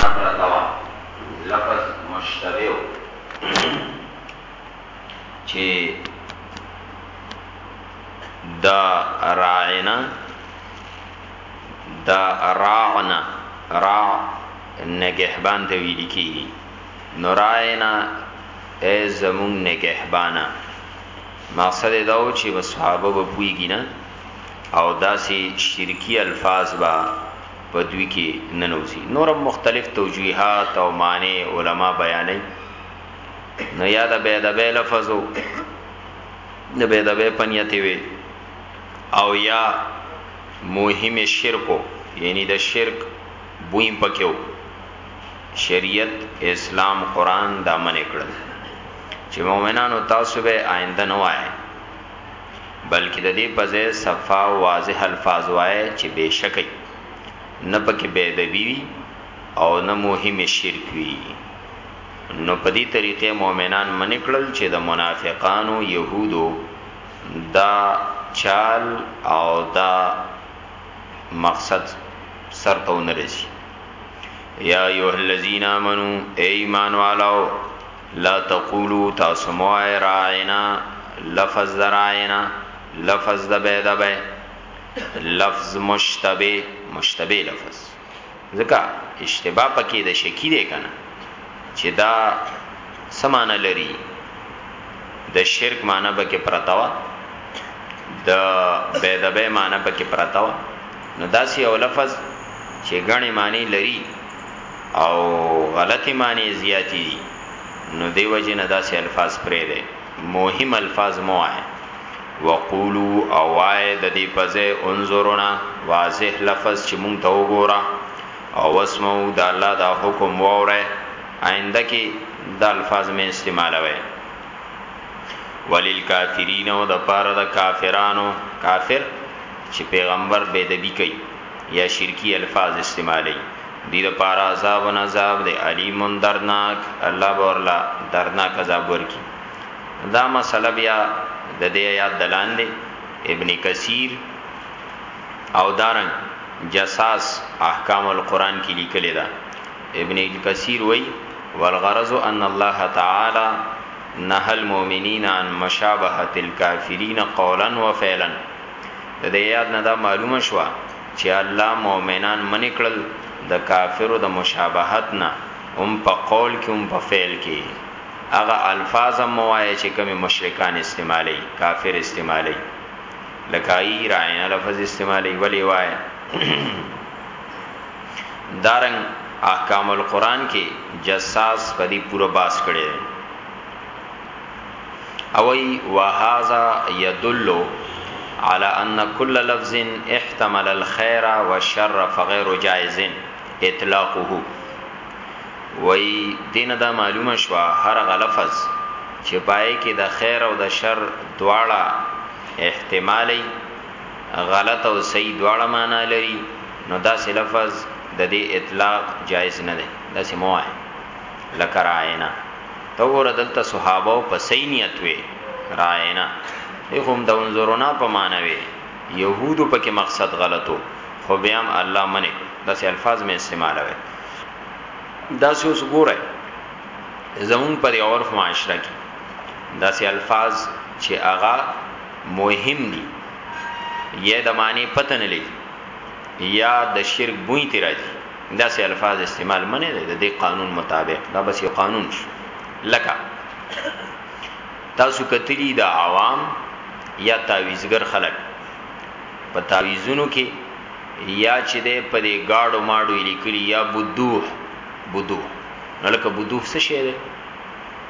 دا پرته وه لفظ مشتبه و چه دا راعنا دا راعنا راع نگهبان ته ویل کیږي نو راعنا ای زمون نگهبانا مقصد دا و چې صحابه به پویږي نه او داسې شرکی الفاظ با په دوی کې ننوځي نور هم مختلف توجیهات او معنی علما بیانوي نو یا د بیدبه لفظ او د بیدبه پنیته وي او یا مهم شرکو یعنی د شرک بویم پکیو شریعت اسلام قران دا منې کړل چې مؤمنانو تاسو به آینده نه وای بلکې د دې په ځای صفا او واضح الفاظ وایه چې بېشکه نه پکې بې ادبي وي او نه مهم شرک وي نو په دې طریقې مؤمنان منې کړل چې د منافقانو يهودو دا چال او دا مقصد سر ته ونرسي یا ایه الذین آمنو ایمان والو لا تقولو تاسو مو وای راعنا لفظ د راعنا لفظ د بيده به لفظ مشتبه مشتبه لفظ ځکه اشتباه پکې د شکی دی کنه چې دا سمانه لري د شرک معنی پکې پرتاوه د بيدبه معنی پکې پرتاوه نو داسې یو لفظ چې غني معنی لري او غلطی معنی زیاتی دی نو دی وجه نه داسې الفاظ پرې دی مهم الفاظ مو آئے وقولو اوائے د دې پځه انظرنا واضح لفظ چې مونږ ته وګوره او واسمو د الله دا حکم ووره آینده کې د الفاظ مې استعمالوي وللکافرین او د پاره د کافرانو کافر چې پیغمبر به د بی کوي یا شرکی الفاظ استعمالی دی د پار عذاب نه عذاب دی علیم درناک الله ورلا درناک عذاب ورکی دا مسله بیا د دې آیات دلان دی ابن کثیر او دارن جساس احکام القرآن کی لیکلی دا ابن کثیر وی والغرض ان الله تعالی نهل مؤمنین عن مشابهت الكافرین قولا وفعلا د دې یاد نه دا معلومه شوه چې الله مؤمنان منی کړل د کافرو د مشابهت نه هم په قول کې هم په فعل کې هغه الفاظ هم وایي چې کوم مشرکان استعمالي کافر استعمالي لکه ای راینا لفظ استعمالي ولی وایي دارنګ احکام القرآن کې جساس په دې پوره باس کړي او ای وهذا يدل على ان كل لفظ احتمل الخير والشر فغير جائز اطلاقه وای دین دا معلومه شو هر غلفظ چې پای کې د خیر او د شر دواړه احتمالي غلط او صحیح دواړه معنا لري نو دا سه لفظ د دې اطلاق جایز نه دی دا سه موه لکه راینا ته وګوره دلته صحابه او په صحیح نیت وي راینا هم د انظرنا په معنی وي يهودو په کې مقصد غلطو خو بیا هم الله منه داسې الفاظ مې استعمالوي دا څه اوس ګوره زمون پر عرف معاشره کې داسې الفاظ چې هغه مهم دي یې د معنی پته نه لګي یا د شرک بوی تی راځي دا سه الفاظ استعمال منه دی د دې قانون مطابق دا بس یو قانون شو لکه تاسو کتلی د عوام یا تعویزګر خلک په تعویزونو کې یا چې د په دې گاډو ماډو لیکلی یا بدوح بدوح نو لکه بدوح څه شی دی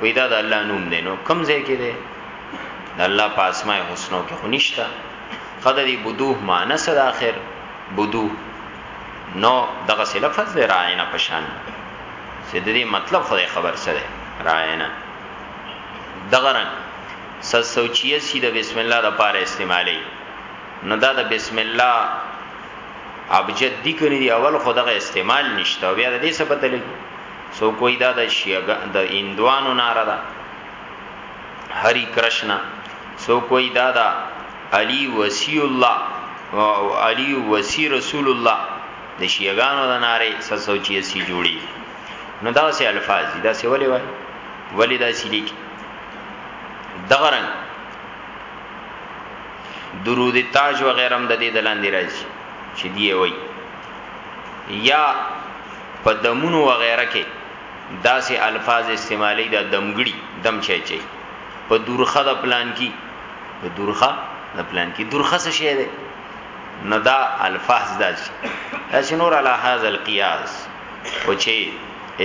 وې دا د الله نوم دی نو کم ځای کې دی د الله په اسماء الحسنا کې خنشتا قدرې بدوح معنی سره اخر بدوح نو دغه سی لفظ دی راینا پشان سید دې مطلب خدای خبر سره راینا دغه رنګ سسوچیه سید بسم الله د پاره استعمالي نو دا د بسم الله ابجد دی کړی دی اول خدغه استعمال نشته بیا د دې څه پته لګي سو کوئی دا د شیعه د اندوانو ناره ده هری کرشنا سو کوئی دا دا علی وسی الله علی وسی رسول الله د شیعاګانو د ناره سسو چی سی جوړی نو دا سه الفاظ دي دا سه ولې وای ولې دا سې لیکي دغه رنګ درود تاج و غیره هم د دې دلاندې راځي چې دی وای یا په دمونو و غیره کې دا سه الفاظ استعمالي دا دمګړي دم چي چي په دورخه د پلان کې د درخه د پلان کې درخه څه شی دی نو دا الفاظ دا شي اسی نور علی هاذ القیاس او چې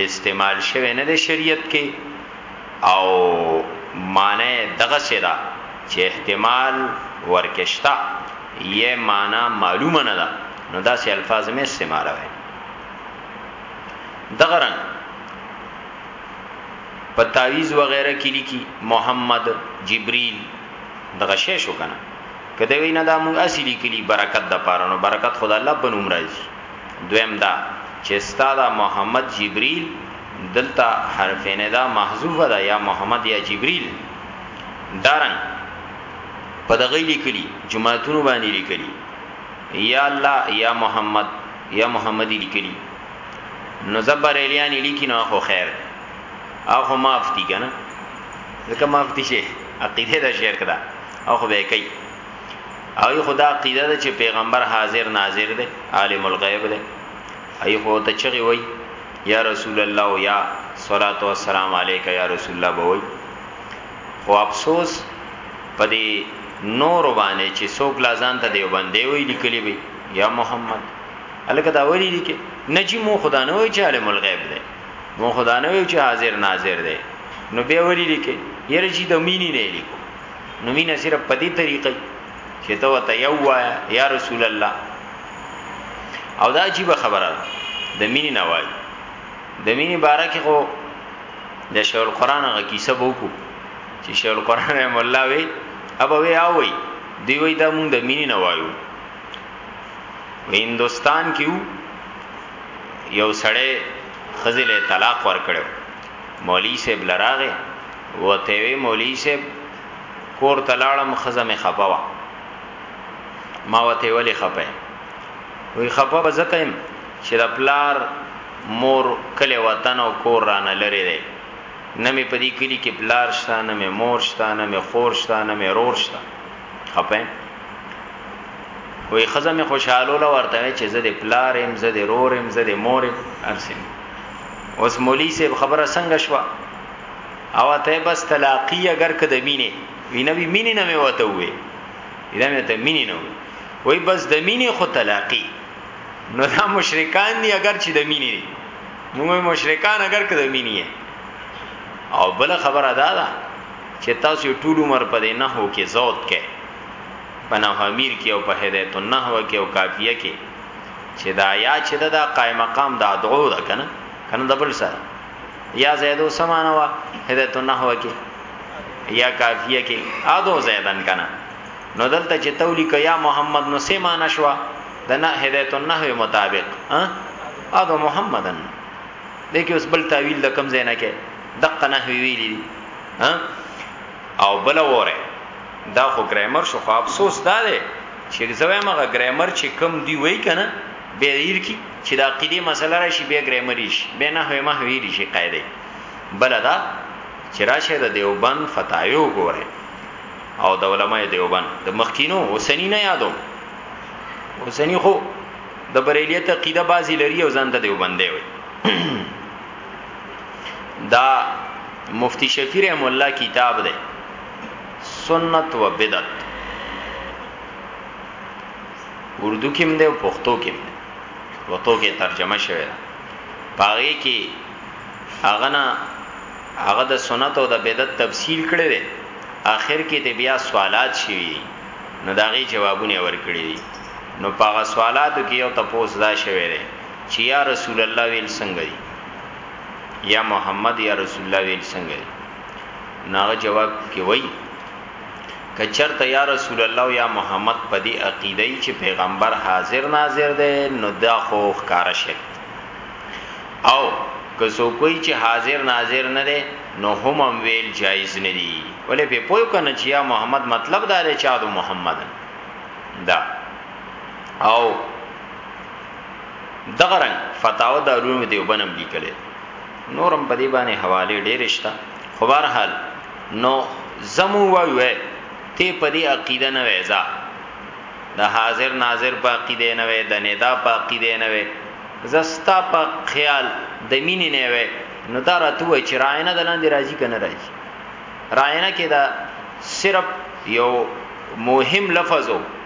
استعمال شوی نه د شریعت کې او معنی دغه سره چې احتمال ورکشتا یې معنی معلومه نه ده نو دا سي الفاظ مې استعمالوي دغه رنګ په تعویز وغیرہ کې لیکي محمد جبريل دغه شې شو کنه کده وینا دا موږ اصلي لیکلي برکت د پاره نو برکت خدای الله په نوم راځي دویم دا چې استاد محمد جبريل دلته حرف ندا محذوف ده یا محمد یا جبريل دارن په دغه لیکلي جمعهتون باندې لیکلي یا الله یا محمد یا محمدی لیکلي نو زبر الیانی لیکي نو خو خیر او خو معاف دي کنه ځکه معاف دي شي عقیده دا شعر کړه او خو به کوي او یو خدا عقیده ده چې پیغمبر حاضر ناظر دی عالم الغیب دی ای خو ته چغي وای یا رسول الله او یا صلوات و سلام علیک یا رسول الله بوي خو افسوس پدې نور باندې چې څوک لازان ته دیوبندې وی لیکلی وی یا محمد الکه دا وری دي کې نجی مو خدا نه وای چې عالم الغیب دی مو خدا نه وای چې حاضر ناظر دی نو به وری دي کې یره چې د مینې نه لیکو نو مینه صرف په دې طریقې چې ته وته یو وای یا رسول الله او دا عجیب خبره ده د مینې نه وای د مینې باره کې خو د شیخ القرآن غ کیسه وکړو چې شیخ القرآن مولا وی ابا وی اوي دی وی دا مونږ د مینې نه وایو هندستان کې یو سړی خزل طلاق ورکړو مولوی صاحب لراغه وته وی مولوی صاحب کور تلاړم خزمه خپوا ما وته ولی خپه وی خپه بزکم چې د پلار مور کله وطن او کور رانه لری دی نه می پدی کلی کې پلار شته نه می مور شته نه می خور شته نه می رور شته خپه وی خزه می خوشاله ول ورته چې زه د پلارم زه د رورم زه د مورم ارسم اوس مولی سه خبره څنګه شو او ته بس طلاقی اگر کده مینه وینه وی مینه نه وته وی دا مې ته مینه نه وی بس د مینه خو طلاقی نو دا مشرکان دي اگر چې د مینه دي موږ مشرکان اگر کده مینه او بل خبره دا ده چې تاسو ټول عمر په دې نه هو کې زوت کې په نحو امیر کې او په هدایت النحو کې او کافیه کې چې دا یا چې دا قائم مقام دا دعو ده کنه کنه د بل سره یا زیدو سمانه وا هدایت النحو کې یا کافیه کې ادو زیدن کنه نو دلته چې تولی ک یا محمد نو سیمانه شوا د نه هدایت النحو مطابق ها ادو محمدن دغه اوس بل تعویل د کم زینه کې دقه نحوی ویلی ها او بل وره دا خو ګرامر شو خو افسوس دا دی چې زوی مغه ګرامر چې کم دی وای کنه به غیر کی چې د عقیده مسله راشي به ګرامر شي به نه هوی ما هوی شي قاعده بل دا چې راشه د دیوبند فتایو ګوره او د علماء دیوبند د مخکینو حسینی نه یادو حسینی خو د بریلیت عقیده بازی لري او ځان ته دیوبندې وي دا مفتی شفیع رحم الله کتاب ده سنت و بدعت اردو کې مده او پښتو کې مده وته کې ترجمه شوی ده پاره کې هغه نه هغه د سنت او د بدعت تفصیل کړی دی آخر کې ته بیا سوالات شوی دی نو داغي جوابونه ورکړي دي نو پاغه سوالاتو کې یو تپوس دا شوی دی چی یا رسول الله ویل څنګه دی یا محمد یا رسول الله ویل څنګه دی ناغه جواب کې وای کچرته یا رسول الله یا محمد په دې عقیده چې پیغمبر حاضر ناظر دی نو دا خو ښکار شي او که څوک وایي چې حاضر ناظر نه دی نو هم هم ویل جایز نه دی ولې په پویو کنه چې یا محمد مطلب دا دی چې ادو محمد دا او دغه رنګ فتاوا د علوم دیوبنم لیکلې نورم په دې باندې حواله ډېر شته خو بهر حال نو زمو وایو ته په دې عقیده نه وېزا د حاضر ناظر په عقیده نه وې د ندا په عقیده نه وې زستا په خیال د مینې نه وې نو دا راته وای چې راینه د لاندې راځي کنه راځي راینه کې دا صرف یو مهم لفظو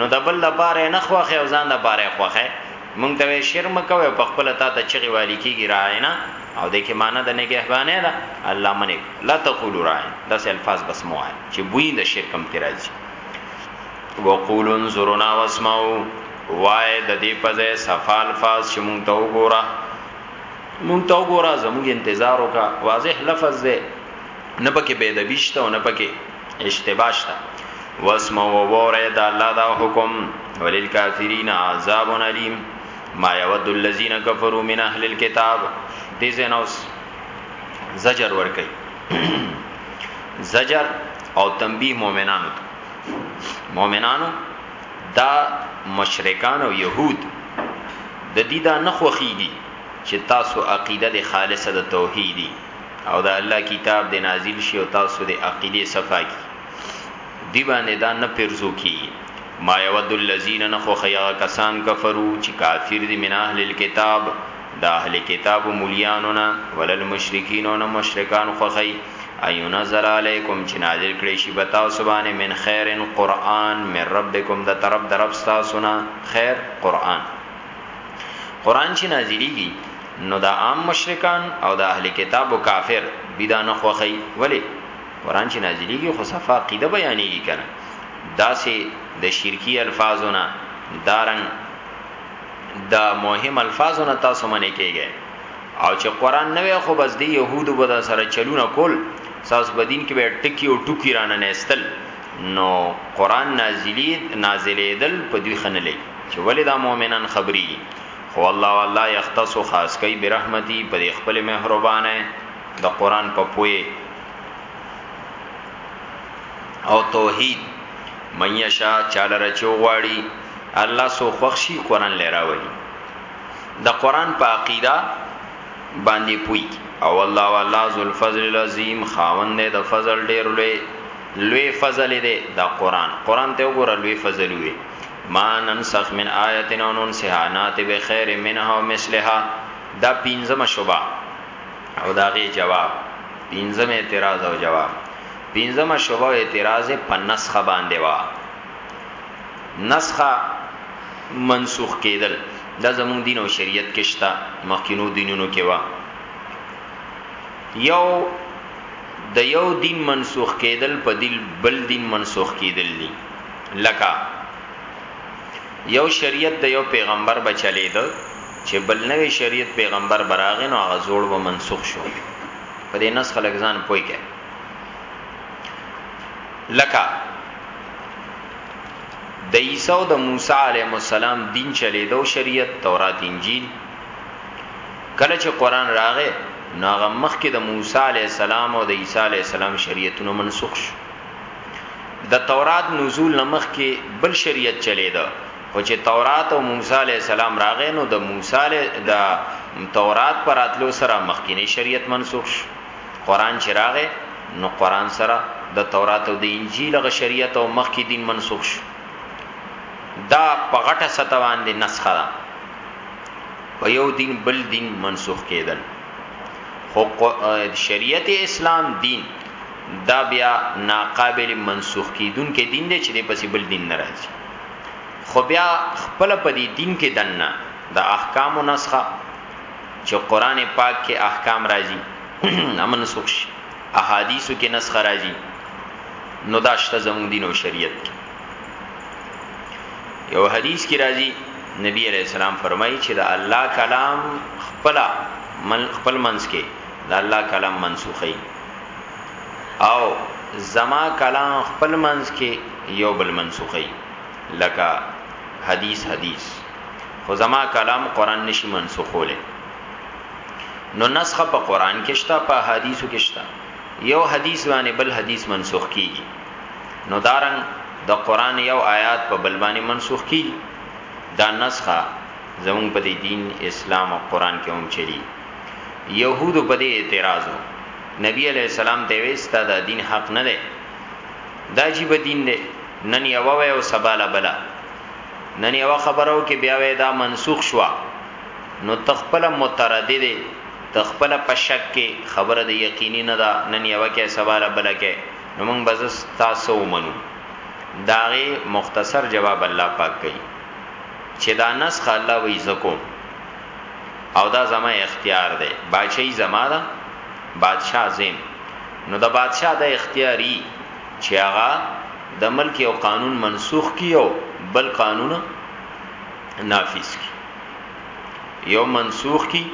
نو د بل لپاره نه خوخه او ځان لپاره خوخه مونږ ته شرم کوي په خپل تا ته چغي والی کیږي راینا او د کې معنی د نگهبانه ده الله منی لا تقول رای دا سه الفاظ بس مو آئے چې بوی د شرکم تیراځي وقول انظرنا واسمعوا وای د دې په ځای صفا الفاظ چې مونږ ته وګوره مونږ ته وګوره زموږ انتظار وکا واضح لفظ ده نه پکې بيدبيشته او نه پکې اشتباه شته واسمو ووره د الله دا حکم ولل کافرین عذاب الیم ما یود الذین کفروا من اهل الكتاب دې زنوس زجر ور کوي زجر او تنبیه مؤمنانو ته مؤمنانو دا مشرکان او يهود د دې دا نه خوخيږي چې تاسو عقیده د خالصه د توحیدی او د الله کتاب د نازل شي او تاسو د عقیده صفا کی دی باندې دا نه پرزو کی ما یود الذین نخو خیا کسان کفرو چې کافر دي من اهل الكتاب د اهل کتاب مليانو نه ولل مشرکین او نه مشرکان خوخی ایو نظر علیکم چې نازل کړي شي بتا سبحانه من خیرن قران من ربکم د طرف درف تاسو نه خیر قران قران چې نازلېږي نو دا عام مشرکان او دا اهل کتاب او کافر بيدا نه خوخی ولی قران چې نازلېږي خو صفه عقیده بیانېږي کنه دا سه د شرکی الفاظونه دارنګ دا مهم الفاظونه تاسو منې کېږي او چې قران نه وي خو بس دی يهودو به دا سره چلونه کول ساس بدین کې به ټکی او ټوکی رانه نهستل نو قران نازلی نازلې دل په دوی خنلې چې ولې دا مؤمنان خبري خو الله والله یختص خاص کوي برحمتي په خپل مهربانه د قران په پوي او توحید مینشا چاله رچو غواړي الله سو خوښي قران لراولي د قران په عقیده باندې پوي او الله والا ذل فضل العظیم خاوند د فضل ډیر لوی لوی فضل دی دا قران قران ته وګوره لوی فضل وي ما ننسخ من آیتن او ننسها ناتی بخیر منها او مثلها دا پینزم شبا او داغی جواب پینزم اعتراض او جواب پینزم شبا او اعتراض پا نسخ بانده وا نسخ منسوخ کېدل دا زموږ دین او شریعت کې شته مخکینو دینونو کې وا یو د یو دین منسوخ کېدل په دل بل دین منسوخ کېدل دي لکه یو شریعت د یو پیغمبر بچلې ده چې بل نوې شریعت پیغمبر براغې نو هغه زوړ و منسوخ شو په دې نس خلک ځان پوي کې لکه د عیسی او د موسی علیهم السلام دین چلے دو شریعت تورات انجیل کله چې قران راغې ناغه مخ کې د موسی علیه السلام او د عیسی علیه السلام شریعتونه منسوخ شو د تورات نزول نه مخکې بل شریعت چلیده خو چې تورات او موسی علی السلام راغې نو د موسی علی د تورات پر اتلو سره مخکینی شریعت منسوخ شو قران چې راغې نو قران سره د تورات او د انجیل غ شریعت او مخکی دین منسوخ شو دا په غټه سطح باندې نسخه ده په یو دین بل دین منسوخ کېدل خو شریعت اسلام دین دا بیا ناقابل منسوخ کیدون کې دین دی چې د پسې بل دین ناراضي خو بیا خپل په دې دین کې دنه د احکام نسخه چې قران پاک کې احکام راځي امن سوخ احادیثو کې نسخه راځي نو داشته زموږ دین او شریعت کې یو حدیث کی راځي نبی علیہ السلام فرمایي چې دا الله کلام خپل من خپل منس کې دا الله کلام منسوخی او زما کلام خپل منس کې یو بل منسوخی لکه حدیث حدیث خو زما کلام قران نشي منسوخوله نو نسخه په قران کې شته په حدیثو کې شته یو حدیث باندې بل حدیث منسوخ کیږي نو دارن د دا قران یو آیات په بل باندې منسوخ کی دا نسخه زمون په دین اسلام او قران کې هم چلی يهودو په دې اعتراضو نبی علی السلام ته وستا دا دین حق نه دی دا جیب دین دی نن یو و او سباله بلا نن یو خبرو کې بیا وې دا منسوخ شو نو تخپل متردد تخپل پشک کې خبره د یقیني نه دا نن یو کې سباله بلا کې نو موږ به تاسو ومنو داغه مختصر جواب الله پاک کوي چې دا نسخ الله وی زکو او دا زما اختیار دی بادشاہي زما ده بادشاہ زم نو د بادشاہ د اختیاري چې هغه د ملک او قانون منسوخ کیو بل قانون نافذ کی یو منسوخ کی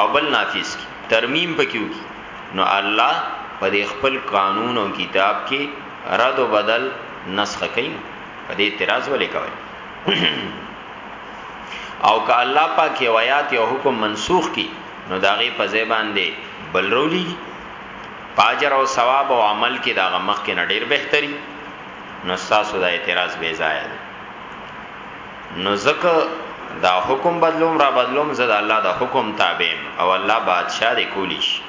او بل نافذ کی ترمیم پکیو کی نو الله په دې خپل قانون او کتاب کې رد او بدل نسخ کوي په دې اعتراض ولې کوي او که الله پاک یو آیات یو حکم منسوخ کی نو داغه په ځای باندې بل رولی پاجر او ثواب او عمل کې دا غمخ کې نډیر بهتري نو تاسو دا اعتراض بے ځای دی نو زکه دا حکم بدلوم را بدلوم زه د الله د حکم تابعم او الله بادشاہ دی کولی شي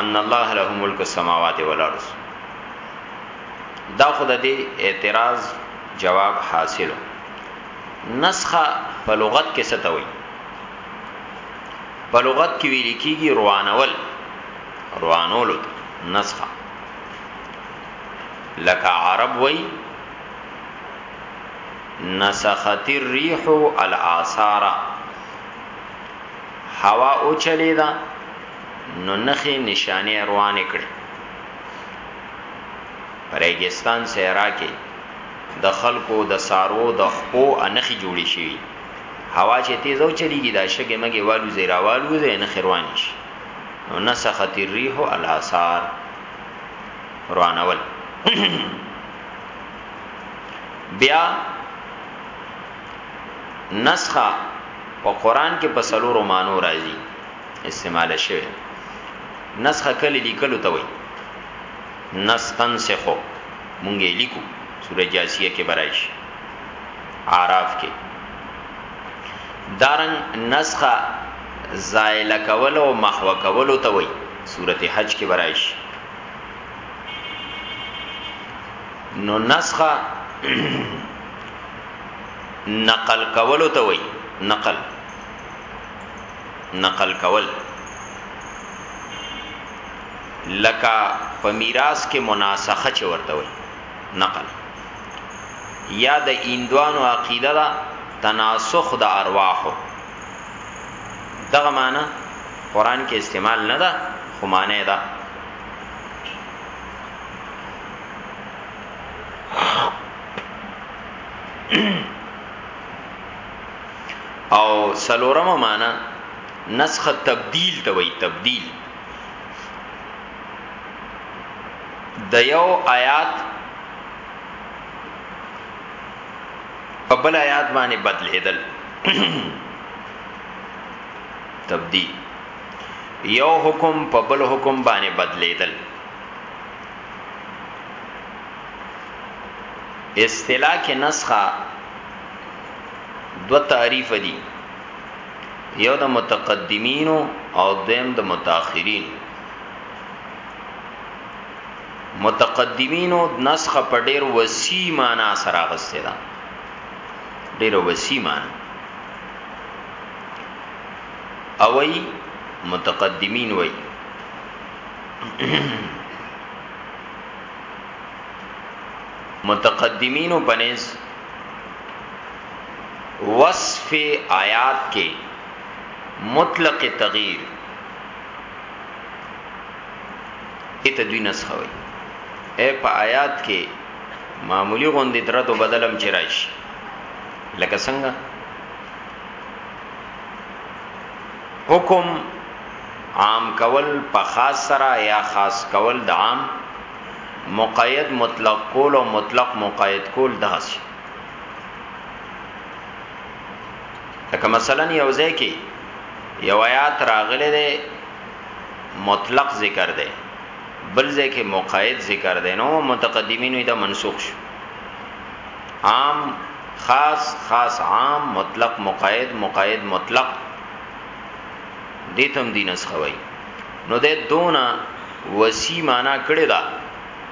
ان الله له ملک السماوات والارض دا خود دې اعتراض جواب حاصل نسخه په لغت کې څه توي په لغت کې ویل کېږي روانول روانول نسخه لکه عرب وای نسخت الريح الاثار هوا او چلی دا نو نخې نشانه روان کړي پرېګستان صحرا کې د خلکو د سارو د خپو انخي جوړي شي هوا چې تیز او چلیږي دا شګه مګي والو زیراوالو زې نه خروان شي نو نسخت الريح الاثار روانول بیا نسخه په قران کې په سلورو مانو راځي استعمال شوی نسخه کله لیکلو ته وایي نستنسخو مونږ یې لیکو سورې جاسیه کې برایش عراف کې دارن نسخه زائل کول او محو کول ته وایي سورته حج کې برایش نو نسخه نقل کولو ته وای نقل نقل کول لکه په میراث کې مناسخه چ ورته وای نقل یا د ایندوانو عقیده دا تناسخ د ارواحو دغه معنی قران کې استعمال نه ده خو معنی ده او سلورمه معنا نسخ تبديل ته وای تبديل د یو آیات په بل آیات باندې بدلېدل تبديل یو حکم په بل حکم باندې بدلیدل اصطلاح کې نسخه دو تعریف دي یو د متقدمین او دویم د متأخرین متقدمین نسخه په ډیر وسیع معنا سره غسته ده ډیر وسیع معنا اوئی متقدمین وئی متقدمینو پنځ وصف آیات کې مطلق تغییر ایت دوی نسخوي اے په آیات کې معمولی غوندې درته بدلم چرایش لکه څنګه حکم عام کول په خاص سره یا خاص کول د عام مقید مطلق کول او مطلق مقید کول داس لکه مثلا یو ځای کې یو آیات راغله ده مطلق ذکر ده بل ځای کې مقید ذکر ده نو متقدمینو دا منسوخ شو عام خاص خاص عام مطلق مقید مقید مطلق دیتم دی نسخوي نو د دونا وسی معنا کړی دا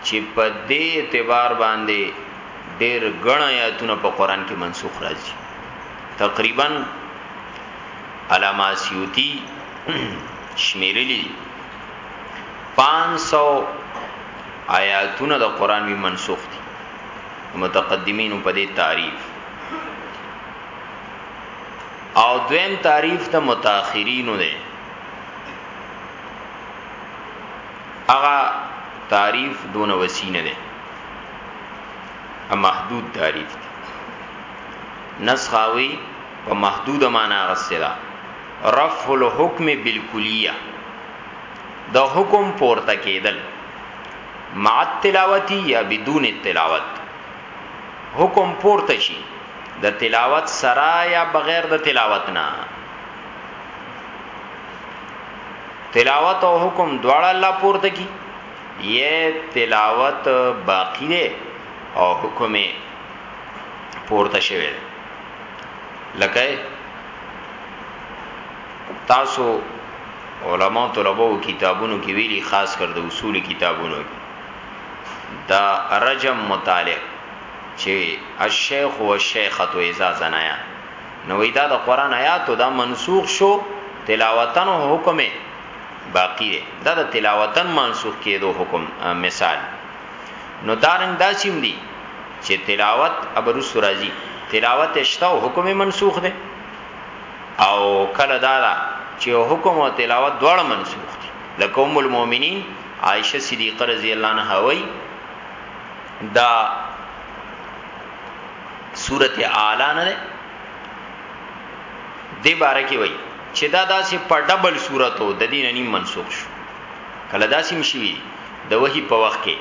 چې په دې اعتبار باندې ډېر غن آیاتونه په قران کې منسوخ راځي تقریبا علامه سیوطی شمیرلی 500 آیاتونه د قران وی منسوخ دي متقدمینو په دې تعریف او دویم تعریف ته متأخرینو دی هغه تعریف دون وسینه دی محدود تعریف دی نسخاوی په محدود معنا غسلا رفع الحكم بالکلیه د حکم پورته کېدل مع التلاوتی یا بدون التلاوت حکم پورته شي د تلاوت سره یا بغیر د تلاوت نه تلاوت او حکم دواړه الله پورته کی یې تلاوت باقی دی او حکم پورته شوی لکه تاسو علما طلبه او کتابونو کې ویلي خاص کر د اصول کتابونو کې دا رجم مطالعه چې الشیخ او الشیخه تو اذا زنایا نو دا د قران آیات دا منسوخ شو تلاوتن او حکم باقی دی دا د تلاوتن منسوخ کېدو حکم مثال نو دارنګ داسیم دی چې تلاوت ابرو سورازی تلاوت اشتا او حکم منسوخ دی او کله دا دا چې حکم او تلاوت دواړه منسوخ دي لکه ام المؤمنین عائشه صدیقه رضی الله عنها وای دا سورته اعلی نه دی باره کې وای چې دا داسې په ډبل صورتو د دین نیم منسوخ شو کله داسې مشي د وਹੀ په وخت کې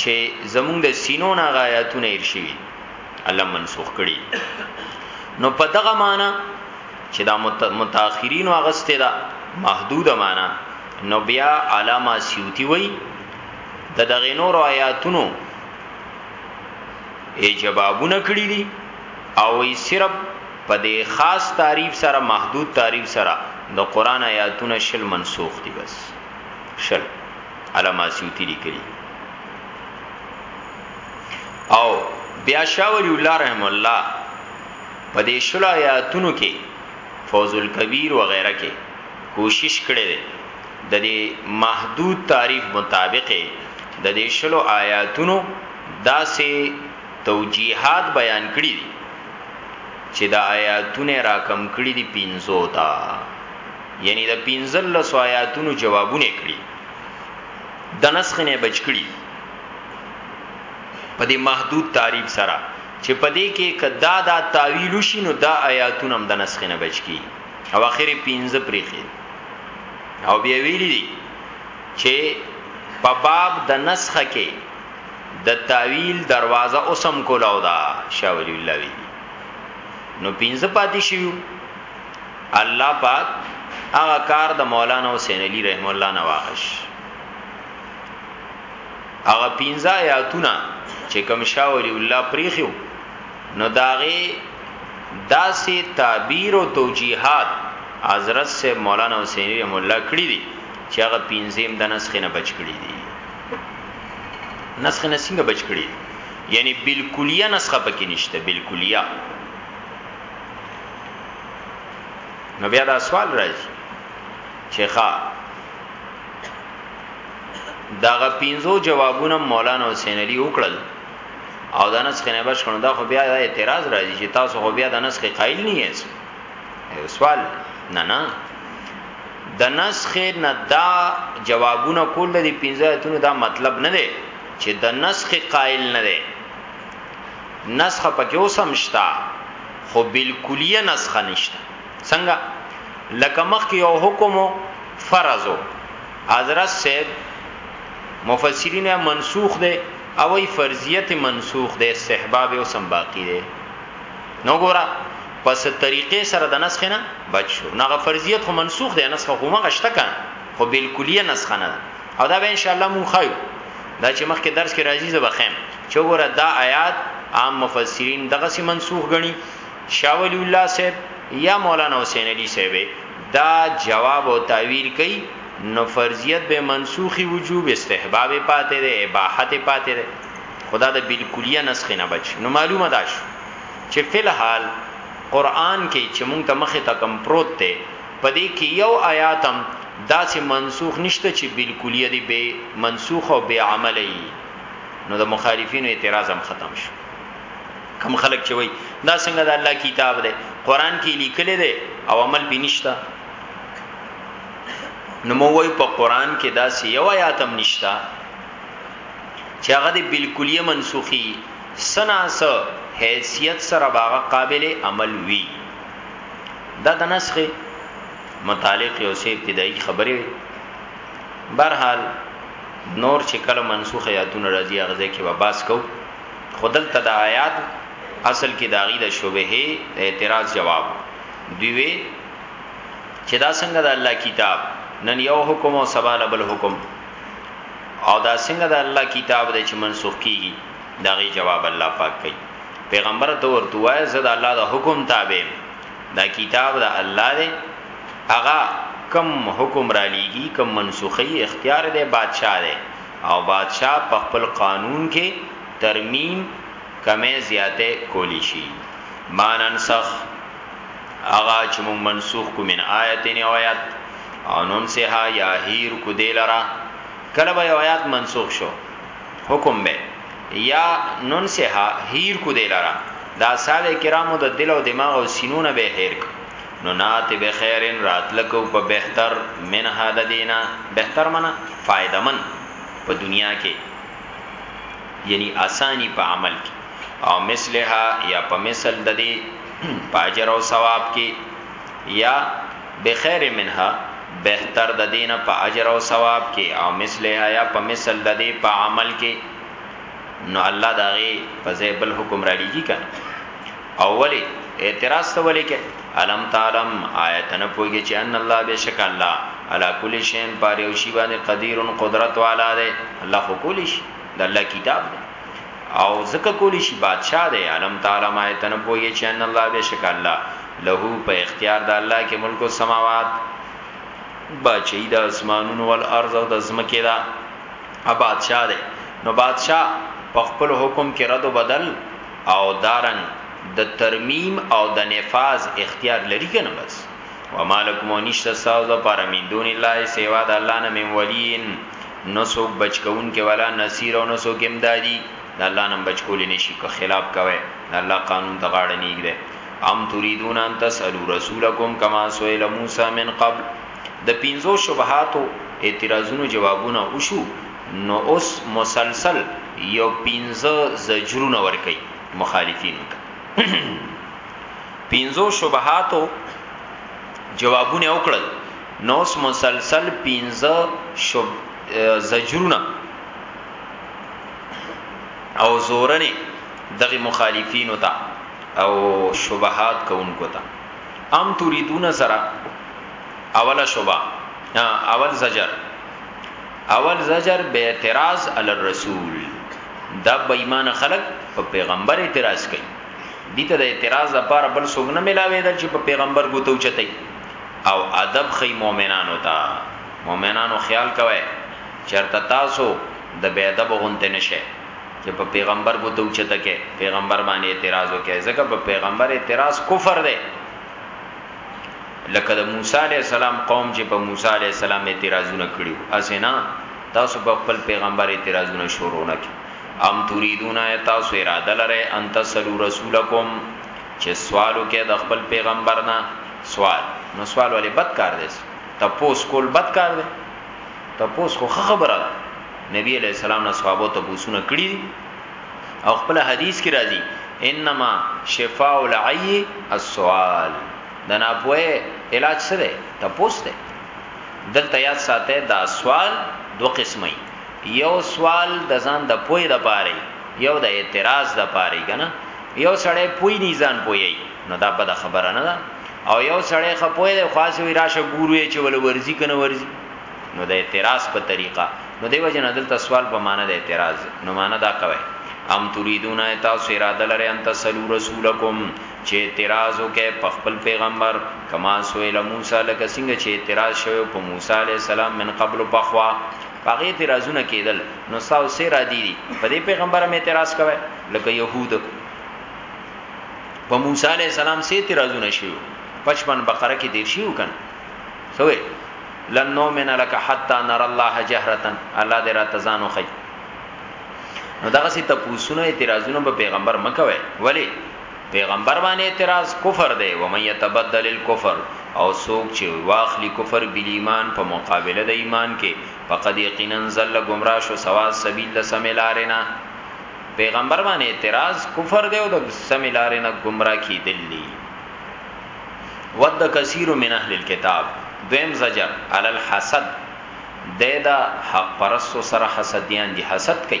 چې زمونږ د سینو نه غایاتونه ارشي الله منسوخ کړي نو په دغه معنی چې دا متأخرین واغسته دا محدود معنی نو بیا علامه سیوطی وای د دغه نور آیاتونو ای جوابونه کړی دي او ای صرف په دې خاص تعریف سره محدود تعریف سره د قران آیاتونه شل منسوخ دي بس شل علامه سیوطی لیکلی او بیا شاه ولی الله رحم الله په دې شل آیاتونو کې فوز الکبیر و غیره کې کوشش کړي دي د دې محدود تعریف مطابق د دې شل آیاتونو داسې توجیهات بیان کړي دي چې د آیاتونه راکم کړي دي پینځو تا یعنی د پینځل سو آیاتونو جوابونه کړي د نسخ نه بچ کړي په دې محدود تعریف سره چې په دې کې کدا دا تعویل شي نو دا آیاتونه هم د نسخ نه بچ کی او اخر 15 پریخي او بیا ویلي دي چې په باب د نسخ کې د تعویل دروازه اوسم کولاو دا شاول الله وی نو 15 پاتې شي الله پاک هغه کار د مولانا حسین علی رحم الله نه واخش هغه پینځه آیاتونه چې کوم شاه ولی الله پریخو نو داغه داسې تعبیر او توجیهات حضرت سے مولانا حسین رحم الله کړی دي چې هغه پینځیم د نسخ نه بچ کړی دي نسخ نه څنګه بچ کړی یعنی بالکلیه نسخه پکې نشته بالکلیه نو بیا دا سوال راځي چې ښا داغه پینزو جوابونه مولانا حسین علی وکړل او د انس خنه بش کړه دا خو بیا د اعتراض راځي چې تاسو خو بیا د انس کې قائل نه یاست یو سوال نه نه د نسخ نه دا جوابونه کول دي پنځه اتونو دا مطلب نه دی چې د نسخ قائل نه دی نسخه پکې اوسم شتا خو بالکلیه نسخه نشته څنګه لکه مخ یو حکم فرضو حضرت سید مفسرین منسوخ دی او ای فرضیت منسوخ دی استحباب او سم باقی دی نو ګورا پس طریقې سره د نسخ نه بچو نه فرضیت خو منسوخ دی نسخ خو مغه شته کنه خو بالکلیه نسخ نه او دا به ان شاء الله مونږ خایو دا چې مخکې درس کې راځي زه بخیم چې وګوره دا آیات عام مفسرین دغه سي منسوخ غني شاول الله صاحب یا مولانا حسین علی صاحب دا جواب او تعویل کوي نو فرضیت به منسوخی وجوب استحباب پاتې ده اباحت پاتې ده خدا د بالکلیه نسخ نه بچ نو معلومه ده چې فل حال قران کې چې مونږ ته مخه تکم پروت ته پدې کې یو آیات هم داسې منسوخ نشته چې بالکلیه دی به منسوخ او به عملی نو د مخالفینو اعتراض هم ختم شو کم خلک چې وای دا څنګه د الله کتاب دی قران کې لیکل دی او عمل به نشته نو مو وای په قران کې دا سی یو آیات هم نشته چې هغه دی بالکلیه منسوخی سنا سو حیثیت سره باغ قابل عمل وی دا د نسخه متعلق یو څه ابتدایي خبرې وي برحال نور چې کله منسوخ آیاتونه راځي هغه ځکه به باس کو خودل ته د آیات اصل کې د غیله شوبه اعتراض جواب دیوی چې دا څنګه د الله کتاب نن یو حکم او سبا بل حکم او دا څنګه د الله کتاب د چې منسوخ کیږي دا غي جواب الله پاک کوي پیغمبر ته ورته وای زه د الله د حکم تابع دا کتاب د الله دی هغه کم حکم را لیږي کم منسوخي اختیار دی بادشاہ دی او بادشاہ په خپل قانون کې ترمیم کمه زیاته کولی شي مان انسخ اغا چې مون منسوخ کو من آیت نه آیات او نون سه یا هیر کو دلرا کله به آیات منسوخ شو حکم به یا ننسها هیر کو دی لرا دا سال کرامو د دل او دماغ او سینونه به هیر ک نو نات به خیرن راتلکو په بهتر من هدا دینا بهتر منا فائدہ من په دنیا کې یعنی اسانی په عمل کې او مثلها یا په مثل د دې پاجر او ثواب کې یا بخیر منها بهتر د دینه په اجر او ثواب کې او مثلها یا په مثل د دې په عمل کې نو الله داغه په ځای بل حکم را لېږي کنه اولی اعتراض ته ولې کې علم تعلم آیت نه پويږي چې ان الله بشک الله علا کل شین بار یو شی باندې قدیر قدرت والا دی الله خو کولی شي د الله کتاب دی او زکه کولی شي بادشاہ دی علم تعالی ما ایتن پوی چې ان الله بشک الله له په اختیار د الله کې ملک السماوات بچی د اسمانونو ول ارض او د زمکه دا ا بادشاہ دی نو بادشاہ په خپل حکم کې رد او بدل او دارن د دا ترمیم او د نفاذ اختیار لري کنه بس ومالکم نشتا ساو د پاره من دون الله سیوا د الله نه من ولین نه څوک بچ کوونکی ولا نصير او نه څوک امدادي د الله نن بچ کول نشي که خلاف کوي د الله قانون ته غاړه نیږده ام تريدون ان تسالو رسولکم کما سئل موسی من قبل د پینزو شبهاتو اعتراضونو جوابونه وشو نو اوس مسلسل یو پینزه زجرونه ور کوي مخالفین ته پینزو شبهاتو جوابونه وکړل نو اوس مسلسل پنځه شب زجرونه او زورنه دغه مخالفینو ته او شبهات کوونکو ته ام تريدون سرا اوله شبا اول زجر اول زجر به اعتراض علی الرسول دا بې ایمان خلق په پیغمبر اعتراض کوي دي ته د اعتراض لپاره بل څوګ نه ملاوي دل چې په پیغمبر ګوتو چتای او ادب ښيي مؤمنانو ته، مؤمنانو خيال کوئ چرته تاسو د بې ادبو غونتې نه شئ چې په پيغمبر ګوته اوچته کړئ، پيغمبر باندې اعتراض وکړئ، ځکه په پيغمبر اعتراض کفر دی، لکه د موسی عليه السلام قوم چې په موسی عليه السلام اعتراضونه کړي وو، هسې نه تاسو په خپل پيغمبر اعتراضونه شروع نه کړئ. ام تريدون ایا تاسو اراده لرئ ان تسلو رسولکم چې سوال وکړئ د خپل پيغمبر نه؟ سوال نو سوال ولې بد کار دی تپوس کول بد کار دی تپوس خو خبره ده نبی علیہ السلام نه صحابه ته بوسونه کړی او خپل حدیث کې راځي انما شفاء العی السوال د ناپوهه علاج څه دی تپوس دی دلته یاد ساته دا سوال دو قسمه یو سوال د ځان د پوی د پاره یو د اعتراض د پاره کنه یو سړی پوی نه ځان پوی نو دا بده خبره نه ده او یو سړی خپوی دی خاص وی راشه ګورو چې ول ورزي کنه ورزي نو د اعتراض په طریقه نو دی وجه نه دلته سوال په معنی د اعتراض نو معنی دا کوي ام تريدون تاسو اراده لرئ ان تسلو رسولکم چې اعتراض وکې په خپل پیغمبر کما سویل موسی لکه څنګه چې اعتراض شوی په موسی علی السلام من قبل پخوا هغه اعتراضونه کېدل نو تاسو سره دي په دې پیغمبر مې اعتراض کوي لکه يهود په موسی علی السلام سي اعتراضونه شو 55 بقره کې دیر شو کن سوې لن نؤمن لك حتا نر الله جهرتا الله دې را تزانو خي نو دغه سي تپوسونه اعتراضونه په پیغمبر مکوي ولی پیغمبر باندې اعتراض کفر دی و من يتبدل الكفر او سوق چې واخلي کفر بل ایمان په مقابله د ایمان کې فقد یقینا زل گمراه شو سوا سبیل سمیلارینا پیغمبر باندې اعتراض کفر دی او د سم لارې نه گمراه کیدل دي ود کثیر من اهل الكتاب دویم زجر علی الحسد ددا حق پرستو سره حسدیان دي حسد کوي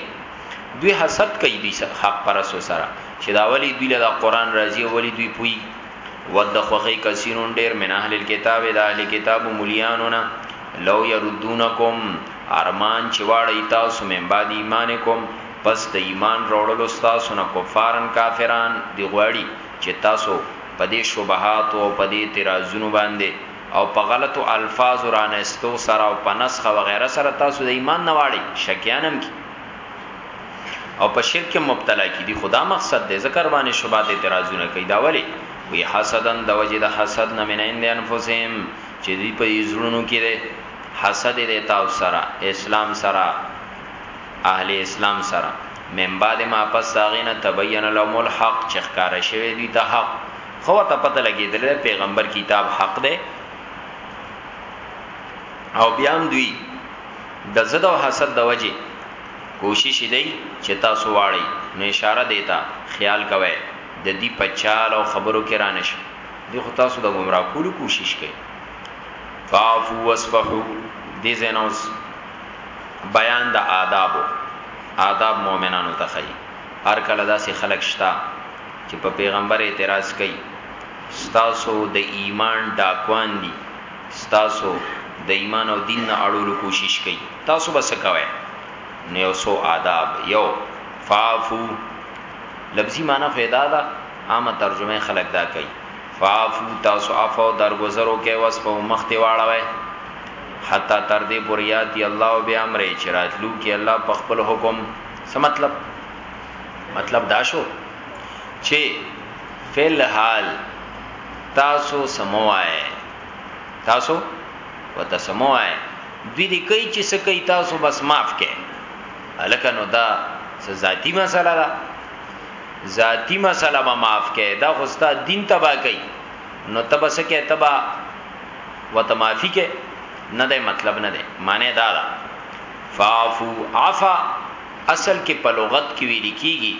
دوی حسد کوي دوی حق پرستو سره چې دا ولی دوی له قران راضي ولی دوی پوي ود خوخی کثیرون ډیر من اهل الكتاب د اهل کتاب مليانونا لو يردونکم ارمان چې واړی تاسو من بعد ایمانکم پس د ایمان راوړلو ستاسو نه کفارن کافران دی غواړي چه تاسو په دی شبهاتو او په دی اعتراضونو باندی او په غلطو الفاظو رانستو سره او په نسخ وغیره سره تاسو د ایمان نه واړی شکیان هم کی او په شرک کې مبتلا کی دی خدا مقصد دی ذکر باندې شبهات اعتراضونه کوي دا ولی وی حسدن د وجه د حسد نه منین دی انفسهم چې دی په یزړونو کې دی حسد دی تاسو سره اسلام سره اهل اسلام سره من بعد ما پس داغه نه تبین لهم الحق چې ښکار شوی دوی ته حق خو ته پته لګیدل پیغمبر کتاب حق ده او بیا هم دوی د زد او حسد د وجه کوشش دی چې تاسو واړی نو اشاره دیتا خیال کوی د دې پچال او خبرو کې را نشي دی خو تاسو د گمراه کولو کوشش کوي فاعفو واصفحو دې زینوس بیان د آدابو آداب مؤمنانو ته خي هر کله داسې خلک شتا چې په پیغمبر اعتراض کوي ستاسو د ایمان ډاکوان دي ستاسو د ایمان او دین نه اړولو کوشش کوي تاسو بس کوی نو یو سو آداب یو فافو لفظي معنی فیدا ده عامه ترجمه خلک دا کوي فاعفو تاسو عفو درګذر وکړئ وسپو مخ دی واړوي حتا تر دې پورې یاتی الله به امر چې راتلو کې الله په خپل حکم څه مطلب مطلب دا شو چې فل حال تاسو سموای تاسو وته سموای دوی دې کوي چې څه کوي تاسو بس معاف کړئ الکه نو دا ذاتی مسله ده ذاتی مسله ما معاف کړي دا خوستا دین تبا کوي نو تبا سکه تبا وته معافي کې نه ده مطلب نه ده معنی دا ده فافو عفا اصل کې په لغت کې ویل کیږي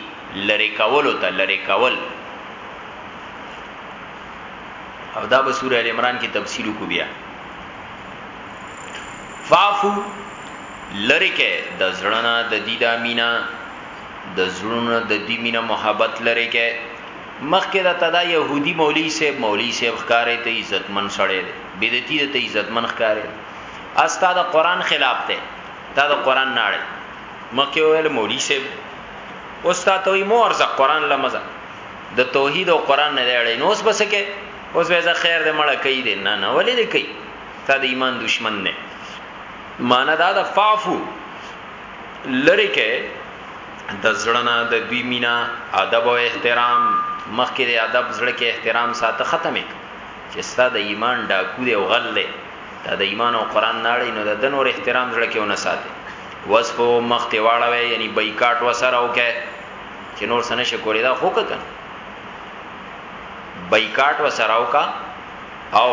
لری کول او ته لری کول او دا به سوره ال عمران کې تفصیل کو بیا فافو لری کې د زړه نه د دیدا مینا د زړونو نه د دی مینه محبت لری که مخکې د تدا يهودي مولوی صاحب مولوی صاحب ښکارې ته عزتمن سړی دی بدعتي ته عزتمن ښکارې استا د قران خلاف ته تا د قران ناړي مخکې ویل مولوی صاحب استاد وی مو ارزه قران لمزه د توحید او قران نه لړی نو اوس بس کې اوس به زه خیر دې مړه کوي دې نه نه ولې دې کوي تا د ایمان دشمن نه معنا دا د فافو لری کې د زړنا د دوی مینا ادب او احترام مخکې د ادب زړه کې احترام ساته ختمې چې ستا د ایمان ډاکو دی او غل دی دا د ایمان او قران ناړي نو د نور احترام زړه کې ونه ساتي وصفو مخته واړوي یعنی بایکاټ وسره وکه چې نور سنه شکولې دا هوکه کنه بایکاټ وسره وکه او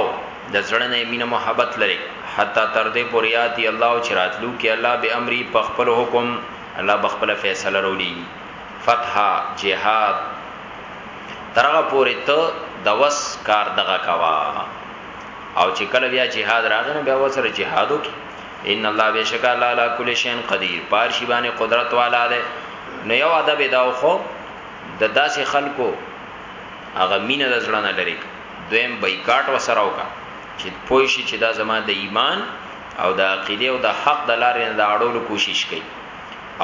د زړه نه مینه محبت لري حتی تر دې پورې یاتي الله او چراتلو کې الله به امري په خپل حکم الله بخپل فیصله رولي فتح جهاد ترغه پورې ته د وس کار دغه کوا او چې کله بیا جهاد راغنه بیا وسره جهادو کې ان الله بشک الله لا کل شین قدیر پار شی باندې قدرت والا ده نو یو ادب دا خو د داسې خلکو هغه مینه د زړه نه لري دویم بایکاټ وسره وکا چې پوه شي چې دا زما د ایمان او د عقیده او د حق د لارې نه د اړولو کوشش کوي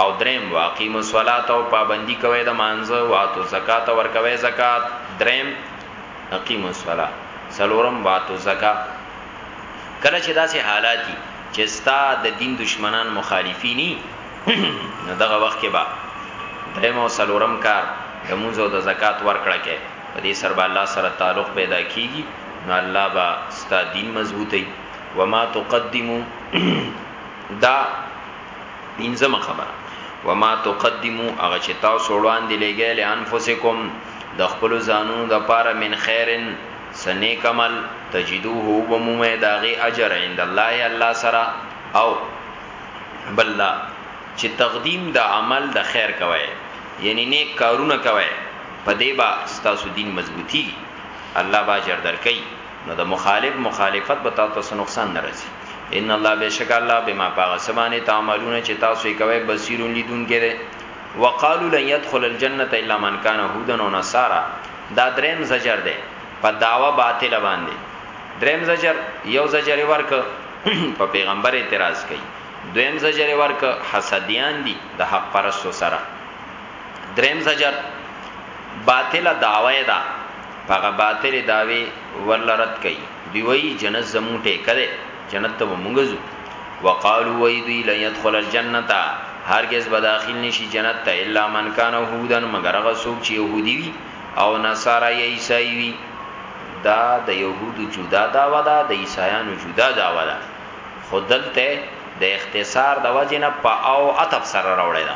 او دریم واقیم الصلات او پابندی کوي د مانزه واتو زکات ور کوي زکات دریم اقیم الصلاه سلورم واتو زکات کله چې داسې حالاتي چې ستا د دین دشمنان مخالفینی نو دغه وخت کې با دریم او سلورم کار د مونږ او د زکات ورکړه کې په دې سر به الله سره تعلق پیدا کیږي نو الله با ستا دین مضبوطی وما تقدمو دا پنځمه خبره وما تقدمو هغه چې تاسو وړاندې لګی له انفسکم د خپل ځانو د پاره من خیرن سنې کمل تجدوه و مومه داغه اجر عند الله الله سره او بل دا چې تقدیم د عمل د خیر کوي یعنی نیک کارونه کوي په دې به ستاسو دین مضبوطیږي الله به اجر درکوي نو د مخالف مخالفت به تاسو ته نقصان نه رسي ان الله بشک الله بما پاغه سبانه تعملون چې تاسو یې کوي بصیرون لیدون کړي وقالو لن يدخل الجنه الا من كان هودا او نصارا دا دریم زجر ده په داوا باطل باندې دریم زجر یو زجر ورک په پیغمبر اعتراض کوي دویم زجر ورک حسدیان دي د حق پرستو سره دریم زجر باطل دعوی دا هغه باطل دعوی ولرت کوي دی وی جنت زمو ټیکه ده جنت ته مونږزو وقالو وی دی لن يدخل الجنه هرگز به داخل نشي جنت ته الا من کان هودن مگر هغه څوک چې يهودي وي او نصارا یا عیسائی وي دا د يهودو جدا داوا ده د عیسایانو جدا داوا ده خودلته د اختصار د وجنه په او عطف سره راوړی ده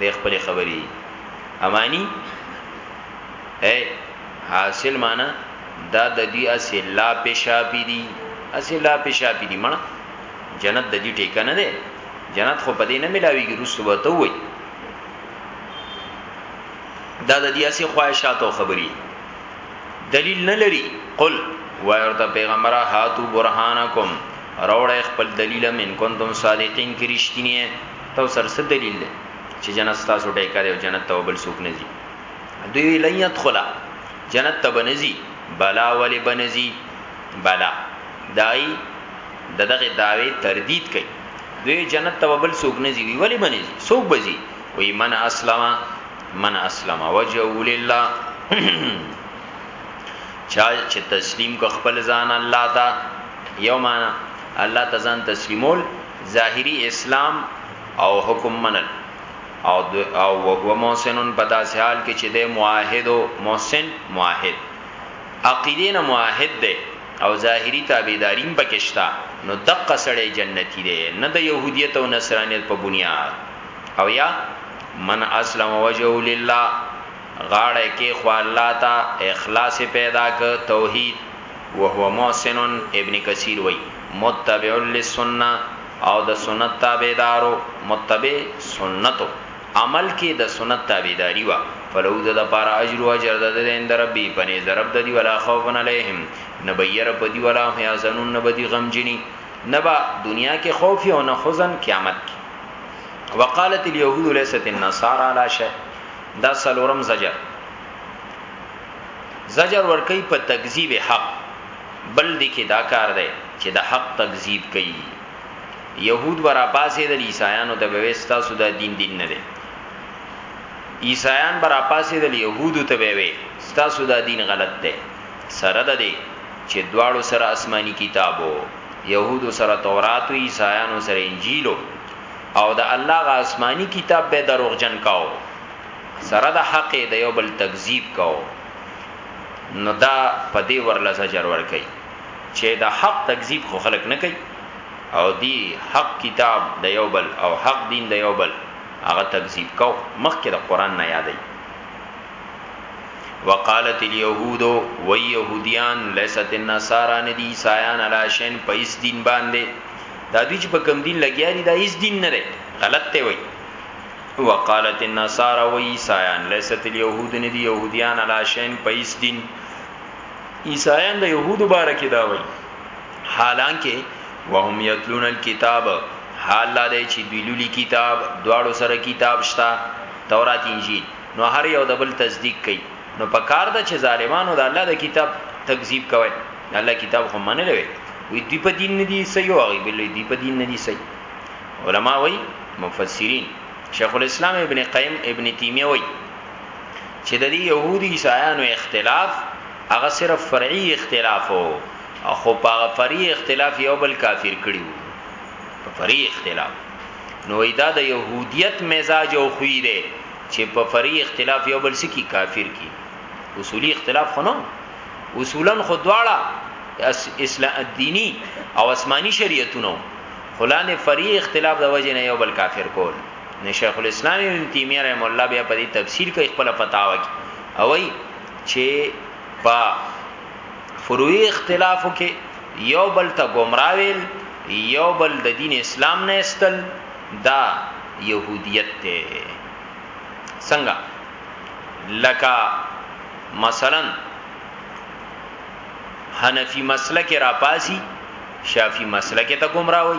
د خپل خبري امانی اے حاصل معنا دا د دې اسی لا پېشاپی دي اسی لا پېشاپی دي مړه جنت د دې ټیک نه ده جنت خو پدې نه ملاويږي رسو وته وي دا د دې اسی خواهشات او خبري دلیل نه لري قل وایرته پیغمبره هاتو برهانکم روړې خپل دلیل من کنتم صادقین کې رښتینی تاسو سره څه دلیل دی چې جنت تاسو ټیکا دی او جنت ته بل څوک نه ځي دوی لن يدخل جنت ته بنزي بلا ولی بنزي بلا دای دغه داوی تردید کوي دوی جنت ته بل څوک نه ځي ولی بنزي څوک بزي وی من اسلم من اسلم وجهه لله چا چې تسلیم کو خپل ځان الله ته یو معنا الله ته ځان تسلیمول ظاهری اسلام او حکم منل او او وهو محسنن پدا سیال کې چې د معاهد او محسن معاهد عقیده نه معاهد ده او ظاهری تابعداریم پکشتا نو دقه سړی جنتی دی نه د يهودیت او نصرانیت په بنیاد او یا من اسلم وجه لله غاړه کې خو الله تا اخلاص پیدا ک توحید وهو محسن، ابن کثیر وایی، متبع للسنة، او د سنت تابعدار ؤ، متبع سنت ؤ، عمل کښې د سنت تابعداری وه، فله د ده پاره اجره اجر د ده عند ربه، په نزد رب د دوی، ولا خوف علیهم، نه به یره په دوی، ولا هم یحزنون، نه به دوی غمجنی، نه به دنیا کښې خوف وی او نه حزن قیامت کښې. وقالت اليهود ليست النصارى على شيء، دا څلورم زجر. زجر ورکی په تکذیب حق بل دی کې دا کار دی چې د حق تکذیب کوي يهود ورا پاسې د عیسایانو ته به وستا سودا دین دین نه دی عیسایان برا پاسې د يهودو ته به وي ستا سودا دین غلط دی سره ده دی چې دواړو سره آسماني کتابو يهودو سره تورات او عیسایانو سره انجیلو او د الله غ آسماني کتاب به دروغجن کاو سره د حق د یو بل تکذیب کوو نو دا په دې ورله زجر ور کوي چې د حق تکذیب خو خلق نه کوي او دی حق کتاب د یو بل او حق دین د یو بل هغه تکذیب کو مخکې د قران نه یادای وقالت اليهود و يهوديان ليست النصارى ندي سایان علی شین په اس دین باندې دا دوی چې په کم دین لګیا دي دا اس دین نه دی غلط دی وای وقالت النصارى و عیسایان لیست اليهود ندی یهودیان علا شین پیس دین عیسایان د یهودو باره کې دا وای حالانکه وهم یتلون الكتاب حال لا دی چې بیلولی کتاب دواړو سره کتاب شتا تورات انجیل نو هر یو د بل تصدیق کوي نو په کار ده چې ظالمانو د الله د کتاب تکذیب کوي الله کتاب خو منلوي وي دی په دین ندی صحیح او غیب له دی په دین ندی صحیح علما وای مفسرین شیخ الاسلام ابن قیم ابن تیمیه وای چې د دې يهودي عیسایانو اختلاف هغه صرف فرعي اختلاف وو او خو په فرعي اختلاف یو بل کافر کړي وو په فرعي اختلاف نو ایدا د يهودیت مزاج او خوې ده چې په فرعي اختلاف یو بل سکی کافر کی اصولي اختلاف خو نه اصولا خدواړه اسلام دینی او آسمانی شریعتونو خلان فری اختلاف د وجه نه یو بل کافر کول نه شیخ الاسلام ابن تیمیه رحم الله بیا په دې تفسیر کوي خپل فتاوا کې او وی چې په فروعي اختلافو کې یو بل ته گمراویل یو بل د دین اسلام نه استل دا يهودیت ته څنګه لکه مثلا حنفی مسلک را پاسی شافی مسلک ته گمراه وای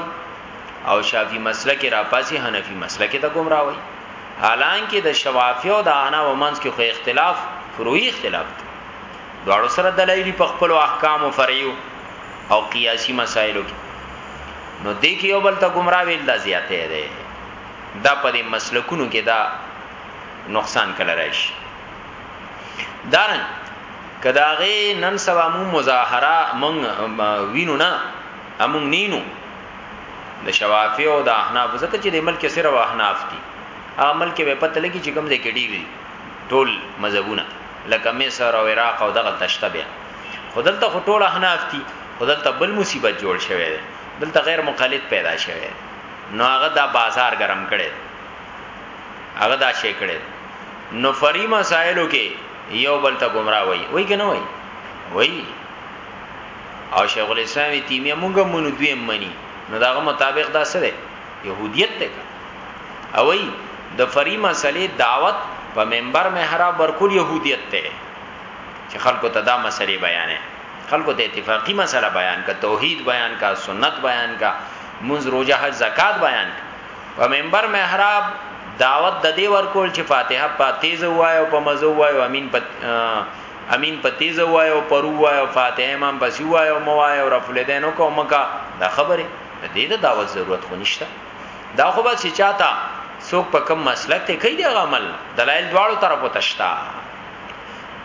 او شافی مسلک را پاسی حنفی مسلک ته گمراه وای حالانکه د شوافی او د احناف ومنځ کې خو اختلاف فروعي اختلاف دی دواړو سره دلایلی په خپل احکام او فرعیو او قیاسی مسائلو کې نو دې کې یو بل ته گمراه ویل دا زیاته ده دا په دې مسلکونو کې دا نقصان کله راشي دارن کداغه نن سبا مو مظاهره مونږ وینو نه امون نینو د شوافی او د احناف زکه چې د ملک سره و احناف دي هغه ملک به پته لګي چې کوم ځای کې ډیر ټول مذهبونه لکه مصر او عراق او دغه تشته بیا خدلته ټول احناف دي خدلته بل مصیبت جوړ شوی دی دلته غیر مقلد پیدا شوی نو هغه دا بازار ګرم کړي هغه دا شی کړی نو فری مسائلو کې یو بل ته گمراه وای وای کنه وای وای او شیخ الاسلام تیمیه مونږ مونږ دوی منی نو داغه مطابق دا څه دی يهودیت ته او وای د فری مسلې دعوت په منبر محراب ورکول يهودیت ته چې خلکو ته دا مسلې بیانې خلکو ته اتفاقی مسله بیان کا توحید بیان کا سنت بیان کا منځ روزه حج زکات بیان کا په منبر محراب دعوت د دې ورکول چې فاتحه په تیز وای او په مزه وای او امین په امین په تیز وای او پرو وای او فاتحه امام بس وای او موای او رفل دین او کومه کا دا خبره د دې د دعوت ضرورت خو نشته دا خو بس چې چاته څوک په کم مسلک ته کوي د عمل دلایل دواړو طرفو تشتا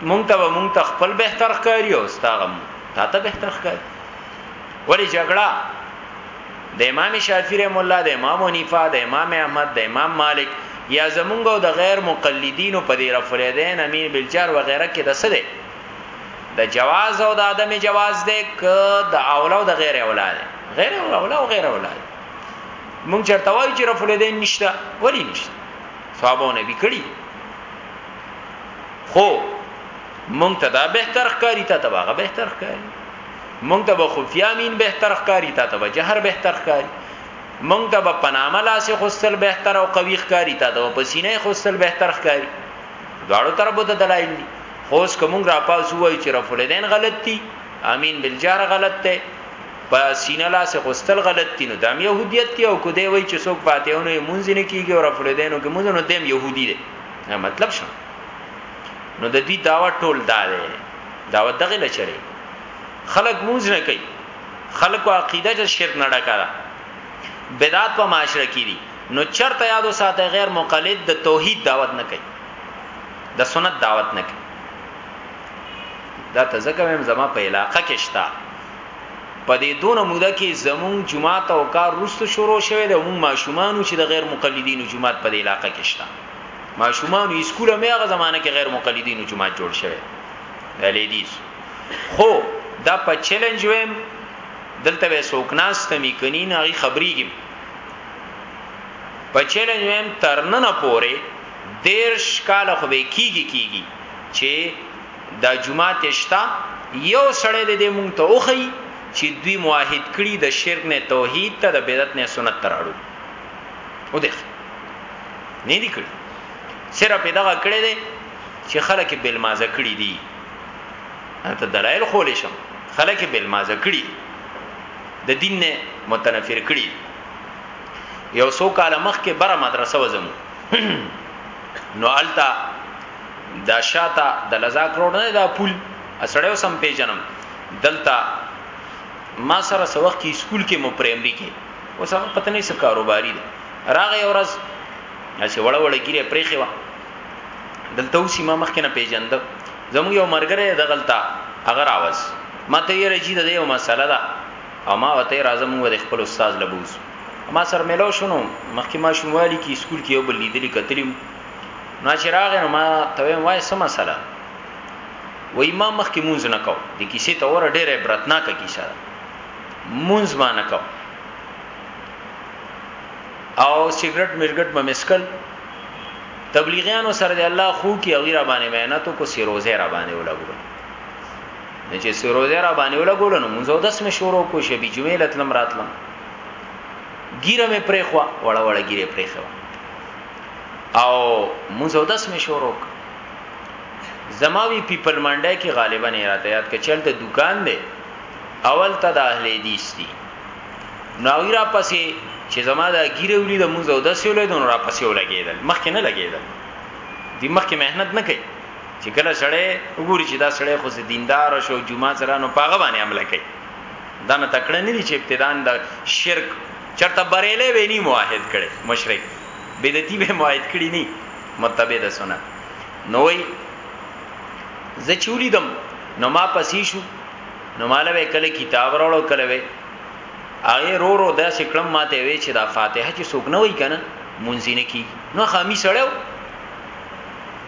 مونږ ته مونږ ته خپل بهتر ښکاری او ستاغم تا ته بهتر ښکاری ولی جګړه د امام شافعی رحم الله د امام حنیفه د امام احمد د امام مالک یا زمونږ او د غیر مقلدینو په دې رفریدین امین بلچار و غیره کې د سده د جواز او د عدم جواز ده ک د اولا او د غیر اولا ده غیر اولا او غیر اولا مونږ چرته وایو چې رفریدین نشته ولی نشته صحابه نبی کړي خو مونږ ته دا بهتر ښکاری ته تباغه بهتر ښکاری مونږ ته به خفیا امین بهتر ښکاری تا ته به جهر بهتر ښکاری مونږ ته به پنامه لاس خوستل بهتر او قوی ښکاری تا ته په سینې خوستل بهتر ښکاری دواړو طرفو ته دلایل دي خوس کوم را پاس وای چې رفع الیدین غلط دي امین بالجهر غلط ده په سینه لاس خوستل غلط دي نو دام يهودیت دی او کو دی وای چې څوک فاتحونه مونږ نه کیږي او رفع الیدینو کې مونږ نو دیم يهودي دي مطلب شو نو د دې داوا ټول دا دی داوا دغه لچره خلق مونږ نه کوي خلق او عقیده چې شرک نه ډکاره بدعت په معاشره کې دي نو چرته یادو ساته غیر مقلد د توحید دعوت نه کوي د سنت دعوت نه کوي دا تزکه هم زما په علاقه کې شتا په دې دون موده کې زمون جمعه او کار رست شروع شوه د عموم ماشومان چې د غیر مقلدینو جمعه په دې علاقه کې شتا ماشومان اسکول مې هغه زمانه کې غیر مقلدینو جمعه جوړ شوه لیدیز خو دا په چیلنج ویم دلته به سوکناس تمی کنی نه غي خبرېږم په چیلنج ویم ترننه پوره دیرش کال خو به کیږي کیږي چې دا جمعه تشتا یو سړی دې مونږ ته اوخی چې دوی موحد کړي د شرک نه توحید ته د بدعت نه سنت تراړو او دې نه دي کړی صرف دغه کړی دی چې خلک یې بل مازه کړي دي ته دلایل خولې شم خلک یې بل مازه کړي د دین نه متنفر کړي یو سو کال مخ کې بره مدرسه وزم نو التا دا شاته د لزا کروڑ نه دا پول اسړیو سم پیجنم دلتا ما سره سو وخت کې سکول کې مو پرایمري کې اوس هغه پته نه څه کاروباري ده راغې اورز چې وړه وړه ګیره پرېخې و دلته اوس ما مخکې نه پیژند زمو یو مرګره د غلطه هغه راوس ما ته یې رجی د یو مسله ده او ما وته راځم و د خپل استاد لبوس ما سر ملو شنو مخکې ما شموالي کې سکول کې یو بل لیدلی کتلم نو چې راغې نو ما ته وای سم مسله وای ما مخکې مونږ نه کو د کیسې ته ور ډېر عبرتناک کیسه مونږ ما نه کو او سیګریټ مرګټ مې مسکل تبلیغیانو سره دی الله خو کی او را باندې مهنت کو سیروزه را باندې ولګول نه چې سیروزه را باندې ولګول نو موږ داس می شروع کو شبي جمعې لتلم راتلم ګیره می پرې خو وړه وړه ګیره پرې خو او موږ داس می شروع زماوی پیپل منډه کې غالبا نه راته یاد کچل ته دکان دی اول ته د اهل حدیث دی نو غیر پسې چې زما دا ګیره ولې د موږ او د سیولې دون را پسې ولګېدل مخکې نه لګېدل دی مخکې مهنت نه کوي چې کله سړی وګوري چې دا سړی خو دیندار شو جمعه سره نو پاغه باندې عمل کوي دا نه تکړه نه دي چې ابتدان د شرک چرته بریلې به نه موحد کړي مشرک بدعتي به موحد کړي نه متبع د سنت نوې زه چولیدم نو ما پسې شو نو مال به کله کتاب راوړو کله وې هغه رو رو دا سکړم ماته وی چې دا فاتحه چې څوک نه وای کنه مونځینه کی نو خامي سړیو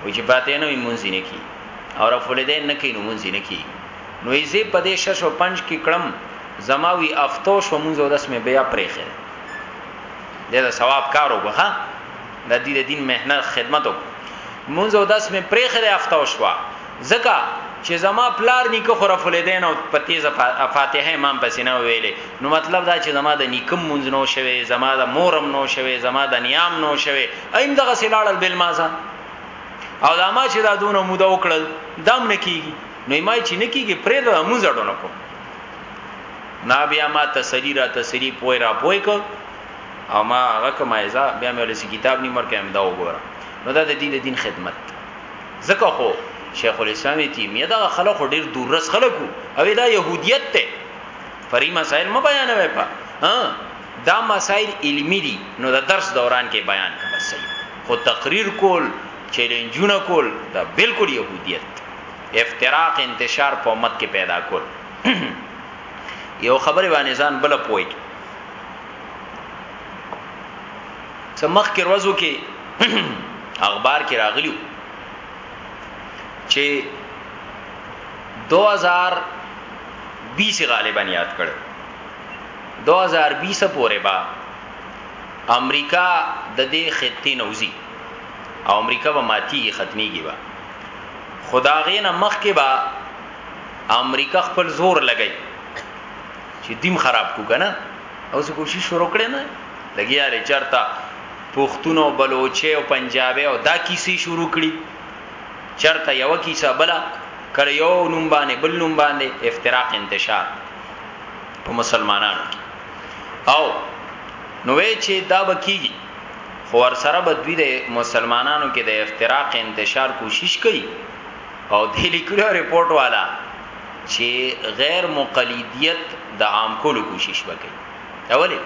و چې فاتحه نه وی مونځینه کی او رفولدین نه کی نو مونځینه کی نو یې زی په دې 605 کې کړم زماوی افتو شو مونږ داس مې بیا پرېخه دا ثواب کارو غه د دې د دین مهنت خدمت وکړو مونږ او داس مې پرې خره افتاو شو زکه چې زما پلار نیکه خرف لیدین او په تیزه فاتحه امام پسینه ویلې نو مطلب دا چې زما د نیکم مونږ نو شوي زما د مورم نو شوي زما د نیام نو شوي ایم دغه سلاړل بل مازه او دا ما چې دا دونه موده وکړل دام نکیږي نو ما چې نکیږي پرې دا مونږ اډو نکو نا بیا ما تسلی را تسلی پوی را پوی کو او ما هغه کومه ایزا بیا مې ولسی کتاب نیم ورکه امدا وګوره نو دا د دې د دین خدمت زکه خو شیخ الاسلام تیمیه دا خلک ډیر دورس خلکو او دا يهودیت ته فری مسائل م بیانوي په ها دا مسائل علمی دي نو د درس دوران کې بیان کړه صحیح خو تقریر کول چیلنجونه کول دا بالکل يهودیت افتراق انتشار په امت کې پیدا کول یو خبره باندې ځان بل پوي سمخ کې ورځو کې اخبار کې راغلیو چې 2020 غالبا یاد کړو 2020 پورې با امریکا د دې خطې نوزي او امریکا به ماتي ختميږي با خداغې نه مخ کې با امریکا خپل زور لګي چې دیم خراب کو کنه او څه کوشش شروع کړي نه لګیا لري چرتا پښتون او بلوچ او پنجابي او دا کیسې شروع کړي چرتا یو کیسه بلا کړ یو نوم باندې بل نوم باندې افتراق انتشار په مسلمانانو کې او نوې چې دا بکیږي خو ور سره به دوی د مسلمانانو کې د افتراق انتشار کوشش کوي او د لیکلو رپورت والا چی غیر مقلدیت د عام کولو کوشش وکړي اولی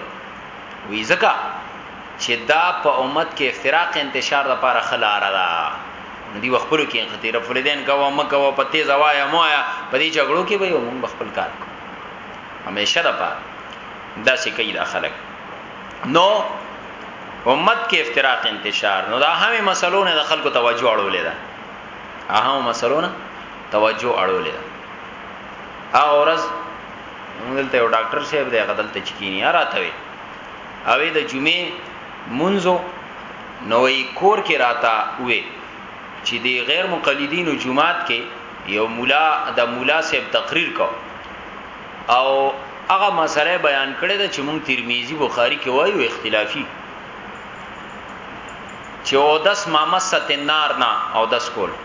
وی زکا چې دا په امت کې افتراق انتشار لپاره خلاره ده دی خپل کې خطر فلدین کوا مکه و پتی زوایا موایا په دې جګړو کې به یو موږ خپل کار کو همیشه را پات دا څه کوي دا خلک نو امت کې افتراق انتشار نو دا همې مسلو نه د خلکو توجه اړولې ده اهمو مسلو نه توجه اړولې ده هغه ورځ موږ دلته یو ډاکټر صاحب دی غدل ته چکینی راته وي او د جمعې منځو نوې کور کې راته وې چې دی غیر مقلدینو جمعات کې یو مولا د مولا صاحب تقریر کو او هغه مسله بیان کړې ده چې مونږ ترمذی بخاری کې وایو اختلافي چې او دس مامست النار نه او دس کول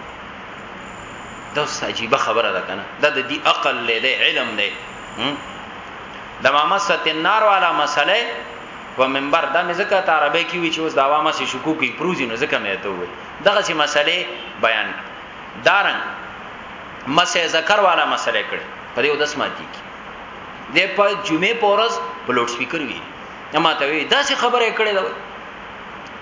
دا عجیب خبره ده کنه دا د دې عقل له ده علم ده د مامست النار والا مسله و منبر دا مې ځکه ته عربی کې وی چې اوس دا وامه سي شکوکی پروزي نو ځکه مې ته وی دغه سي مسله بیان دارن مسه ذکر والا مسله کړي په دې ودس ماتي کې د په جمعه پورز په لوډ سپیکر وی نه ما ته وی داسې خبره کړې ده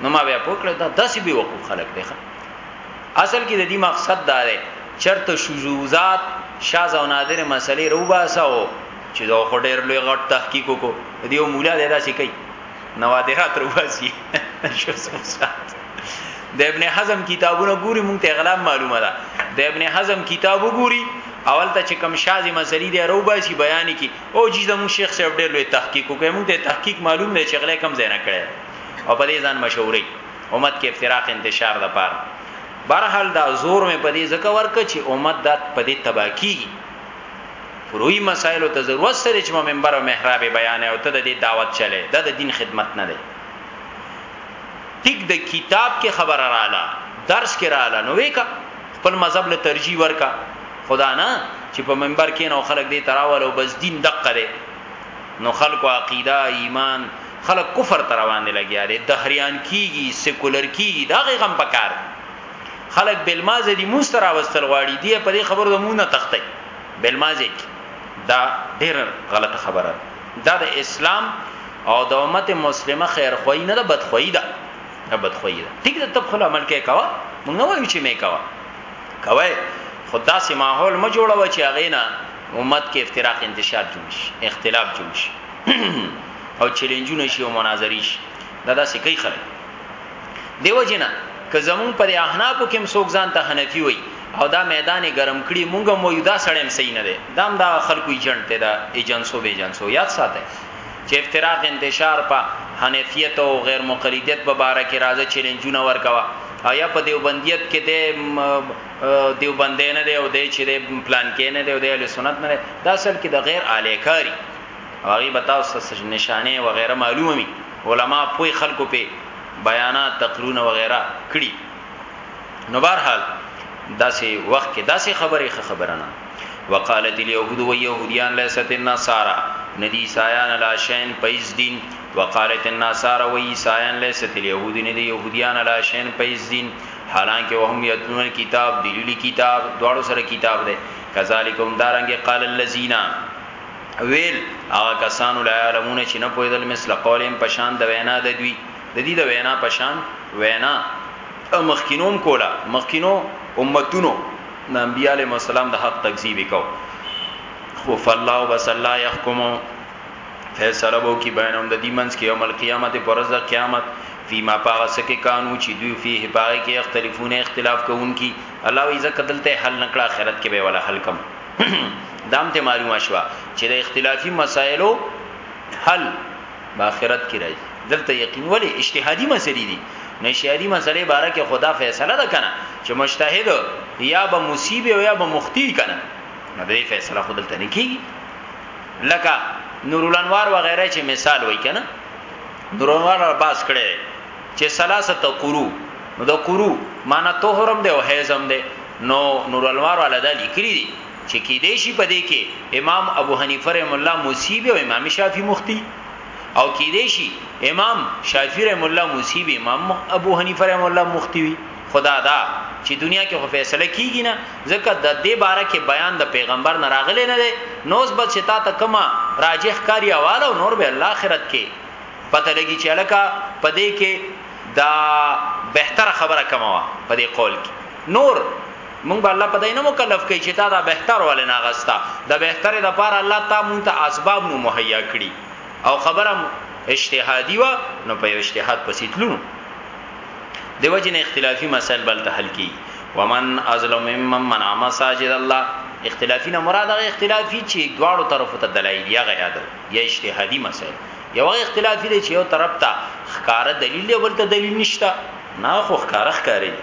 نو ما بیا پوکړه دا داسې به وقوف خلق دی اصل کې د دې مقصد دا دی چرته شذوذات شاز او نادر مسلې روباساو چې دا خو ډېر لوی غټ تحقیق وکړو دې یو مولا دی داسې کوي نوادرات روباسي شذوذات د ابن حزم کتابونه ګوري مونږ ته اغلب معلومه ده د ابن حزم کتابو ګوري اول ته چې کم شاز مسلې دی روباسي بیان کی او جی زمو شیخ صاحب ډیر لوی تحقیق وکړ موږ ته تحقیق معلوم دی چې غلې کم زینه کړي او په دې ځان مشهوري امت کې افتراق انتشار د پاره برحال دا زور مې په دې ځکه ورک چې امت دا په دې تباکی فروعي مسائل ته ضرورت سره چې منبر او محراب بیان او ته د دې دعوت چلے دا د دین خدمت نه دی ټیک د کتاب کې خبر رااله درس کې رااله نو ویکا خپل مذهب له ترجیح ورکه خدا نه چې په منبر کېنه او خلک دې تراول او بس دین دقه دی نو خلکو عقیده ایمان خلک کفر تروان دی لګیا دی دهریان کیږي سیکولر کیږي دا غي غم پکار خلک بلمازه دي مستر اوستل غواړي دی په دې خبرو د مونږه تخته بلمازه کی دا ډیر غلط خبره دا د اسلام او د امت مسلمه خیر خوې نه ده بد خوې ده دا بد خوې ده ټیک ده تب خلا عمل کې کوا مونږ نه وایو چې مې کوا کوي خدا سي ماحول م جوړو چې هغه نه امت کې افتراق انتشار جوړ شي اختلاف جوړ شي او چیلنجونه شي او مناظري شي دا داسې کوي خلک دیو جنا که زمون پر احنافو کې مسوک ځان ته حنفي وي او دا میدان ګرم کړي مونږه مو یدا سړیم صحیح نه ده دام دا خلکو ایجنټ ته دا ایجنسو به ایجنسو یاد ساته چې افتراق انتشار په حنفیت او غیر مقلدیت په باره کې راځه چیلنجونه ورکوه او یا په دیوبندیت کې دی دیوبندی نه دی او دی چې دی پلان کې نه دی او دی اهل سنت نه دی دا اصل کې د غیر اعلی کاری هغه به تاسو ته نشانه و غیره معلومه می علما پوی خلکو په بیانات تقرونه و غیره کړي نو بهر حال داسې وخت کې داسې خبرې خه خبره نه وقالت اليهود واليهوديان ليست النصارى ندي عيسایان لا شین پیس دین وقالت النصارى وعيسایان ليست اليهود ندي يهوديان لا شین پیس دین حالانکه وهم یتلون کتاب دلیلی کتاب دواړو سره کتاب ده کذالک هم دارنګ قال الذين ویل هغه کسانو لا علمون چې نه پوهیدل مثل قولهم پشان د وینا د دوی د دوی د وینا په شان وینا مخکینو هم کوله، مخکینو امتونو د انبیا علیهم السلام د حق تکذیب یې کاوه، خو فالله بس الله یحکم فیصله به وکړي بینهم د دوی منځ کې یوم القیامة په ورځ د قیامت فیما په هغه څه کې کانو چې دوی فیه په هغې کې یختلفون اختلاف کوونکي الله وایي ځکه دلته یې حل نه کړه آخرت کې به یې وله حل کم دا هم ته معلومه شوه چې د اختلافي مسایلو حل په آخرت کې راځي دلته یقین ولی اجتهادي مسلې دي نو شهري مسلې باره کې خدا فیصله ده کنه چې مجتهد یا به مصیب او یا به مختی کنه نو دې فیصله خود دلته نه کیږي لکه نور الانوار وغیرہ چې مثال وای کنه نور الانوار باس کړي چې ثلاثه قرو نو د قرو معنی طهرم دی او حیزم دی نو نور الانوار علی ذلک کړی چه کیدای شي په دې کې امام ابو حنیفه رحم الله مصیب او امام شافعی مختی او کیدای شي امام شافعی رحم الله مصیب امام ابو حنیفه رحم الله مختی وي خدا دا چې دنیا کې خو فیصله کیږي نه ځکه د دې باره کې بیان د پیغمبر نه راغلی نه دی نوز بد چې تا ته کما راجح کاری اواله نور به الله آخرت کې پته لګي چې الکا پدې کې دا بهتره خبره کما په دې قول کې نور مونږ به الله په دې نه مکلف کوي چې تا دا بهتر ولې نه غستا د بهتره د پاره الله تا مونږ ته اسباب نو مهیا کړی او خبره اجتهادي وا نو په اجتهاد پسې تلونو دیو جن اختلافي مسائل بل ته حل کی ومن ازلم ممن منع مساجد الله اختلافي نه مراد هغه اختلافي چې دواړو طرفو ته دلایل یا غیادو یا اجتهادي مسائل یو اختلافي دی چې یو طرف ته ښکارا دلیل دی بل ته دلیل نشته نه خو ښکارا ښکاری دی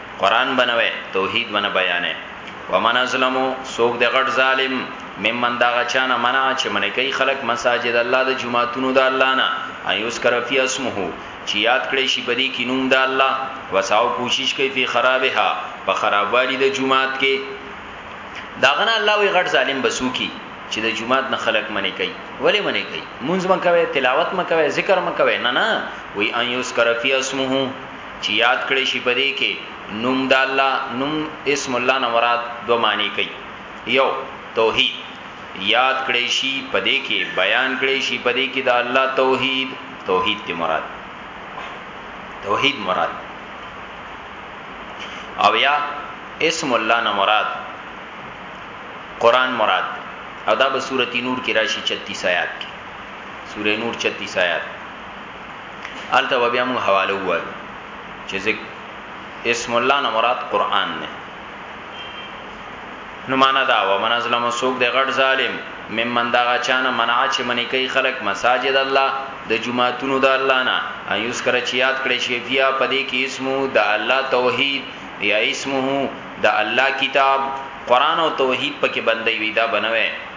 قران به نه وې توحید به نه بیانې ومن ازلمو سوک د غټ ظالم ممن دا غچانه منع چې منې کوي خلق مساجد الله د جمعهتونو د الله نه ایوس کرفی اسمه چې یاد کړي شي په دې کې نوم د الله وساو کوشش کوي په خرابها په خرابوالي د جمعهت کې دا غنه الله وی غټ ظالم بسوکی چې د جمعات نه خلق منی کوي ولې منی کوي مونږ من کوي تلاوت من کوي ذکر من کوي نه نه وی ان یذکر فی اسمه چي یاد کړی شي په دې کي نوم د الله، نوم اسم الله نه مراد دوه معنی کوي، یو، توحید، یاد کړی شي په دې کي، بیان کړی شي په دې کي د الله توحید، توحید دي مراد، توحید مراد، او یا اسم الله نه مراد قران مراد دی او دا به سورتی نور کې راشي 36 آیات کې سورې نور 36 آیات الته به بیا موږ حواله وایو چې ذکر اسم الله نه مراد قران نه نو معنا دا و من ازلم سوق د غټ ظالم ممن دا چانه منع چې منی کوي خلق مساجد الله د جمعهتونو د الله نه ایوس کر چې یاد کړي شي بیا پدې کې اسمو د الله توحید یا اسمه د الله کتاب قران او توحید پکې بندي وي دا بنوي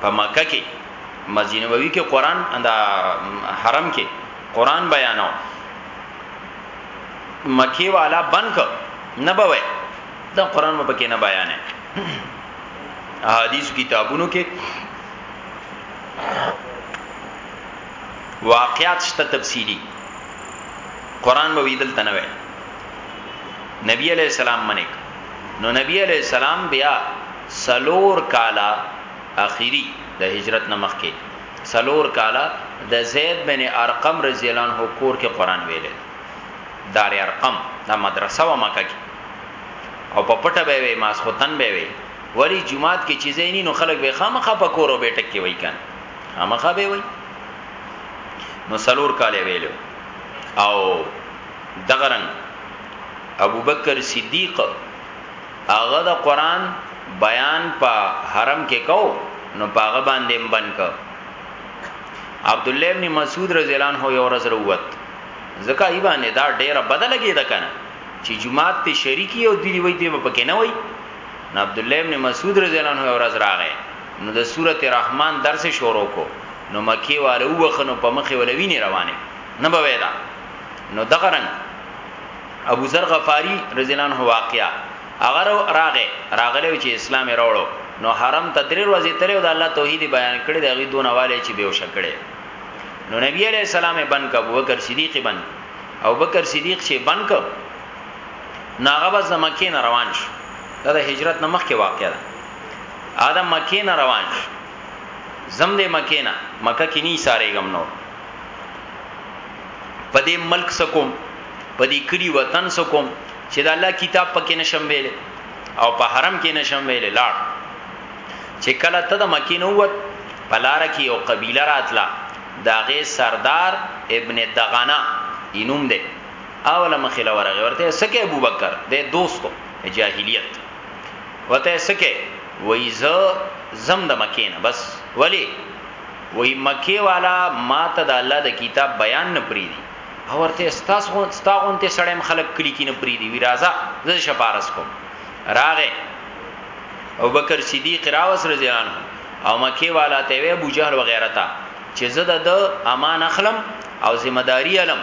په مکه کې مسجد نبوي کې قران دا حرم کې قران بیانو مکی والا بنک نه بوي دا قران مبه کې نه بیانې احادیث کتابونو کې واقعات شته تفصیلی قران به ویدل تنوي نبی علیہ السلام منک نو نبی علیه السلام بیا سلور کالا اخیری د هجرت نه مخکې سلور کالا د زید بن ارقم رضی الله عنه کور کې قران ویل دار ارقم دا مدرسه و مکه کې او په پټه به وي ماسختن به وي ولی جمعات کې چیزې نه نو خلک به خامخا په کورو به ټک کې وای کان خامخا به وای نو سلور کاله ویلو او دغه رنګ ابوبکر صدیق هغه د قران بیان په حرم کې کو نو پاغه باندې مبن ک عبد الله ابن مسعود رضی الله عنه یو ورځ وروت زکه ای باندې دا ډیره بدلګی د کنه چې جمعات ته شریکی او دی وی دی په کې نه وای نو عبد الله ابن مسعود رضی الله عنه ورځ راغی نو د سورته رحمان درس شروع کو نو مکی والو وخنو په مخه ولوینه روانه نه بویدا نو دغه رنګ ابو ذر غفاری رضی الله عنه واقعا هغه راغه راغله چې اسلام راوړو نو حرم ته درې ورځې تلې او د الله توحید بیان کړي دغه دون والے چې بهوش کړي نو نبی علیہ السلام بن ک ابو بکر صدیق بن او بکر صدیق چې بن ک ناغه بس د مکې نه روان شو دا د هجرت نه مخکې واقعا ده ادم مکې نه روان شو زم دې مکې نه مکه کې نه ساري غم نو په دې ملک سکوم په دې کلی وطن سکوم چې د الله کتاب پکې نشم ویل او په حرم کې نشم ویل لاړ چې کله ته د مکې نو وت پلار کې یو قبیله راتلا داغه سردار ابن دغنا اینوم دی اوله مخله ورغه ورته سکه ابو بکر د دوستو جاهلیت وته سکه وایزه زم د مکې نه بس ولی وایی مکې والا ماته د الله د کتاب بیان نه پریدي او ورته ستاسو غون ستا غونته سړی هم خلک کلی کې نه پریدي وی راځه زه شفارس کوم راغه او بکر صدیق راوس رضی الله عنه او مکی والا ته وی ابو جهل وغیرہ تا چې زه د امان اخلم او ذمہ داری علم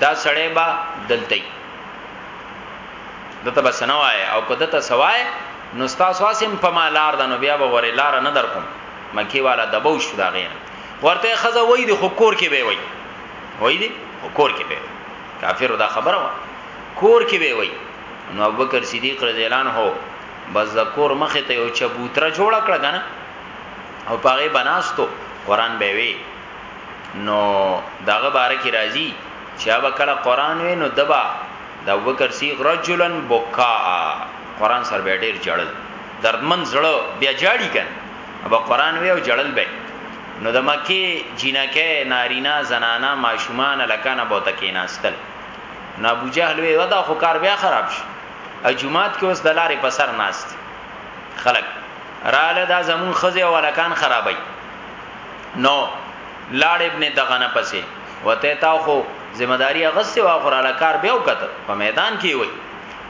دا سړی با دلته دته بس نه وای او کده ته سوای نو تاسو اسیم په ما لار دنو بیا به غوري لار نه در کوم مکی والا دبو شو دا غین ورته خزه وای دی خو کور کې به وای وای دی خو کور کې به کافر دا خبره وا کور کې به وای نو ابوبکر صدیق رضی الله عنه بس د کور مخه ته یو چبوتره جوړ کړ کنه او پاره بناستو قران به وی نو داغه باره کې راځي چې هغه کله قران وی نو دبا د ابوبکر صدیق رجلن بوکا قران سر به ډیر جړل دردمن زړه بیا جاړي کن ابا قران وی او جړل به نو د مکی جنکه نارینا زنانا ماشومان لکانه بوت کیناستل نو ابو جهل وی ودا خو کار بیا خراب شي اجمات کې اوس دلارې په سر ناست خلق رااله دا زمون خزه او لکان خرابای نو لاړ ابن دغنه پسې وته تا خو ذمہ داری غسه واخره لکار بیا وکړه په میدان کې وای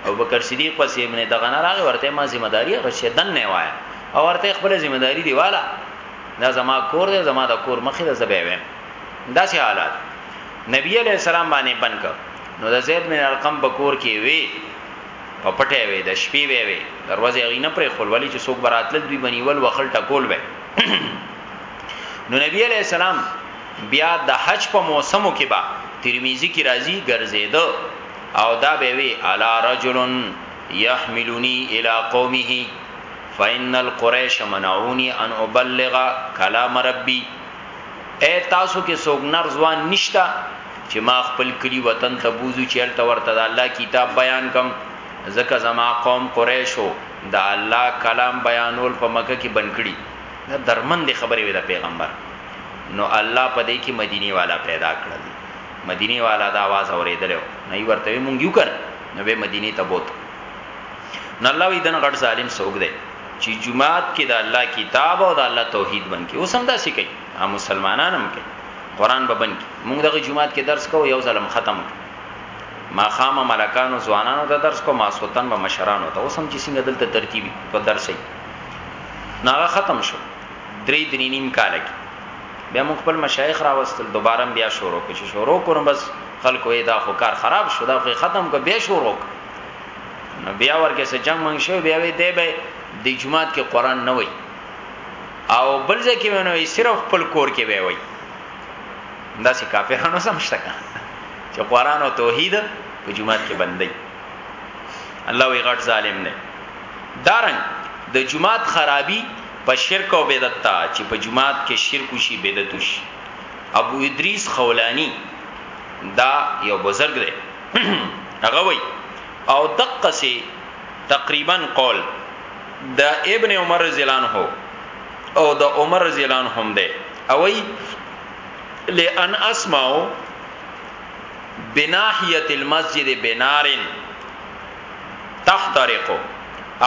او بکر صدیق پس ابن دغه نه راغی ورته ما ذمہ داری غشدن نه وایا او ورته خپل ذمہ داری دی والا دا زما کور دی زما د کور مخې د زبې ویم دا سه حالات نبی علیہ السلام باندې بن ک نو د زید بن ارقم بکور کې وی په پټه وی د شپې وی وی دروازه غی نه پرې خپل ولی چې څوک براتل دوی بنیول وخل ټکول وی نو نبی علیہ السلام بیا د حج په موسمو کې با ترمذی کی راضی ګرځیدو او دا به وی الا رجل يحملني الى قومه فان القريش منعوني ان ابلغ کلام ربي اے تاسو کې څوک نر ځوان نشتا چې ما خپل کلی وطن ته بوزو چې الته ورته د الله کتاب بیان کم ځکه زما قوم قریشو د الله کلام بیانول په مکه کې بن کړي دا درمن دي خبرې وي د پیغمبر نو الله په دې کې مدینه والا پیدا کړل مدینې والا دا आवाज اوریدلو نه ای ورته وی مونږ یو کړ نو به مدینې ته بوت نو الله وی دن غټ ظالم سوګ دی چې جمعات کې د الله کتاب او د الله توحید بن کې اوس هم دا سې کوي ها مسلمانان هم کوي قران به بن کې مونږ دغه جمعات کې درس کوو یو ظلم ختم ما خام ملکانو ځوانانو ته درس کو ما سوتن به مشرانو ته اوس هم چې څنګه دلته ترتیبي په درس یې ناغه ختم شو درې درې نیم کال کې بیا موږ خپل مشایخ راوستل دوباره بیا شروع کړو چې شروع کړو بس خلکو یې دا خو کار خراب شو دا خو ختم کو بیا شروع نو بیا ورکه سه جنگ منګ شو بیا وې دی به د جمعات کې قران نه وای او بل ځکه ونه وای صرف خپل کور کې وای وای دا چې کافرانو سمشته کا چې قران او توحید په جمعات کې بندي الله وی غټ ظالم نه دارن د جمعات خرابي په شرک او بدعت ته چې په جماعت کې شرک وشي بدعت وشي ابو ادریس خولانی دا یو بزرګ دی هغه وای او دقه سي تقریبا قول د ابن عمر رضی الله عنه او د عمر رضی الله عنه هم ده او ای لئن اسمعوا بناحیه المسجد بنارن تحترق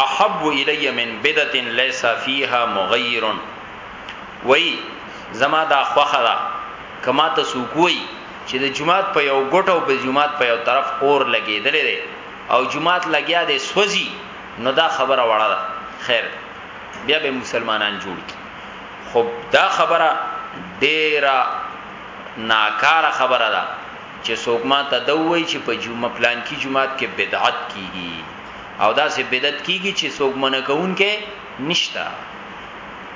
احب الی من بدعت لیس فیها مغیر وای زما دا خوخه ده کما ته سوکوي چې د جمعات په یو ګټ او په جمعات په یو طرف اور لګیدلې ده او جمعات لګیا دی سوځي نو دا خبره وړه ده خیر بیا به مسلمانان جوړ کی خو دا خبره ډیره ناکاره خبره ده چه څوک ماته دا ووایی چه په جمعه پلانکی جومات کی بدعت کیږی او داسی بدعت کیږی چه څوک منع کوونکی نشته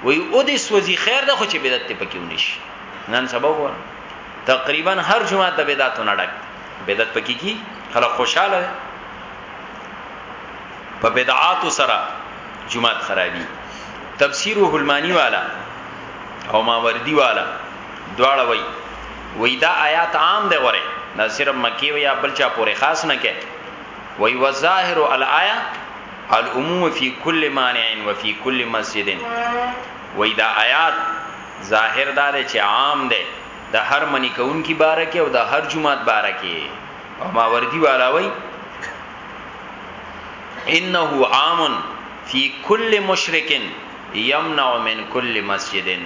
وایی اودی سوزی خیر ده خو چه بدعت تی پکی ونشی نن سبا وګوره تقریبا هر جمعه د بدعتو نه ډک بدعت پکې کی خلک خوشاله په بدعات سره جمعه خرابي تفسیر هلمانی والا او ماوردی والا دواړه وای وی دا آیات عام دی وره دا صرف مکی و یا بل چا پورې خاص نه کې وی وظاهر الایه العموم فی کل مانع و فی کل مسجد وی دا آیات ظاهر دا دی چې عام دی د هر منی کون کی بارکه او د هر جمعات بارکه او ما وردی والا وی انه عام فی کل مشرک یمنع من کل مسجدن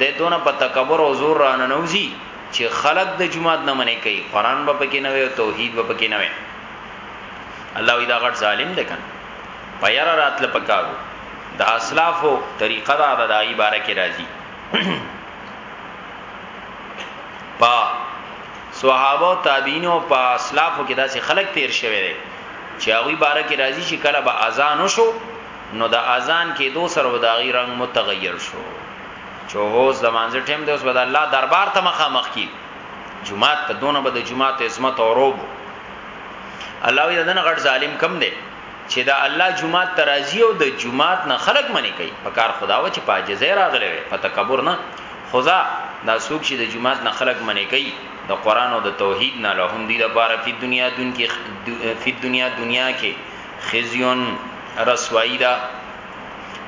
دی دونه په تکبر او زور را ننوځي چې خلق د جمعات نه منې کوي قران به پکې نه وي او توحید به پکې نه وي الله وی دا غټ ظالم دی کنه پیر راتل پکارو د اسلافو طریقه دا د دای باره کې راځي پا صحابه او تابعین او پا اسلافو کې داسې خلک تیر شوی دی چې هغه باره کې راځي چې کله به اذان وشو نو د اذان کې دو سره وداغي رنگ متغیر شو چوهوس د مانځ ټیم د اوس بد الله دربار ته مخامخ کی جمعات ته دونه بد جمعات عظمت او روب الله یې دنه غټ ظالم کم دی چې دا الله جمعات ته راضی او د جمعات نه خلق منی کوي په کار خداو چې پاجزه راغلی وي په تکبر نه خدا دا سوق چې د جمعات نه خلق منی کوي د قران او د توحید نه لهم دی د بار په دنیا دن کې په دنیا دنیا کې خزیون رسوایی دا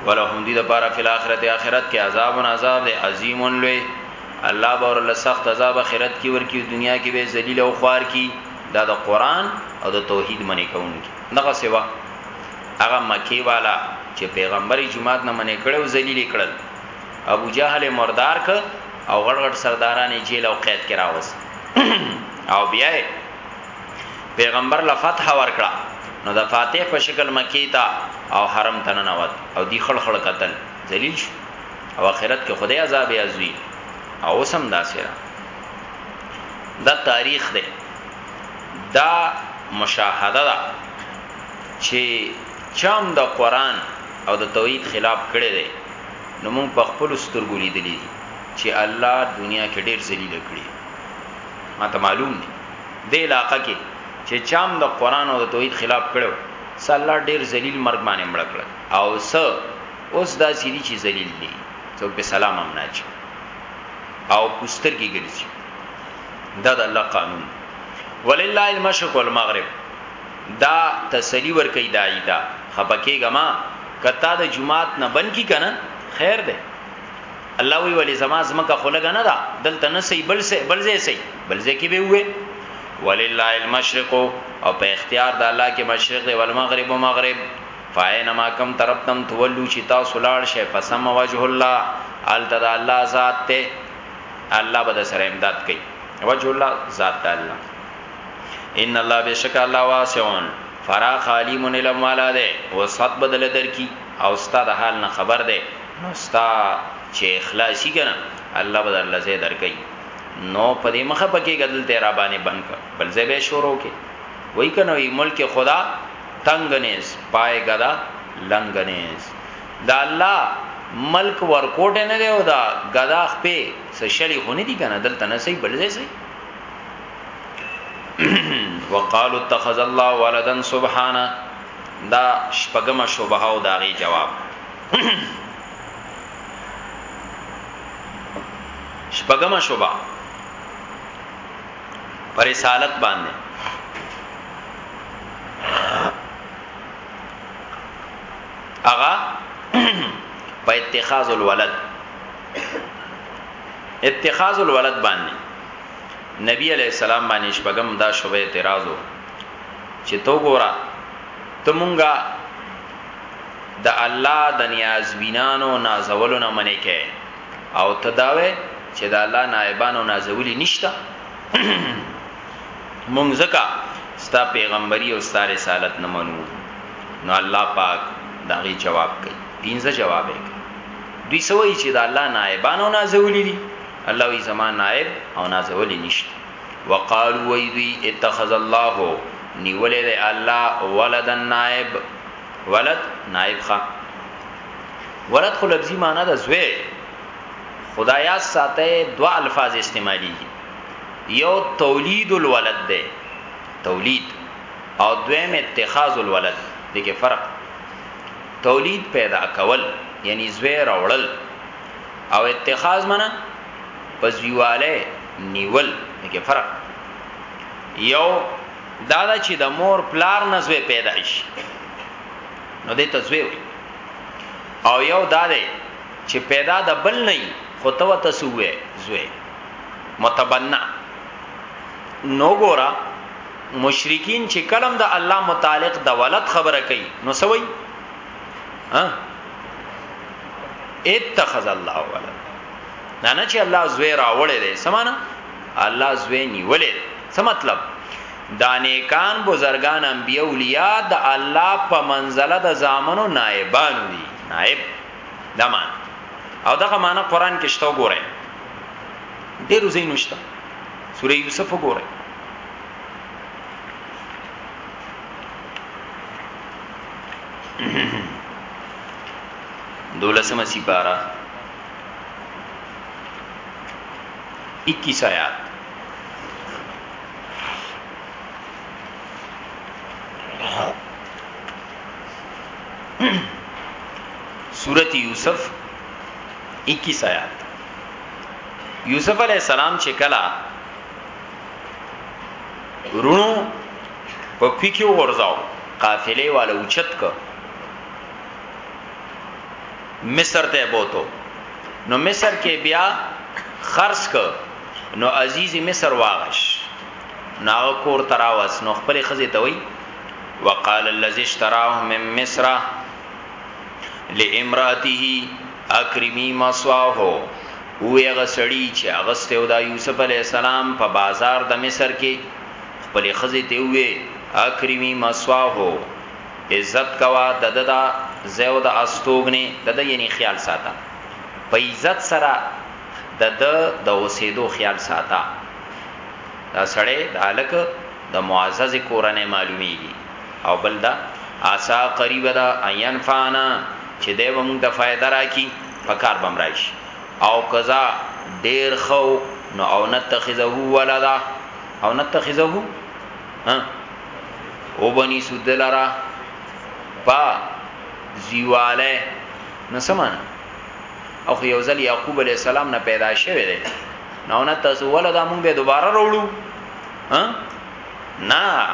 ولهم دی د پاره فل اخرت اخرت کې عذاب و عذاب دی عظیم لوی الله بور له سخت عذاب اخرت کې ورکی دنیا کې به ذلیل او خوار کی دا د قران او د توحید منی کوونکی دغه سیوا هغه مکی والا چې پیغمبر جماعت نه منی کړو ذلیل کړل ابو جهل مردار ک او غړ غړ سرداران جیل او قید کراوس او بیا پیغمبر له فتح ورکړه نو د فاتح په شکل مکی تا او حرم ته ننوت او دی خړ خړ قتل ذلیل شو او آخرت کې خدای عذاب ازوی او سم دا سره دا تاریخ دی دا مشاهده ده چې چم د قران او د توحید خلاف کړي دي نو موږ په خپل سترګو لیدلې دي چې الله دنیا کې ډېر ذلیل کړی ما ته معلوم دي دې علاقه کې چې چا هم د قرآن او د توحید خلاف کړی وو، څه الله ډېر ذلیل مرګ باندې مړه کړل او څه اوس داسې دي چې ذلیل دي، څوک پرې سلام هم نه اچوي او په سترګې ګرځي. دا د الله قانون دی. ولله المشرق والمغرب دا تسلی ورکي دای دا خپکیګه ما کتا د جمعات نه بن کی کنه خیر ده الله وی ولی زما زمکه خلګه نه ده دلته نه سي بل سي بل زي سي بل زي کې به وې ولله المشرق او په اختیار د الله کې مشرق او المغرب او مغرب فاینما کم ترپتم تولو چې تاسو لاړ شئ فسم وجه الله ال تد الله ذات ته الله بد سره امداد کوي وجه الله ذات ته الله ان الله بشک الله واسعون فراخ علیم علم والا ده وسط بدل در کی او ستا د حال نه خبر دی نو ستا چې اخلاصي کنه الله به درله زه درکې نو په دې مخه پکې غدل ته را باندې بند کړ بل زه به شروع کې وای کنه وی ملک خدا تنگنیز پای غدا لنګنیز دا الله ملک ورکوټ نه دی او دا غدا خپې سشلی خونی دی کنه دلته نه سي بل زه سي وقالو اتخذ الله ولدا سبحانه دا شپږمه شوبه او داغي جواب شپږمه شوبه پر رسالت باندې اغا په اتخاذ الولد اتخاذ الولد باندې نبی علیہ السلام باندې شپږم دا شوبه اعتراض وکړ چې تو ګورا ته مونږه د الله د نیازبینانو نازولو نه منې کې او تداوي چې د الله نائبانو نازولی نشته مونږ زکه ستا پیغمبري او ستا رسالت نه منو نو الله پاک داغي جواب کوي پینځه جواب یې دوی سوي چې د الله نائبانو نازولی دي الله وی زمان نائب او نازولی نشته وقالو وی دوی اتخذ الله نیولی دی الله ولدا نائب ولد نائب خا ولد خو لفظی معنی ده زوی خدایا ساته دوا الفاظ استعمالی یو تولید الولد ده تولید او دویم اتخاذ الولد دغه فرق تولید پیدا کول یعنی زوی راوړل او اتخاذ معنی پزویواله نیول کې فرق یو دا دا چې د مور پلار نزوې پیدا شي نو دې تزوی او یو دا دی چې پیدا د بل نه خو ته وته سوې زوی متبنا نو ګورا مشرکین چې کلم د الله متعلق د ولد خبره کوي نو سوي ها اتخذ الله ولد دا نه چې الله زوی راوړې دې سمانه الله زوی نیولې څه مطلب دا نیکان بزرگان انبیاء اولیاء د الله په منزله د زامنو نائبان دي نائب دا مان او دغه معنی قران کې شته وګورئ ډېر زینو شته سورې یوسف وګورئ دولسمه سپاره 21 آیات سورت یوسف 21 آیات یوسف علی السلام چې کلا رونو په کوکیو ورځاو قافلې والا اوچت کو مصر ته بوتو نو مصر کې بیا خرڅ ک نو عزیز مصر واغش نو کور تراوس نو خپل خزه ته وی وقال الذي اشتراه من مصر لامراته اکرمی مسواه او هغه سړی چې هغه ستو دا یوسف علی السلام په بازار د مصر کې خپل خزه ته وی اکرمی مسواه عزت کوه د ده د ځای او د استوګنې د ده یعنی خیال ساته په عزت سره د ده د اوسېدو خیال ساته دا سړی د هلک د معزز کورنۍ معلومیږي او بل دا آسا قریب دا عین فانا چې دی به مونږ ته فایده راکړي په کار به مرایش او قضا ډیر خو نو او نتخذه ولدا او نتخذه ها او بنی سودلرا پا زیواله نو سمانه او یو ځل یعقوب علی السلام نه پیدا شوه دی نو نه تاسو ولدا مونږ به دوباره وروړو ها نه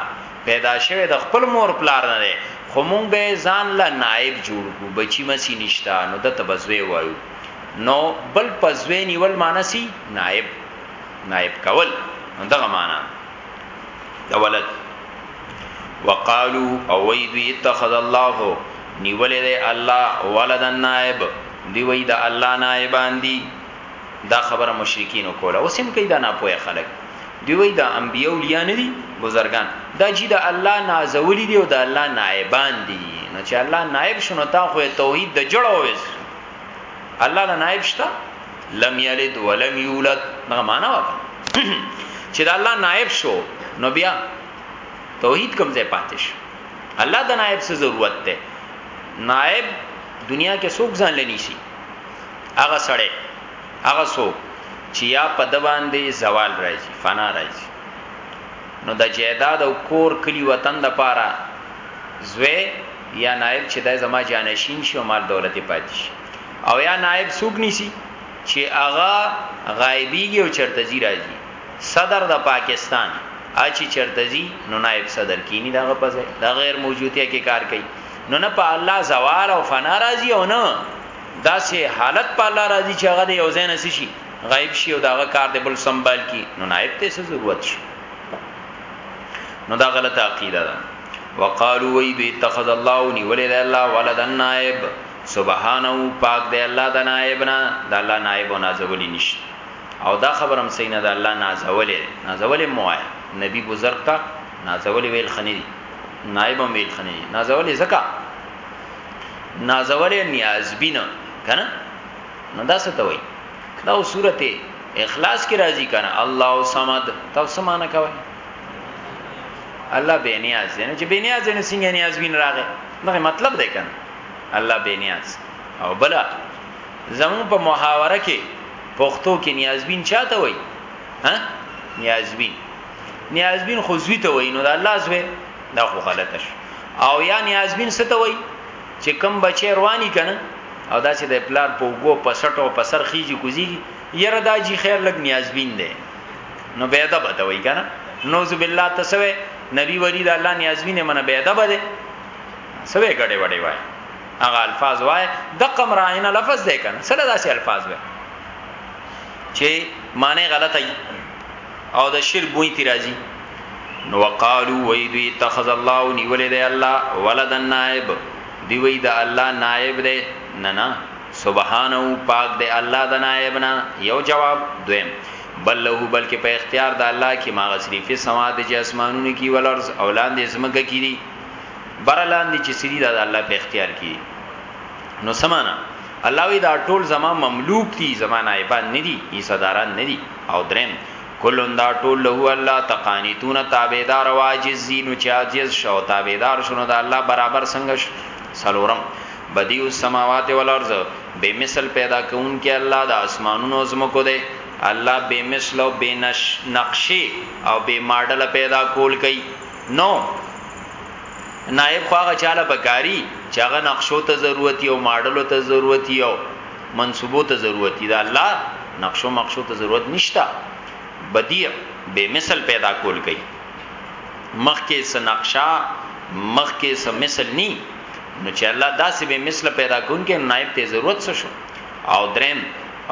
پیدا شوه د خپل مور پلار نه دی خو مونږ به ځان لا نائب جوړ کو بچی مسی نشتا نو د تبزوی وایو نو بل پزوی نیول مانسی نائب نائب کول دغه معنی د ولد وقالو او وی دوی اتخذ الله نیولې دی الله ولدا نائب دی وی د الله نائبان دی دا خبره مشرکین کوله اوس هم کوي دا نه پوهه خلک دی وی دا انبیو لیا نه دي بزرگان دا چې د الله نازولی دی او د الله نائبان دی نو چې الله نائب شونه تا خو توحید د جوړو وس الله له نائب شته لم یلد ولم یولد دا معنا وکړه چې دا الله نائب شو نو بیا توحید کوم ځای پاتې شو الله د نائب څه ضرورت ده نائب دنیا کې څوک ځان لنی شي هغه سړی هغه څوک چې یا په د باندې زوال راځي فنا راځي نو د جیداد او کور کلی وطن د پاره زوی یا نائب چې د زما جانشین شي او مال دولت پاتې شي او یا نائب سوق نیسی چې اغا غایبیږي او چرتزی راځي صدر د پاکستان اچي چرتزی نو نائب صدر کینی دا غپځه دا غیر موجودیه کې کار کوي نو نه په الله زوال او فنا راځي او نه دا سه حالت په الله راځي چې هغه د یو ځای نه شي غایب شي او دا غ کار د بل سنبال کی نو نائب ته څه ضرورت شي نو دا غلطه عقیده ده وقالو وی دوی اتخذ الله ونی ولی الله ولدن نائب سبحانه پاک دی الله د نائب نه د الله نائب او نازولی نشته او دا خبرم صحیح نه ده الله نازولی نازولی موای نبی بزرگ تا نازولی ویل خنی دی نائب هم ویل خنی دی نازولی زکا نازولی نیازبی نه کنه نو دا څه ته وای دا سورته اخلاص کی راضی کنه الله صمد تاسو سمانه کوي الله بے نیاز دی نو چې بے نیاز نه څنګه نیاز وین راغې نو مطلب دی کنه الله بې نیاز او بلا زمون په محاوره کې پښتو کې نیازبین چاته وای ها نیازبین نیازبین خو زوی ته وای نو د الله زوی دا خو غلطه شو او یا نیازبین څه ته وای چې کم بچی رواني کنه او دا چې د پلار په وګو په سټو په سر خيږي کوزي یره دا جی خیر لګ نیازبین دی نو به ادب ته وای کنه نوذ بالله تسوي نبی ولی د الله نیازبین منه به ادب دی سوي ګډي وډي وای هغه الفاظ وای د قمرائن لفظ دی کنه سره داسې الفاظ وای چې معنی غلطه ای او د شرک بوئی تی راځي نو وقالو وی دوی تخذ الله نیولې دی الله ولدن نائب دی وی د الله نائب دی نه نه سبحانه پاک دی الله د نائب نه یو جواب دویم بل له بلکې په اختیار د الله کې ما غسری فی سماوات چې اسمانونو کې ولرز اولاد یې زمګه کړي برلاندې چې سری دا الله په اختیار کې نو سمانا الله وی دا ټول زما مملوک دي زما نائبان ندي ایصداران ندي او درم کلون دا ټول له الله تقانیتون تابعدار او عاجز دي نو چې عاجز شو تابعدار شونه دا الله برابر څنګه سلورم بدیع السماوات والارض به مثل پیدا کون کې الله د اسمانونو زمکو ده الله به مثل او به نقشې او به ماډل پیدا کول کوي نو نائب خو هغه چاله پکاري چې هغه نقشو ته ضرورت یو ماډلو ته ضرورت یو منصوبو ته ضرورت دی الله نقشو مقشو ته ضرورت نشتا بدیع به مثل پیدا کول کوي مخ کې س نقشا مخ کې س مثل ني نو چې الله داسې به مثل پیدا کون کې نائب ته ضرورت څه شو او درم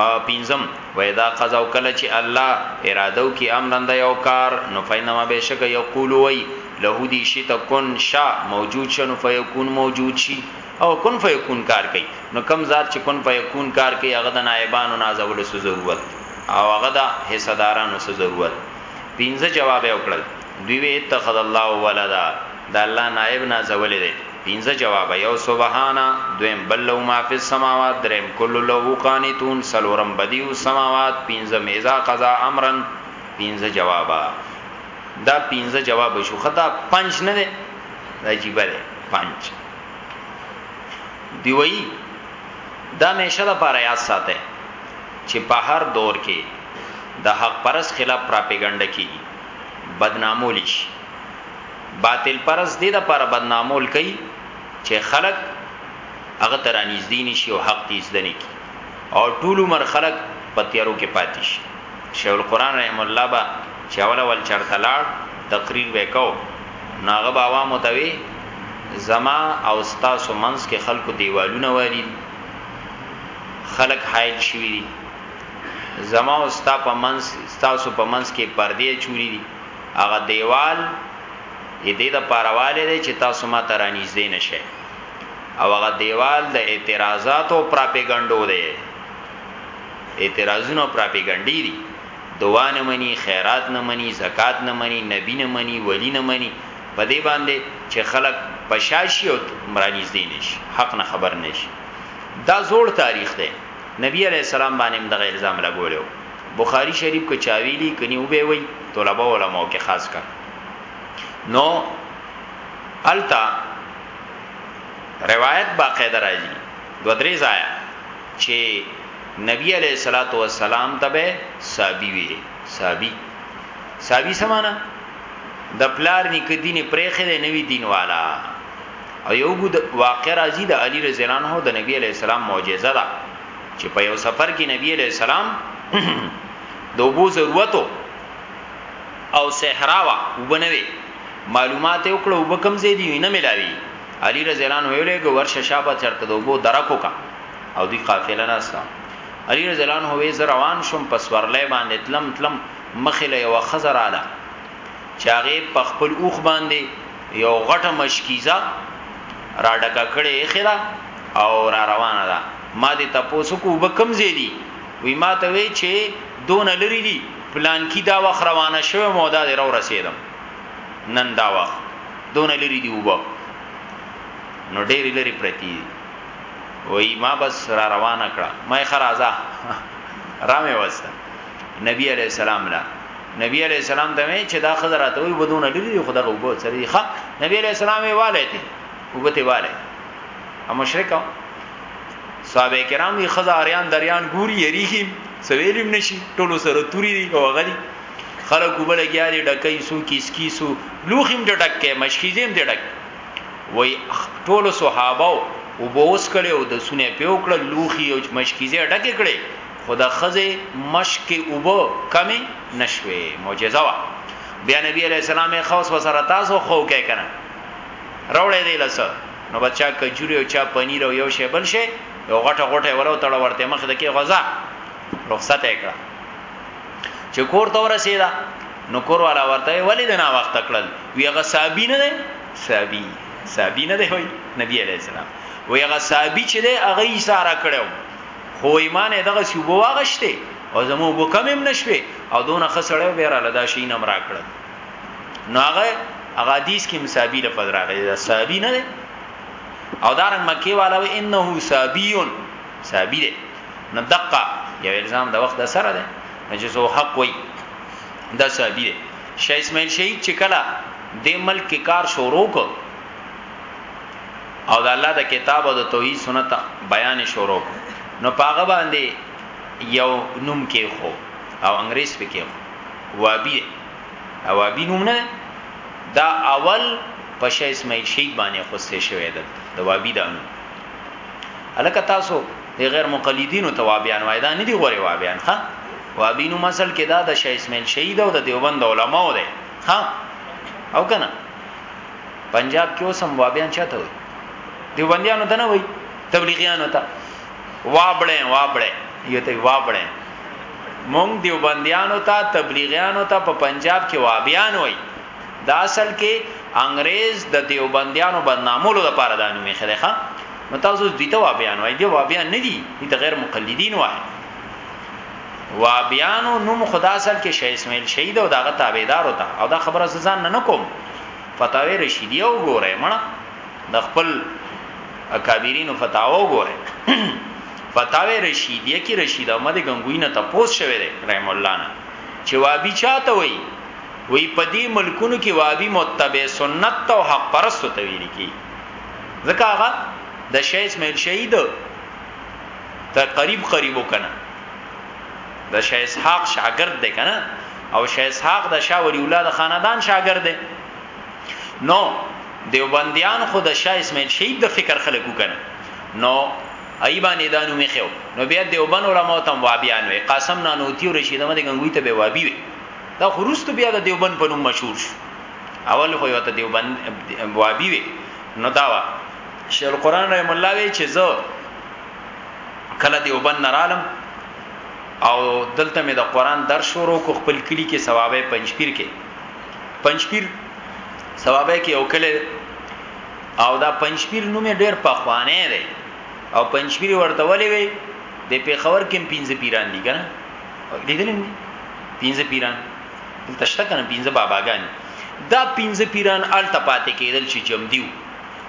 او پنځم ویدا قضا او کله چی الله اراده او کی امرن د یو کار نو فینما بشک یقول وی له دی شی ته کن شا موجود شنو فیکون موجود شی او کن فیکون کار کوي نو کم ذات چی کن فیکون کار کوي هغه د نائبانو نازولو سو ضرورت او هغه د حصدارانو سو ضرورت پنځه جواب او کړل دوی وی اتخذ الله ولدا د الله نائب نازولی دی پنځه جواب یو سبحانه دویم بل له ما فی السماوات دریم کل له قانتون سلورم بدیع السماوات پنځم اذا قضا امرا پنځه جواب دا پنځه جواب شو خدا پنځ نه دی عجیب دی پنځ دی وی دا مشه د پاره یاد ساته چې په هر دور کې د حق پرس خلاف پراپګاندا کیږي بدنامول شي باطل پرس دې د پر بدنامول کوي چې خلق هغه ترانیز دي نشي او حق دې زده نه کی او ټول عمر خلق پتیارو کې پاتې شي شیخ القران رحم الله با چې اول اول چرته لاړ تقریر وکاو ناغه باوا متوي زما او تاسو منس کې خلکو دیوالونه واري خلک حایل شوی دي زما او ستا په منځ ستاسو په منځ کې پردې چوری دي هغه دیوال یې دې د پارواله دی چې تاسو ما ته رانږدې نشئ او هغه دیوال د اعتراضات او پراپګانډو دی اعتراضونه او پراپګانډې دي دعا نه مني خیرات نه مني زکات نه مني نبی نه مني ولی نه مني په دې باندې چې خلک پشاشي او مرانیز دي نشي حق نه خبر نشي دا زوړ تاریخ دی نبی علیه السلام باندې هم دغه الزام لګولی و. بخاري شریف که چا ویلي کني وبه وایي طلبه علماو کې خاص کر نو هلته روایت باقاعده راځي دوه درې ځایه چې نبی علیه الصلاۃ والسلام ته به صحابي ویلي صحابي صحابي سمانه د پلار نکدینه پرېخې نه وی دین والا ایو بود واقع راځي د علی رضی الله عنه د نبی علی السلام معجزه ده چې په یو سفر کې نبی علی السلام د وبو ضرورت او صحرا وا وبنوي معلومات یو کړو وبکم زیدی نه ملاوي علی رضی الله عنه ویلې ګو ورشه شابه چرته د وبو درکو کا او دی قافله نه استا علی رضی الله عنه وی زروان شم پس ورلې باندې تلم تلم مخله یو خزر اعلی چې هغه په خپل اوخ باندې یو غټه مشکیزه را ډکه کړې اخره او را روانه ده ما دې تاسو کو وبکم زیدي وی ما ته وی چې دون لري دي پلان کی دا وخت روانه شوه مودا دې را رسیدم نن دا وخت دون لري دي وبا نو ډېر لري پرتی دي وی ما بس را روانه کړه ما خرازه رامه وسته نبی علیہ السلام لا نبی علیہ السلام ته وی چې دا خضر ته وی بدون لري خدای غو بو سره ښه نبی علیہ السلام یې والي دي وبته والي ا مشرک صحابه کرام یې خزاریان دریان ګوري یریږي سویلم نشي ټولو سره توري دي او غلي خلک وبله ګیاري ډکې سو کیس کیسو لوخیم د ډکې مشکیزم د ډک وای ټول صحابه او بوس کړي او د سونه پیو کړه لوخي او مشکیزه ډکې کړي خو د ښځې مشک کې اوبه کمې نه شوې، معجزه وه. بیا نبي علیه السلام یې ښه اوس ورسره تاسو ښه وکړئ که نه، راوړئ دې له څه، نو بس چا کجورې او چا پنیر او یو شی بل شی، یوه غټه غوټه یې وروتړه، ورته یې مخې ته کېښوده، ځه! رخصته یې کړه. چې کور ته ورسېده، نو کور والا ورته وایي، ولې دې ناوخته کړل؟ وي هغه صحابي نه دی؟ صحابي، صحابي نه دی؟ وایي نبي علیه السلام، وایي هغه صحابي چې دی، هغه یې ایساره کړی و. خو ایمان یې دغه سی وبو واغشته او زمو وبو کم هم نشوي او دونه خسړې ویرا لدا شي نم راکړل نو هغه هغه حدیث کې مصابی لفظ راغلی دا صحابي نه دی او دارن مکی والا وی انه صحابیون صحابي دی نو دقه یو الزام د وخت د سره دی چې زو حق وای دا صحابي دی شیخ اسماعیل شهید چې کلا د ملک کار شروع کو او د الله د کتاب او د توحید سنت بیان شروع نو پاغه باندې یو نوم کې خو او انګريز پکې خو وابي او وابي نوم نه دا اول په شې اسماعیل شهید باندې خوسته شوی ده د وابي دانو الکه تاسو د غیر مقلدینو توابیان وای دا نه دی غوري وابیان ها وابي نوم اصل کې دا د شې اسماعیل شهید او د دیوبند علماو ده ها او کنه پنجاب کې اوس هم وابیان چاته وي دیوبندیانو ته نه وي تبلیغیانو ته وابړې وابړې یو ته وابړې مونږ دیوبندیانو ته تبلیغیانو ته په پنجاب کې وابیان وي دا اصل کې انګريز د دیوبندیانو بدنامولو لپاره دا نومې خره ښه نو تاسو دې ته وابیان وای دی وابیان نه دي دې غیر مقلدین وای وابیانو نوم خدا اصل کې شیخ اسماعیل شهید او داغه تابعدار وتا او دا خبره ځان نه کوم فتاوی رشیدیه وګورئ مړه د خپل اکابرینو فتاوا وګورئ فتاوی رشیدیه کې رشید احمد غنگوی نه تپوس شوی دی رحم الله نه چې وابي چاته وای وی په دې ملکونو کې وابي متبع سنت او حق پرستو ته ویل کی ځکه هغه د شیخ اسماعیل شهید ته قریب قریب وکنه د شاه اسحاق شاګرد دی کنه او شاه اسحاق د شاه ولی الله د خاندان شاګرد دی نو دیوبندیان خو د شاه اسماعیل شهید د فکر خلکو کنه نو ایبان ادانو میخو نو بیا دیوبند علماء تم وابیان وی قاسم نانوتی او رشید احمد غنگوی ته به وابی وی دا خروست بیا د دیوبند په نوم مشهور شو اول خو یو ته دیوبند وابی وی نو دا وا شیخ القران رحم الله وی چې زه کله دیوبند نه رالم او دلته مې د قران درس شروع کو خپل کلی کې ثوابه پنځپیر کې پنځپیر ثوابه کې او کله او دا پنځپیر نوم ډیر پخوانه دی او پنځپیر ورته ولې وی د پیښور کې پنځه پیران دي کنه لیدلم پنځه پیران دلته شته کنه پنځه باباګان دا پنځه پیران آلته پاتې کېدل چې جمدیو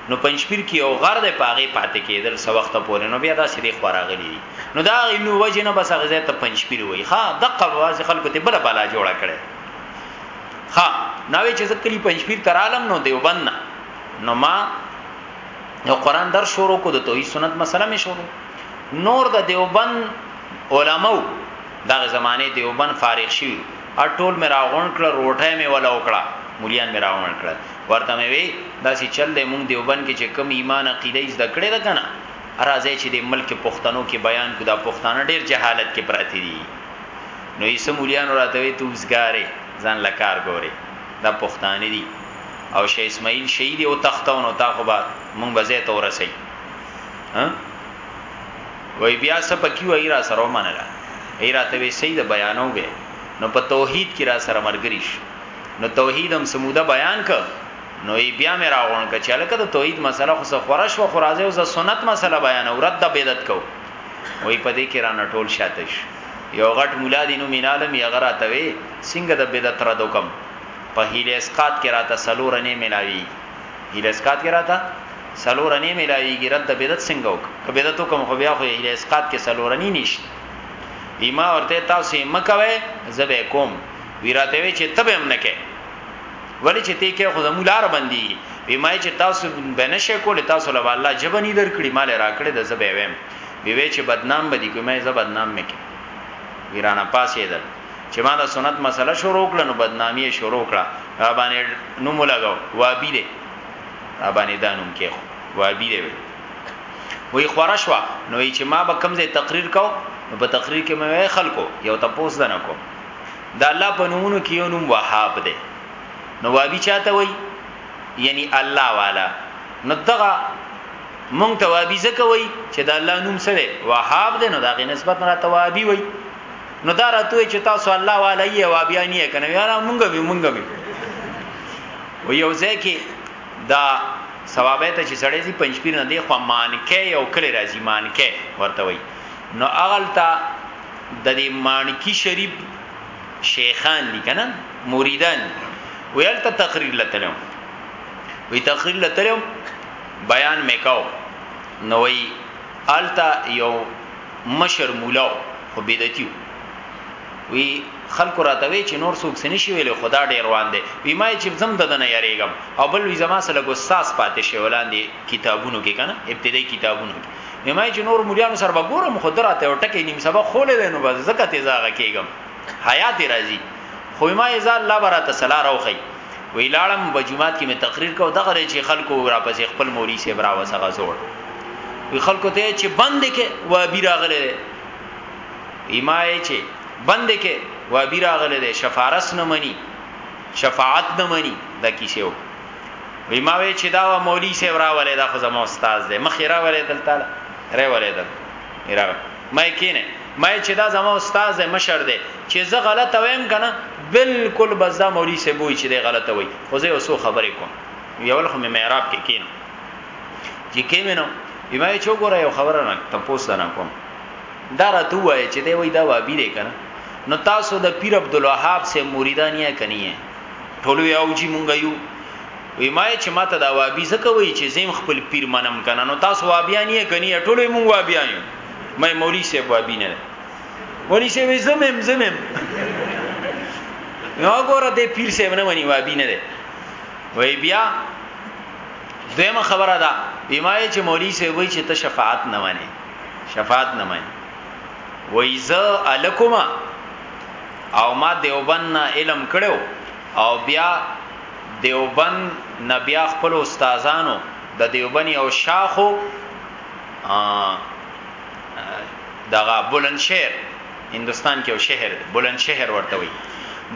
نو پنځپیر کې یو غر دی پاغه پاتې کېدل سو وخت پورې نو بیا دا سری خوراغلی دي نو دا نو وجه نه بس غزه ته پنځپیر وای ها دغه واز خلکو ته بل بالا جوړه کړي ها نوې چې ځکلی پنځپیر ترالم نو دیوبند نه نو ما یو قران در شروع کو د توحید سنت مسله می شروع نور د دیوبند علماو دغه زمانه دیوبند فارغ شي اټول میراغون کړه روټه می ولا وکړه مليان میراغون کړه ورته مې وی داسې چل دی مونږ دیوبند کې چې کم ایمان عقیده یې زده کړې ده کنه راځي چې د ملک پښتنو کې بیان کو دا پښتانه ډیر جهالت کې پراتی دي نو یې سمولیان راته وی تو وزګاره ځان لکار ګوري دا پښتانه دي او شیخ اسماعیل شهید او تختون او تا خو به مونږ به زه ته ورسې ها وای بیا سپکی وای را سره منله ای راته وی سید بیانو به نو په توحید کې را سره مرګریش نو توحید هم سموده بیان ک نو ای بیا مې راغون ک چې الکه د توحید مسله خو سه خورش و خورازه او ز سنت مسله بیان او رد بدعت کو وای په دې کې را نټول شاتش یو غټ مولا دینو مینالم یې غرا توي څنګه د بدعت رد وکم په هیله اسقات کې راته سلور نه ملاوي هیله اسقات کې راته سلور نه ملاوي ګرد د بدعت څنګه وک که بدعت کوم خو بیا خو هیله اسقات کې سلور نه نشته ایما ورته تاسو مکوي زبې کوم وی راته وی چې تبه هم نه کې ولی چې تی کې خو زمو لار باندې وی ما چې تاسو به نشه کول تاسو له الله جبنی درکړي مال راکړي د زبې ویم وی وی چې بدنام بدی کومه زه بدنام مې کې ویرانه پاسې ده چې ما د سنت مسله شروع کړه نو بدنامي شروع کړه را باندې نوم لګاو وابي دې را باندې دا نوم کې خو وابي دې وی خورشوا نو چې ما به کمزې تقریر کو په تقریر کې مې خلکو یو تاسو دنه کو د الله په نومونو کې یو نوم وهاب دی نو وابي چاته وای یعنی الله والا نو دغه مونږ ته وابي زکه وای چې د الله نوم سره وهاب دی نو دا غي نسبت نه راته وابي وای نو دا راته چې تاسو الله والا یې وابيانی کنه یاره مونږ به مونږ به و یو ځکه دا ثوابه ته چې سړی سي پنځپیر نه دی خو مان کې یو کلی راځي مان کې ورته وای نو اغلتا ددې ماڼکي شريف شيخان دي کنه مريدان دي وی هلته تقریر لتلم وی تقریر لتلم بیان میکاو نو وی هلته یو مشر مولا خو بدعتي وی خلکو راته وی چې نور څوک سني شي ویل خدا ډیر روان دي وی ما چې زم ددنه یریګم او بل وی زما سره ګو ساس پاتې شي ولاندې کتابونو کې کنه ابتدایي کتابونو کې همای چې نور مليانو سره وګورم خو دراته او ټکی نیم سبا خولې دینو بس زکه تیزاغه کېګم حیات راځي خو ما یزا الله براته سلا راوخی وی لاړم په جمعات کې می تقریر کو دغه ری چې خلکو را پسې خپل مولوی سی برا وسغه زور وی خلکو ته چې بند کې و بی راغله ایمای چې بند کې و بی راغله شفارس نه منی شفاعت نه منی دا کیسه وی ما وی چې دا و مولوی صاحب راولې دا خو زما استاد دی مخې راولې دلته راولې دلته راولې ما کینه ما چې دا زما استاد دی مشر دی چې زه غلط وایم کنه بالکل بزدا مولوی صاحب وی چې دی غلط وای خو زه اوسو خبرې کوم یو لخوا مې معراب کې کینم چې کېمنو بما چې وګوره یو خبره نه تاسو نه کوم دا راته وای چې دی وای دا وابي دی کنه نو تاسو د پیر عبد الوهاب سے مریدانیه کنیه ټول وی او جی مونږ یو وی ما چې ماته دا وابي زکه وی چې زم خپل پیر منم کنه نو تاسو وابیان یې کني ټول مونږ وابیان یو مې مولوی صاحب وابي نه ولی شه وی زمم زمم نو ګوره دې پیر صاحب نه مني وابي نه دی وی بیا دیمه خبره ده بیمای چې مولوی صاحب وی چې ته شفاعت نه مني شفاعت نه مني وای ز الکما او ما دیوبند نه علم کړو او بیا دیوبند نه بیا خپل استادانو د دیوبند یو شاخو دغه بلندشهر هندستان کې یو شهر بلندشهر ورته وي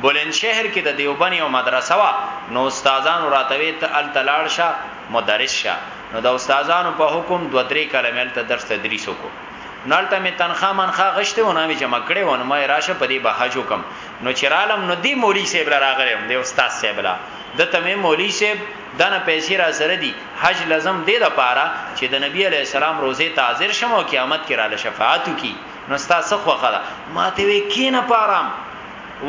بلندشهر کې د دیوبند یو مدرسه وا نو استادانو راتوي ته ال تلاړ شه مدرس شه نو د استادانو په حکم دو درې کلمې ته درس تدریس وکړو نالته می تنخوا منخوا غشته و نه می جمع کړي و نو ما راشه په دې به حج وکم نو چرالم نو دی مولوی صاحب را راغلم دی استاد صاحب لا د تمه مولوی صاحب دنه پیسې را سره دي حج لازم دی د پاره چې د نبی علی السلام روزه تعذر شمو قیامت کې را لشفاعت کی نو استاد څخه خلا ما ته وی کینه پارام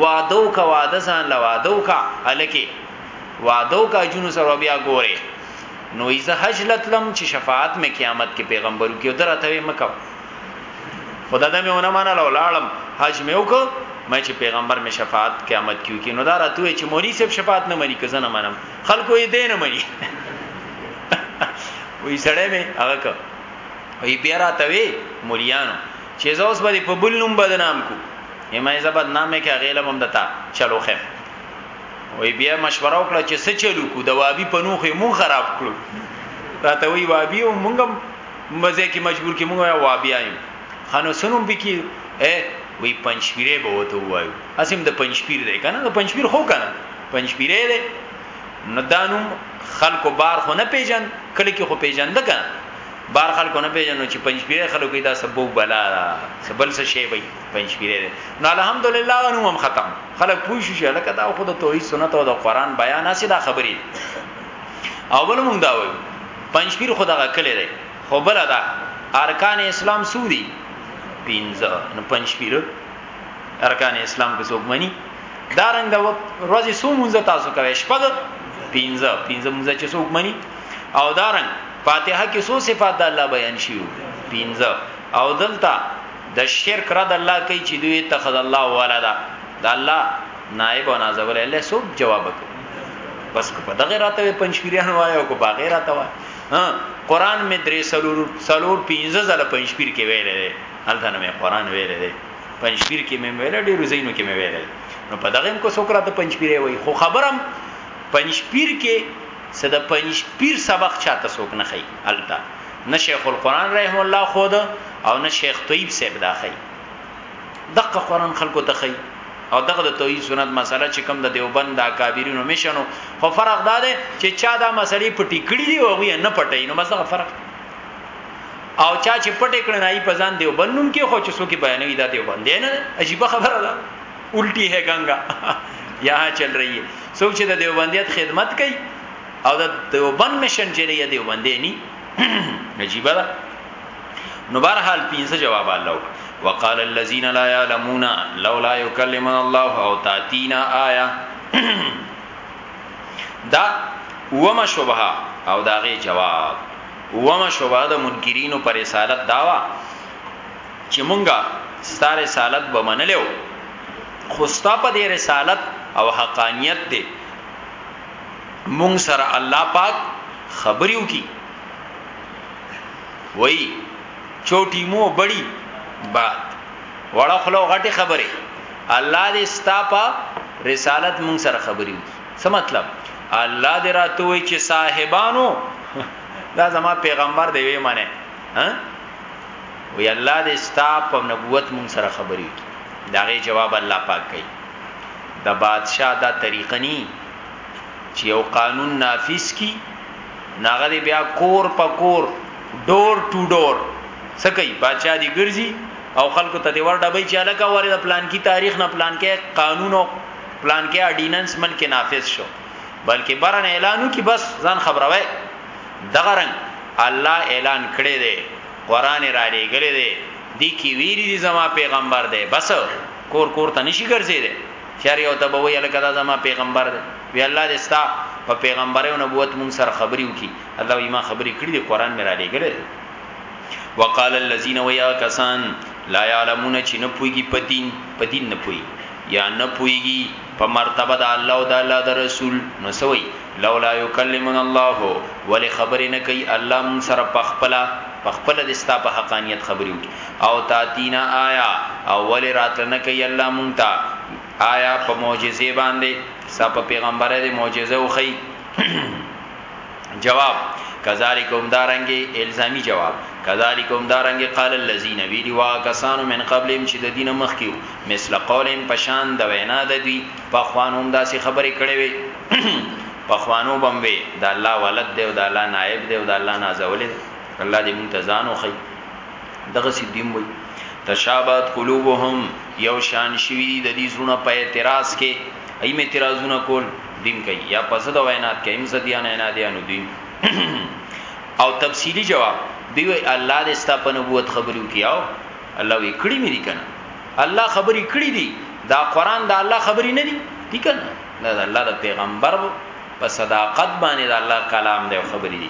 وادو کا واده ځان لا وادو کا الکی وادو کا جنو سره بیا ګوره نو ایزه حج لتلم چې شفاعت مې قیامت کې پیغمبرو کې درته وې مکو خدا دې مې ونه منل ولالم حج مې وکړ مې چې پیغمبر مې شفاعت قیامت کې کې نو دا راته چې مولوی صاحب شفاعت نه مني کزه نه منم خلکو یې دې نه مني وې سړې مې هغه کو وې بیا راته وې مولیانو چې زوس باندې په بل نوم بدنام کو یمه زبد نامه کې غیلم هم دتا چلو خیر وی بیا مشوره وکړه چې څه چلو کو د وابي په نوخه مو خراب کړو راته وی وابي او مونږ مزه کې مجبور کې مونږ یا وابي ایم خانو سنوم بکی اے وی پنځپیره به وته وایو اسیم د پنځپیر دی کنه د پنځپیر خو کنه پنځپیره دی نو دانوم خلکو بار خو نه پیژن کله کې خو پیژن ده کنه بار خلکو نه پیژنو چې پنځپیره خلکو دا سبو بلا سبل څه شی وي پنځپیره ده نو الحمدلله نو هم ختم خلک پوه شي چې لکه دا خود توحید سنت او د قران بیان اسی دا خبرې او بل مونږ دا وایو پنځپیر خدغه کلی دی خو بل دا ارکان اسلام سودی پینځه نو پنځپیر ارکان اسلام کې څوک مني دا رنګ د ورځې سو مونږ تاسو کوي شپږ پینځه پینځه مونږ چې څوک مني او دا رنګ فاتحه کې سو صفات د الله بیان شي پینځه او دلته د شرک رد الله کوي چې دوی اتخذ الله ولدا د الله نائب او نازول الله سو جواب کوي بس په دغه راته پنځپیران وای او کو باغې راته وای ها قران می درې سلور سلور 15 زله پنځپیر کې ویلې هلته نه می قران ویلې پنځپیر کې می ویلې ډېر زینو کې می ویلې نو په دغه کو سوکرا ته پنځپیرې وای خو خبرم پنځپیر کې صد پنځپیر سبق چاته سوک نه خي هلته نه شیخ القرآن رحم الله خود او نه شیخ طیب صاحب دا خی دغه قرآن خلکو ته خی او دغه د توحید سنت مسله چې کوم د دیوبند د اکابرینو مشنو خو فرق دا دی چې چا دا مسلې پټی کړی دی او وی نه پټی نو مسله فرق او چا چې پټی کړی نه ای په ځان دیوبند نوم کې خو چې څوک بیانوي دا دیوبند نه عجیب خبره ده الټی ہے گنگا یہاں چل رہی ہے څوک چې د دیوبندیت خدمت کوي او د دیوبند مشن چې دی دیوبندې ني نجيبه ده نو بهر حال پینځه جواب الله وقال الذين لا يعلمون لولا يكلمنا الله او تاتينا آية دا وما شبهه او داغه جواب وما شبهه د منکرینو پر رسالت داوا چې مونږه ستاره رسالت به منلو خو ستا په دې رسالت او حقانیت دې مونږ سره الله پاک خبرې وکي وای چوټي مو بړي بات وړه خلو غټي خبره الله دې ستا په رسالت مون سره خبرې وکړي څه مطلب الله دې راتوي چې صاحبانو دا زما پیغمبر دی وی منه ها وی الله دې ستا په نبوت مون سره خبرې وکړي داغه جواب الله پاک کوي د بادشاه دا طریقه نی چی یو قانون نافذ کی نو هغه دی بیا کور په کور ډور ټو ډور څه کوي بادشاه دی ګرځي او خلکو ته دی ور ډبی چې الکه وره د پلان کی تاریخ نه پلان کې قانون او پلان کې اډیننس ملک نافذ شو بلکې برن اعلانو کی بس ځان خبروي دغه رنګ الله اعلان کړی دی قران را لېګلې دی دی کی ویری دی زما پیغمبر دی بس کور کور ته نشي ګرځیدل چر یو ته به وی الکه دا زما پیغمبر دی وی الله دې ستا په پیغمبري او نبوت مونږ سره خبري وکي الله وی ما خبري کړې دي قران مې را لګره وقال الذين ويا کسان لا يعلمون چې نه پويږي په دین په دین نه پوي یا نه پويږي په مرتبه د الله او د الله د رسول نو سوي لولا يكلمن الله ولي خبر نه کوي الله مون سره پخپلا پخپل د ستا په حقانيت خبري وکي او تاتینا آیا او ولی راتله نه کوي الله مونږ ته آیا په معجزې باندې ستا په پیغمبره دې معجزه وخی جواب کذالکم دارنګي الزامي جواب کذالکم دارنګي قال الذين ویلی وا کسان من قبلهم چې د دین مخ کیو مثل قولهم پشان د وینا د دوی په خوانوم داسې خبرې کړې وي په خوانو بمبه د الله ولد دی او د الله نائب دی او د الله نازولې الله دې مونږ ته ځانو خي دغه سیدیم وی تشابهت قلوبهم یو شان شوی دی د دې زړه په اعتراض کې ایم اعتراضونه کول دیم کوي یا په زده وینات کې ایم زدیان نه دی انو دین او تفصیلی جواب دی وی الله دې ستا په نبوت خبرو کیاو الله وی کړی مې دي کنه الله خبرې کړی دي دا قران دا الله خبرې نه دي دي کنه دا الله د پیغمبر په صداقت باندې دا الله کلام دی خبرې دي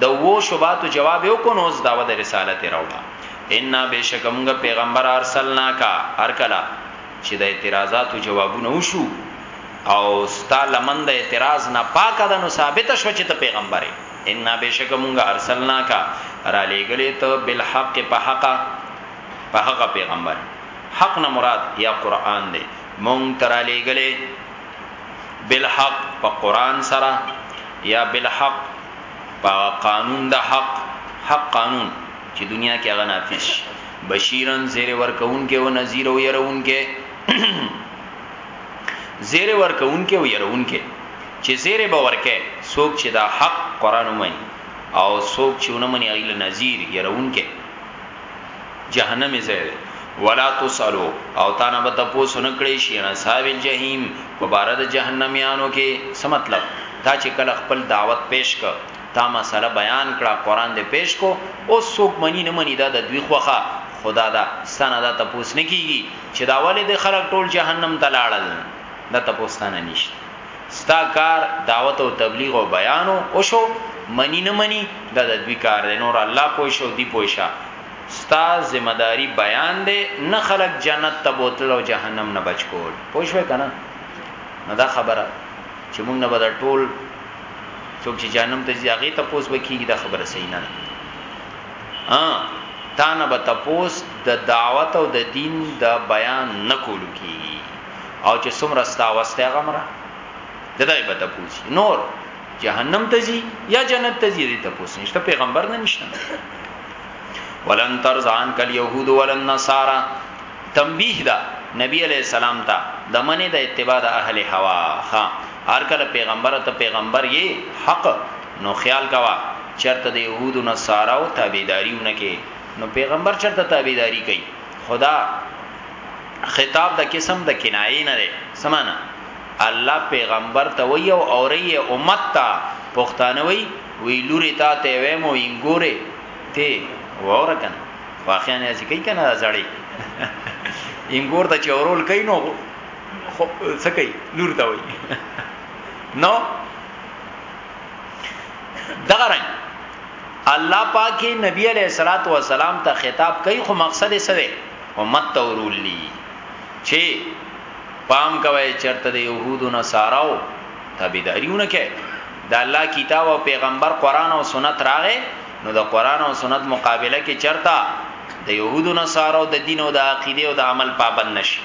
د وو شوباتو جواب یو کو نوز داوه د رسالت راوړه ان بشکمغه پیغمبر ارسلنا کا ارکلا چې د اعتراضاتو جوابونه وشو او ستا لمن د اعتراض نه پاک ده نو ثابت شو چې ته پیغمبره ان بشکمغه ارسلنا کا را لېګلې ته بالحق په حق په حق پیغمبر حق نه مراد یا قران دی مونږ ترا لېګلې بالحق په قران سره یا بالحق په قانون د حق حق قانون چې دنیا کې هغه نافذ شي بشیرن زیر ورکون کې او نذیر او يرون کې زیر ورکون کې او يرون کې چې زیر به ورکه څوک چې دا حق قران ومني او څوک چې ونه مني ایله نذیر يرون کې جهنم ځای دی ولا تسلو او تا نه به تاسو نه کړی شي نه صاحب الجحیم په بار د جهنميانو کې څه مطلب دا چې کله خپل دعوت پیش ک تا مسله بیان کړه قران دې پیش کو او څوک منی نه منی دا د دوی خوخه خدا دا ستنه دا تاسو نه کیږي چې دا ولې د خلک ټول جهنم ته لاړل دا تاسو نه نشته ستا کار دعوت او تبلیغ او بیان و وشو منی نه منی دا د دوی کار دی نور الله پوه شه او دوی پوه شه ستا ذمه داری بیان دی نه خلق جنت ته بوتل او جهنم نه بچ کول پوه شوې کنه نو دا خبره چې موږ نه بدل ټول څوک چې جهنم ته ځي هغه ته پوس وکیږي دا خبره صحیح نه ده ها تا نه به تپوس د دعوت او د دین د بیان نکولو کی او چې څومره ستا وسته غمره ددای به تپوسی نور جهنم ته زی یا جنت ته زی دې تپوس نشته پیغمبر نه نشته ولن ترزان کل یهود ولن نصارا تنبیه دا نبی علیہ السلام ته د منې د اتباع د اهل هوا ها هر کله پیغمبر ته پیغمبر یې حق نو خیال کوا چرته د یهود او نصارا او تابعداریونه کې نو پیغمبر چرته تابعداری کوي خدا خطاب د قسم د کنایې نه دی سمانه الله پیغمبر ته وی او اوري امت ته پښتانه وی وی لوري تا ته ویم او انګوره ته وره کنه واخیا نه ځکې کنه زړی انګور ته چورول کین نو سکی لور ته وی نو دغه رنګ الله پاکي نبی عليه الصلاه والسلام ته خطاب کوي خو مقصد یې څه دی امت ته ورولي چي پام کوئ چرته د يهودو نصاراو تابعداري ونه کړئ د الله کتاب او پیغمبر قران او سنت راغې نو د قران او سنت مقابله کې چرته د يهودو نصاراو د دین او د عقیده او د عمل پابند نشي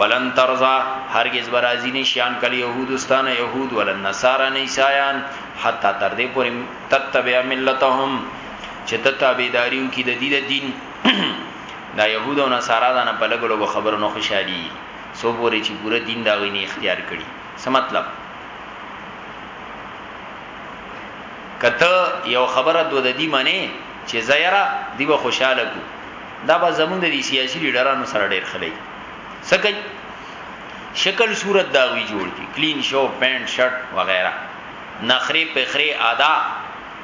ولن ترضا هرگز برازي نشيان کله يهودستان يهود ولن نصارا نيسايان حتا تر دې پورې تتبع ملتهم چې تتابعداريو کې د دې دین دا يهود او نصارا دا نه په لګو لګو خبرو نه خوشحالي سو پورې چې پوره دین دا غوینه اختیار کړي څه مطلب کته یو خبره دو د دې معنی چې زیرا دی به خوشاله کو دا به زمونږ د سیاسي لیډرانو سره ډېر خلای سکه شکل صورت دا وی جوړ کی کلین شو پینټ شرټ وغیرہ نخری پخری ادا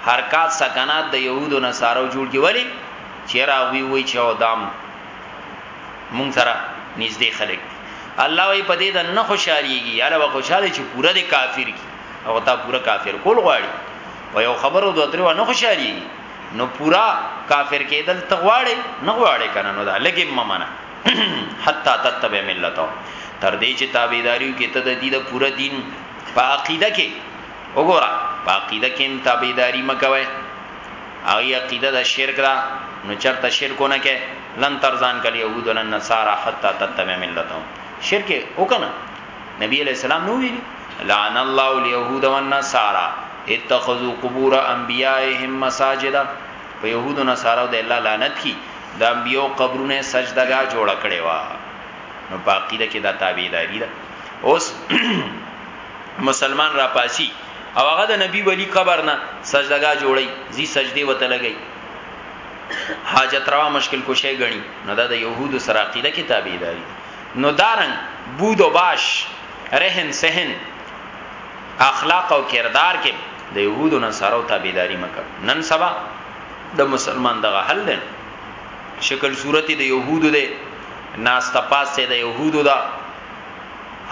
حرکات سکنات د يهودو نصارو جوړ کی ولی چیرې هغوی وایي چې او دام مونږ سره نږدې خلک دي الله وی په دې د نه خوشاليږي یاله و خوشاله چې پوره د کافر کی او تا پوره کافر کول غواړي و یو خبرو دوه درو نه خوشاليږي نو پورا کافر کېدل تغواړي نه غواړي کنه نو دا لګي ممنه حتا تتبع ملتو تر دې چې تابعداریو کې ته د دې د پوره دین په عقیده کې وګوره په عقیده کې هم تابعداري مکوي هغه عقیده د شرک را نو چرته شرکونه کې لن ترزان کلی يهود ولن نصارا حتا تتبع ملتهم شرک وکنه نبی علیہ السلام نو ویلی لعن الله اليهود والنصارى اتخذوا قبور انبيائهم مساجدا په يهودو نصارو د الله لعنت کی د انبيو قبرونه سجدګاه جوړ کړي وا نو باقی ده کې دا تابعداري ده اوس مسلمان را پاسی او هغه د نبی ولی قبر نه سجدګا جوړی زی سجدی وته لګی حاجت روا مشکل کوشه غنی نو دا د يهودو سره عقیده کتابی داری نو دارن بود او باش رهن سهن اخلاق او کردار کې د يهودو نه سره تابعداري مکه نن سبا د مسلمان دغه حل دی شکل صورت د يهودو دی ناس تپاس د يهودو دا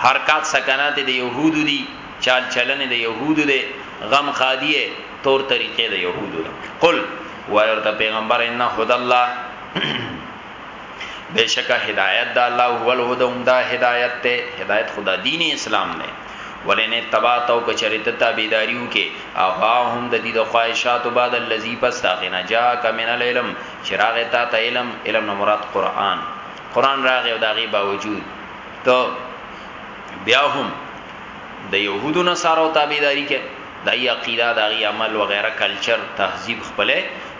حرکات سکنات د یهودو دي، چال چلن یې د یهودو دی، غم ښادي یې، طور طریقه د یهودو ده. قل، ووایه ورته پیغمبره ان هدی الله بېشکه هدایت د الله هو الهدی عمده هدایت دی، هدایت خو دا دین اسلام دی. ولئن اتبعت او که چېرې ته تابعداري وکړې اهواهم د دې د خواهشاتو بعد الذي پس د هغې نه جاءک من العلم چې راغی تا ته علم، علم نه مراد قرآن، قران راغی او دا غي باوجود ته بیا هم د يهودو نصارو تابعداري کې دای عقیده دای عمل وغیرہ کلچر تهذیب خپل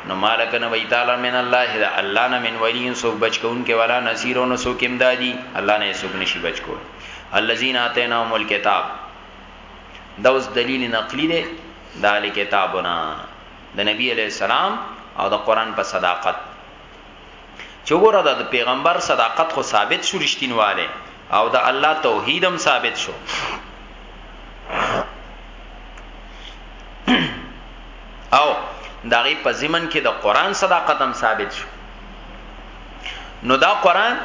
نو مالک نه وی تعالی من الله دا الله نه من ولی سو بچ کون کې والا نصیرو نو سو کېم دادی الله نه سو نشي بچ کو الذين اتيناهم الكتاب دا اوس دلیل نقلی دی دا کتابونه د نبی علی السلام او د قران په صداقت چې ګوره د پیغمبر صداقت خو ثابت شو رښتینواله او د الله توحید هم ثابت شو او داغي په زمن کې د قران صداقت هم ثابت شو نو دا قران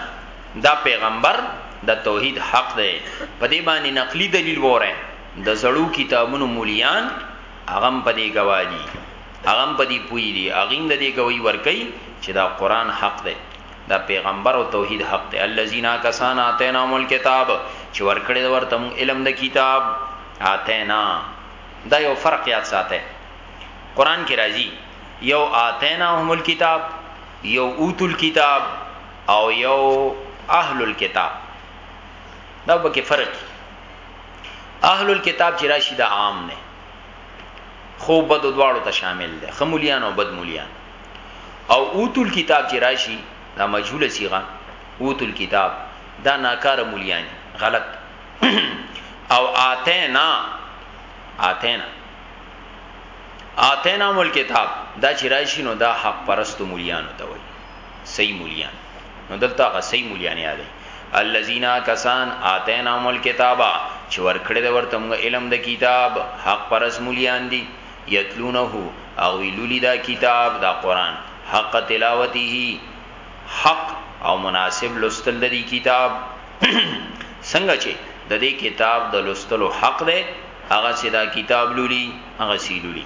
دا پیغمبر د توحید حق دی په دې باندې نقلی دلیل وره د زړو کتابونو مولیان هغه په دې گواهی هغه هم په دې پوه دي، هغوی هم د دې ګوهي ورکوي چې دا قرآن حق دی، دا پېغمبر او توحید حق دی، الذین هغه کسان آتیناهم الکتاب چې ورکړی دی ورته مونږ علم د کتاب، آتینا، دا یو فرق یاد ساتئ، قرآن کې راځي یو آتیناهم الکتاب، یو اوتو الکتاب او یو اهل الکتاب، دا پکې فرق دي، اهل الکتاب چې راشي دا عام دی. خو بد دواړو ته شامل دی ښه مولیان او بد مولیان او اوتو الكتاب چې راشي دا مجهوله صيغه اوتو الكتاب دا ناکاره مولیان غلط او آتینا آتینا آتینا مول کتاب دا چې راشي نو دا حق پرستو مولیانو ته وایي صحیح مولیان نو دلته غسی مولیان یادې الذين کسان اتیناهم الكتاب چې ورکړې د ورته موږ علم د کتاب حق پرس مولیان دي یتلونه او ویلولی دا کتاب دا قران حق تلاوته حق او مناسب لستل د دې کتاب څنګه چې د دې کتاب د لستلو حق ده هغه چې دا کتاب لولي هغه سی لولي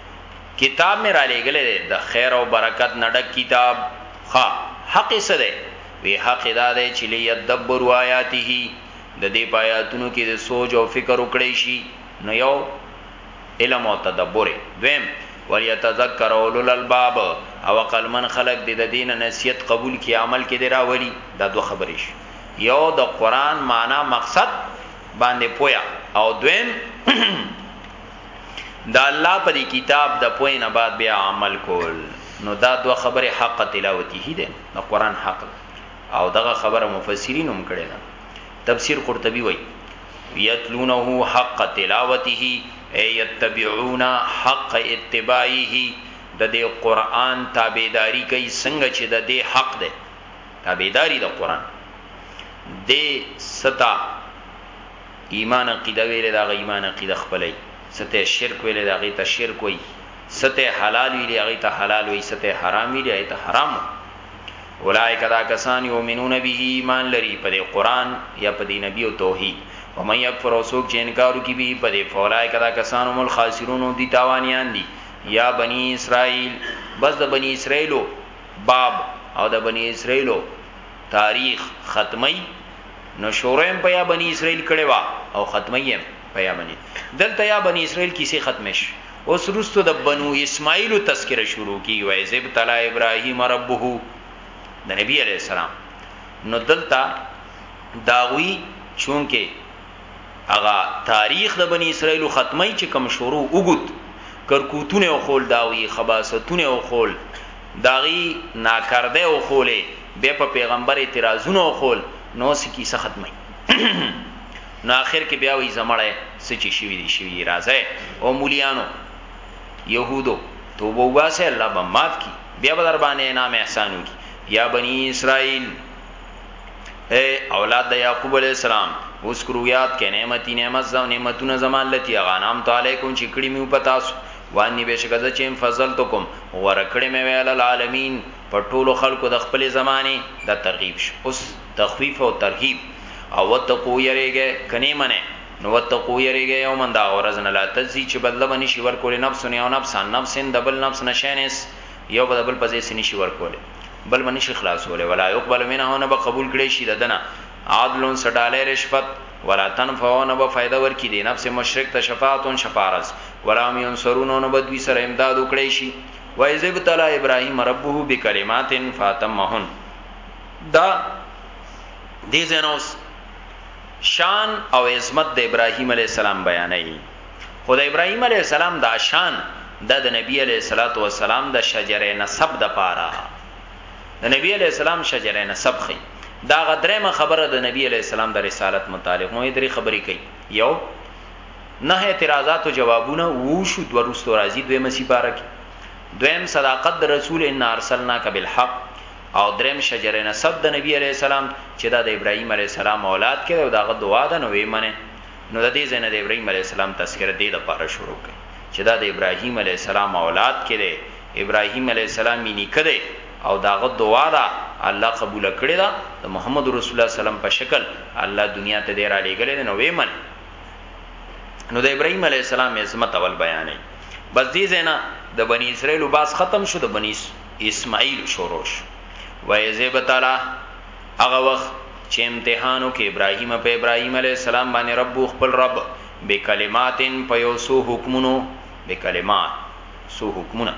کتاب مې را لېږلی دی، د خیر او برکت نه ډک کتاب. ښه! حق یې څه دی؟ وې حق یې دا دی چې لیدبروا آیاته، د دې په آیاتونو کې دې سوچ او فکر وکړی شي، نو یو علم او تدبر، دویم ولیتذکر اولوالالباب، او عقلمن خلک دې د دې نه نصیحت قبول کړي، عمل کې دې راولي، دا دوه خبرې شوې، یو د قرآن معنی، مقصد، باندې پوه او دویم، دا الله په دې کتاب د پوی نه بعد بیا عمل کول نو دا دوه خبره حق تلاوتی هی ده نو قران حق او دغه خبره مفسرین هم کړي نه تفسیر قرطبی وای یتلونه حق تلاوته ای یتبعون حق اتباعه د دې قران تابعداري کوي څنګه چې د دې حق ده تابعداري د قران د ستا ایمان عقیده ویلی دهغه ایمان عقیده خپله وي څه ته یې شرک ویلی دی هغه ته شرک وایي څه ته یې حلال ویلی هغه ته حلال وایي څه ته یې حرام ویلی هغه ته حرام وایي اولئک دا کسان یؤمنون به ایمان لري په دې قران یا په دې نبی او توحید و من یکفر او سوک چې انکار کی به په دې فولای کدا کسان هم الخاسرون دي تاوانیان دي یا بنی اسرائیل بس د بنی اسرائیلو باب او د بنی اسرائیلو تاریخ ختمی نشوره هم په یا بنی اسرائیل کړی وه او ختمه یې هم په یا بنی دلته یا بنی اسرائیل کیسې ختمې شوې اوس وروسته د بنو اسماعیل تذکره شروع کیږي وایي ذب تلا ابراهیم ربه د نبی علی السلام نو دلته داوی چونکه هغه تاریخ د بنی اسرائیل ختمه چې کم شروع وګت کرکوتونه او خول داوی خباستونه او خول د هغوی ناکردۍ وښولې، بیا په پیغمبر اعتراضونه وښول، نو اوس کیسه ختموي، نو اخر کې بیا وایي زمړی څه چې شوي دي شوي دي، راځئ او مولیانو، یهودو، توبه وباسئ، الله به معاف کړي، بیا به درباندې انعام احسان وکړي، یا بني اسرائیل، ای اولاد د یعقوب علیه السلام، اذکروا یاد کړئ نعمتي، نعمت زما، نعمتونه زما، التي هغه، انعمت علیکم چې کړي مې وو په تاسو. وانی بېشکه زه چې فضلتکم غوره کړی مې وی علی العالمین په ټولو خلکو د خپلې زمانې دا ترغیب شو اوس تخویف او ترهیب او وتقو یریږی که نې منئ نو وتقو یریږی یوما د هغه ورځ نه لا تجزی چې بدله به نشي ورکولی نفس یو نفس عن نفس د بل نفس نه شیئن هېڅ یو به د بل په ځای څه نشي ورکولی بل به نشي خلاصولی ولا یقبل منه نه به قبول کړی شي د ده نه عدل څه ډالی رشوت ولا تنفع او نه به فائده ورکړي دې نفس مشرک ته شفاعت شفارس ولا هم ينصرون او نه به دوی سره امداد وکړي شي وایذ ابتلا ابراهيم ربه بکلمات فاتمهن دا دې زنوس شان او عظمت د ابراهيم عليه السلام بیانې خدای ابراهيم عليه السلام دا شان د نبی عليه الصلاه والسلام د شجره نسب د پاره د نبی علی السلام شجره نسب خي دا غدرېمه خبره د نبی علی السلام د رسالت متعلق مو درې خبرې کوي یو نه اعتراضات او جوابونه وو شو د ورستو راځي دوی مسی پاره کې دویم صداقت د رسول ان ارسلنا کبل حق او دریم شجره نسب د نبی علی السلام چې دا د ابراهیم علی السلام اولاد کړي او داغه دعا ده نو ویمنه نو د دې زنه د ابراهیم علی السلام تذکرہ دې د پاره شروع کړي چې دا د ابراهیم علی السلام اولاد کړي ابراهیم علیه السلام یې نیکه دی او د هغه دعا ده الله قبوله کړې ده د محمد رسول الله صلی الله علیه وسلم په شکل الله دنیا ته دی را لېږلی دی نو وې من نو د ابراهیم علیه السلام عظمت اول بیانې بس دې زینا د بنی اسرائیل باس ختم شو د بنی اسماعیل شوروش وای زیب تعالی هغه وخت چې امتحانو کې ابراهیم په ابراهیم علی السلام باندې رب خپل رب بکلماتن په یوسو حکمونو بکلمات سو حکمونه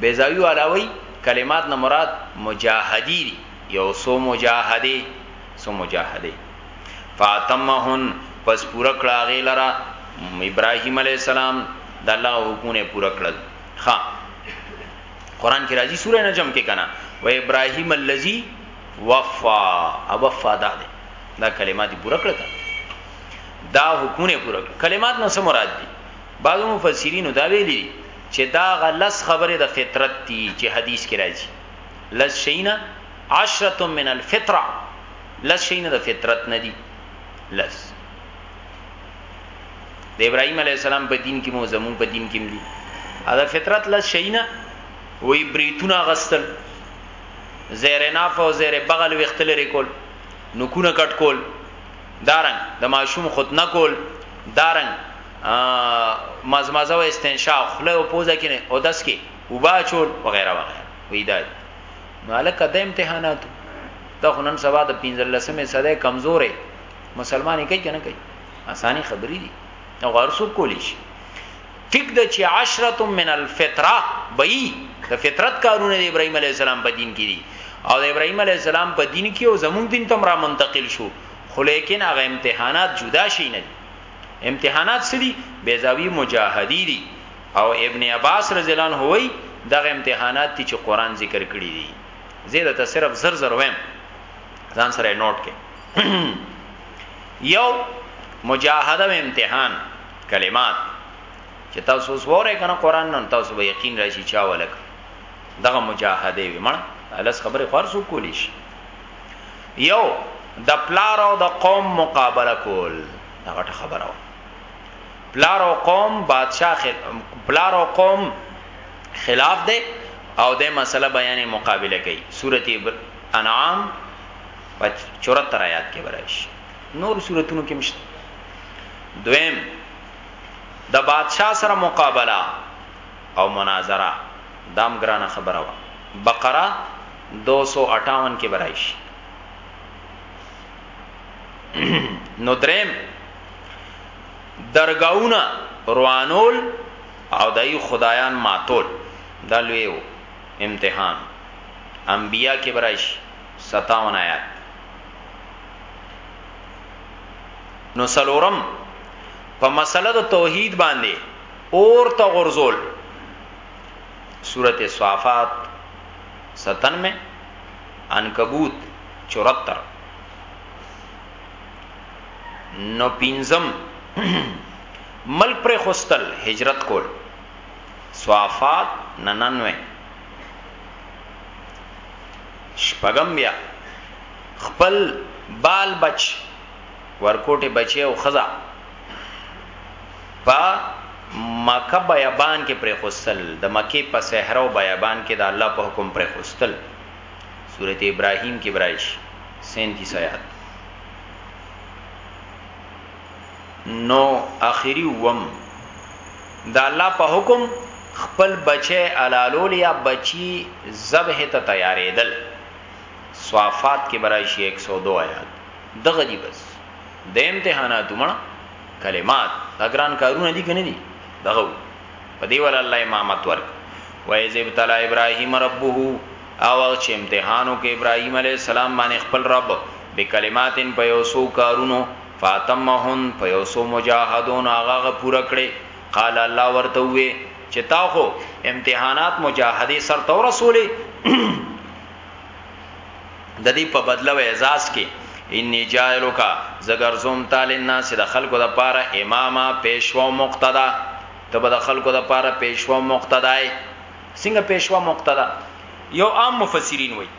بیزاوی علاوی کلمات نه مراد مجاهدی دی یو سو مجاهده سو مجاهده فاطمهن پس پورا کړه غی لرا ابراهیم علی السلام د الله حکمونه پورا کړل ها قران کې راځي سوره نجم کې کنا و ابراهیم الذی وفا او وفا دا دی دا کلمات پورا کړل دا حکمونه پورا کړل کلمات نو سم مراد دي بعضو مفسرینو دا ویلي چې دا غلس خبره د فطرت دي چې حدیث کې راځي لس شینا عشره من الفطره لس شینا د فطرت نه دي لس د ابراهیم علی السلام په دین کې مو زمون په دین کې ملي دا فطرت لس شینا وی بریتونه غستل زیر ناف او زیر بغل وختل ریکول نکونه کټ کول دارنګ د ماشوم ختنه کول دارنګ مزمزه او استنشاق خله او پوزه کې او دس کې وبا چول وغیرہ وغیرہ وې دا نو الکه د امتحانات دا خنن سبا د 15مې صدې کمزورې مسلمانې کوي کنه کوي اساني خبرې دي نو غرسو کولی شي ټیک ده چی عشرة من الفطرة به یی د فطرت کارونه د ابراهیم علیه السلام په دین کی دی او د ابراهیم علیه السلام په دین کی او زمون دین تم را منتقل شو خو لیکن هغه امتحانات جدا شي نه امتحانات سدي بیزاوی مجاهدی دي او ابن عباس رضی الله عنه وی دغه امتحانات تی چې قران ذکر کړی دي زیاده ته صرف زر زر ویم ځان سره نوٹ کې یو مجاهده امتحان کلمات چې تاسو اوس وره کنه قران نن تاسو به یقین راشي چا ولک دغه مجاهده وي مړ الس خبره خرڅو کولی شي یو د پلار او د قوم مقابله کول دا غټه خبره و پلار او قوم بادشاہ خل... پلار او قوم خلاف دی او د مسله بیانې مقابله کوي سورته انعام 74 آیات کې برائش نور سوراتونو کې مشته دویم د بادشاه سره مقابله او مناظره دام ګرانه خبره وا بقره 258 کې برایش نو دریم درگاونه روانول او دای خدایان ماتول دا لویو امتحان انبیاء کې برایش 57 آیات نو سلورم په مسله د توحید باندې اور ته غرزول سورته صافات 97 عنکبوت 74 نو پینزم ملک پر خوستل هجرت کول صافات 99 شپغم بیا خپل بال بچ ورکوټي بچي او خزا په مکه بیابان کې پر خوستل د مکه په صحرا او بیابان کې د الله په حکم پر خوستل سورته ابراهیم کې برایش 37 آیات نو اخیری وم د الله په حکم خپل بچي علالول یا بچي ذبح ته تیارېدل صافات کې به راشي 102 آیات دغه دي بس د امتحاناتو مړه کلمات دا ګران کارونه دي کنه دي دغه په دی ول الله امامت ورک وایز ابتلا ابراهیم ربه او چې امتحانو کې ابراهیم علی السلام باندې خپل رب بکلماتن په یو سو کارونو فاطمهن په یو سو مجاهدون هغه پوره کړي قال الله ورته وي چې تا خو امتحانات مجاهده سر تور رسولې د دې په بدله و اعزاز کې انی جایلو کا زګرزوم تعالی الناس د خلکو د پاره امامه پیشوا او مقتدا ته به د خلکو د پاره پیشوا او مقتدای څنګه پیشوا مقتدا یو عام مفسرین وای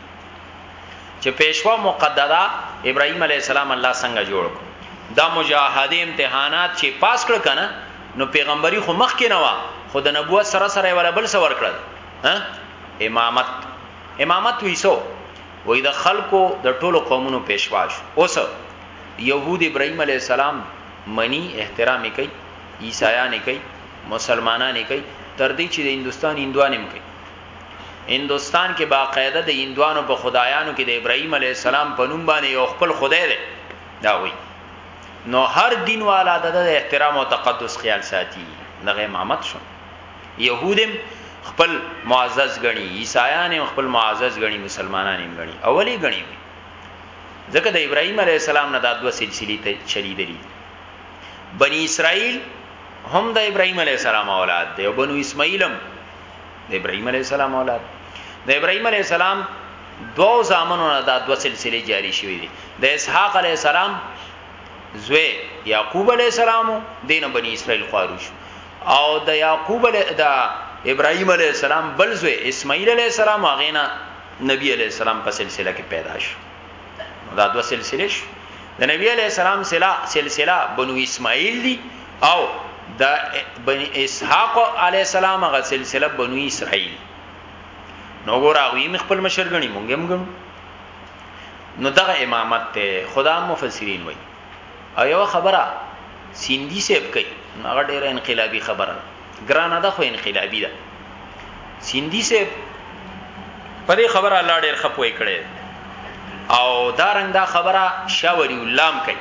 چې پیشوا مقتدا ابراهیم علی السلام الله څنګه جوړ کو دا مجاهده امتحانات چې پاس کړ کنه نو پیغمبري خو مخ کې نه و خو د نبوت سره سره ول بل سره ور کړل ها امامت امامت وی سو وای د خلکو د ټولو قومونو پیشوا شو اوس يهود ابراهيم عليه السلام منی احترام کوي عیسایان کوي مسلمانان کوي تر دې چې د هندستان هندوانم کوي هندستان کې باقاعده د هندوانو په خدایانو کې د ابراهيم عليه السلام په نوم باندې یو خپل خدای دی دا وایي نو هر دین والا د احترام او تقدس خیال ساتي دغه امامت شو يهود هم خپل معزز غني عيسایان هم خپل معزز غني مسلمانان هم غني اولی غني وي ځکه د ابراهيم عليه السلام نه دا دوه سلسله ته چلی دي بني اسرائيل هم د ابراهيم عليه السلام اولاد دي او بنو اسماعيل هم د ابراهيم عليه السلام اولاد د ابراهيم عليه السلام دوو زامنو نه دا دوه سلسله جاری شوې دي د اسحاق عليه السلام زوی يعقوب عليه السلام دینه بني اسرائيل خواروش او د یعقوب علی د ابراهیم علی السلام بل زوی اسماعیل علی السلام غینا نبی علی السلام په سلسله کې پیدا شو دا دوه سلسله شو د نبی علی السلام سلا سلسله بنو اسماعیل دی او د بنی اسحاق علی السلام غ سلسله بنو اسرائیل نو ګور هغه خپل مشر غنی مونږ هم غنو نو دغه امامت ته خدا مفسرین وایي او یو خبره سیندی سیب کوي هغه ډیره انقلابی خبره ګرانه ده خو انقلابی ده سیندی سیب په دې خبره الله ډیر خپوي کړي او دا رنګ دا خبره شاوري الله م کوي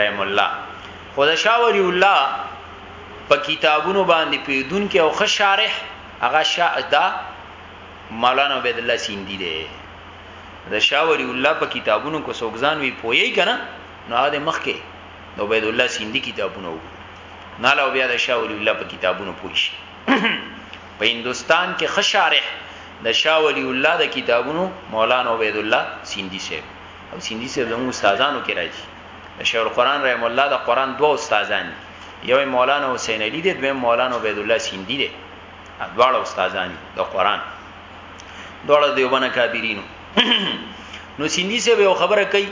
رحم الله خو دا شاوري الله په کتابونو باندې پیدون کې او خشارح هغه شاده مولانا عبد الله سیندی دی د شاه ولی الله په کتابونو کو سوګزان وی پویی کنه نو هغه مخ کې د عبد الله سیندی کتابونه وو نه لا بیا د شاه ولی الله په کتابونو پوی شي په هندستان کې خشارح د شاه ولی الله د کتابونو مولانا عبد الله سیندی شه او سیندی شه زموږ استادانو کې راځي شیخ القرآن رحم الله د قرآن دوه استادان دي یو مولانا حسین علی دی دویم مولانا عبد الله سیندی دی دواړه استادان دي د قرآن دوړه دیوبنه کابرینو نو سیندی سه به خبره کوي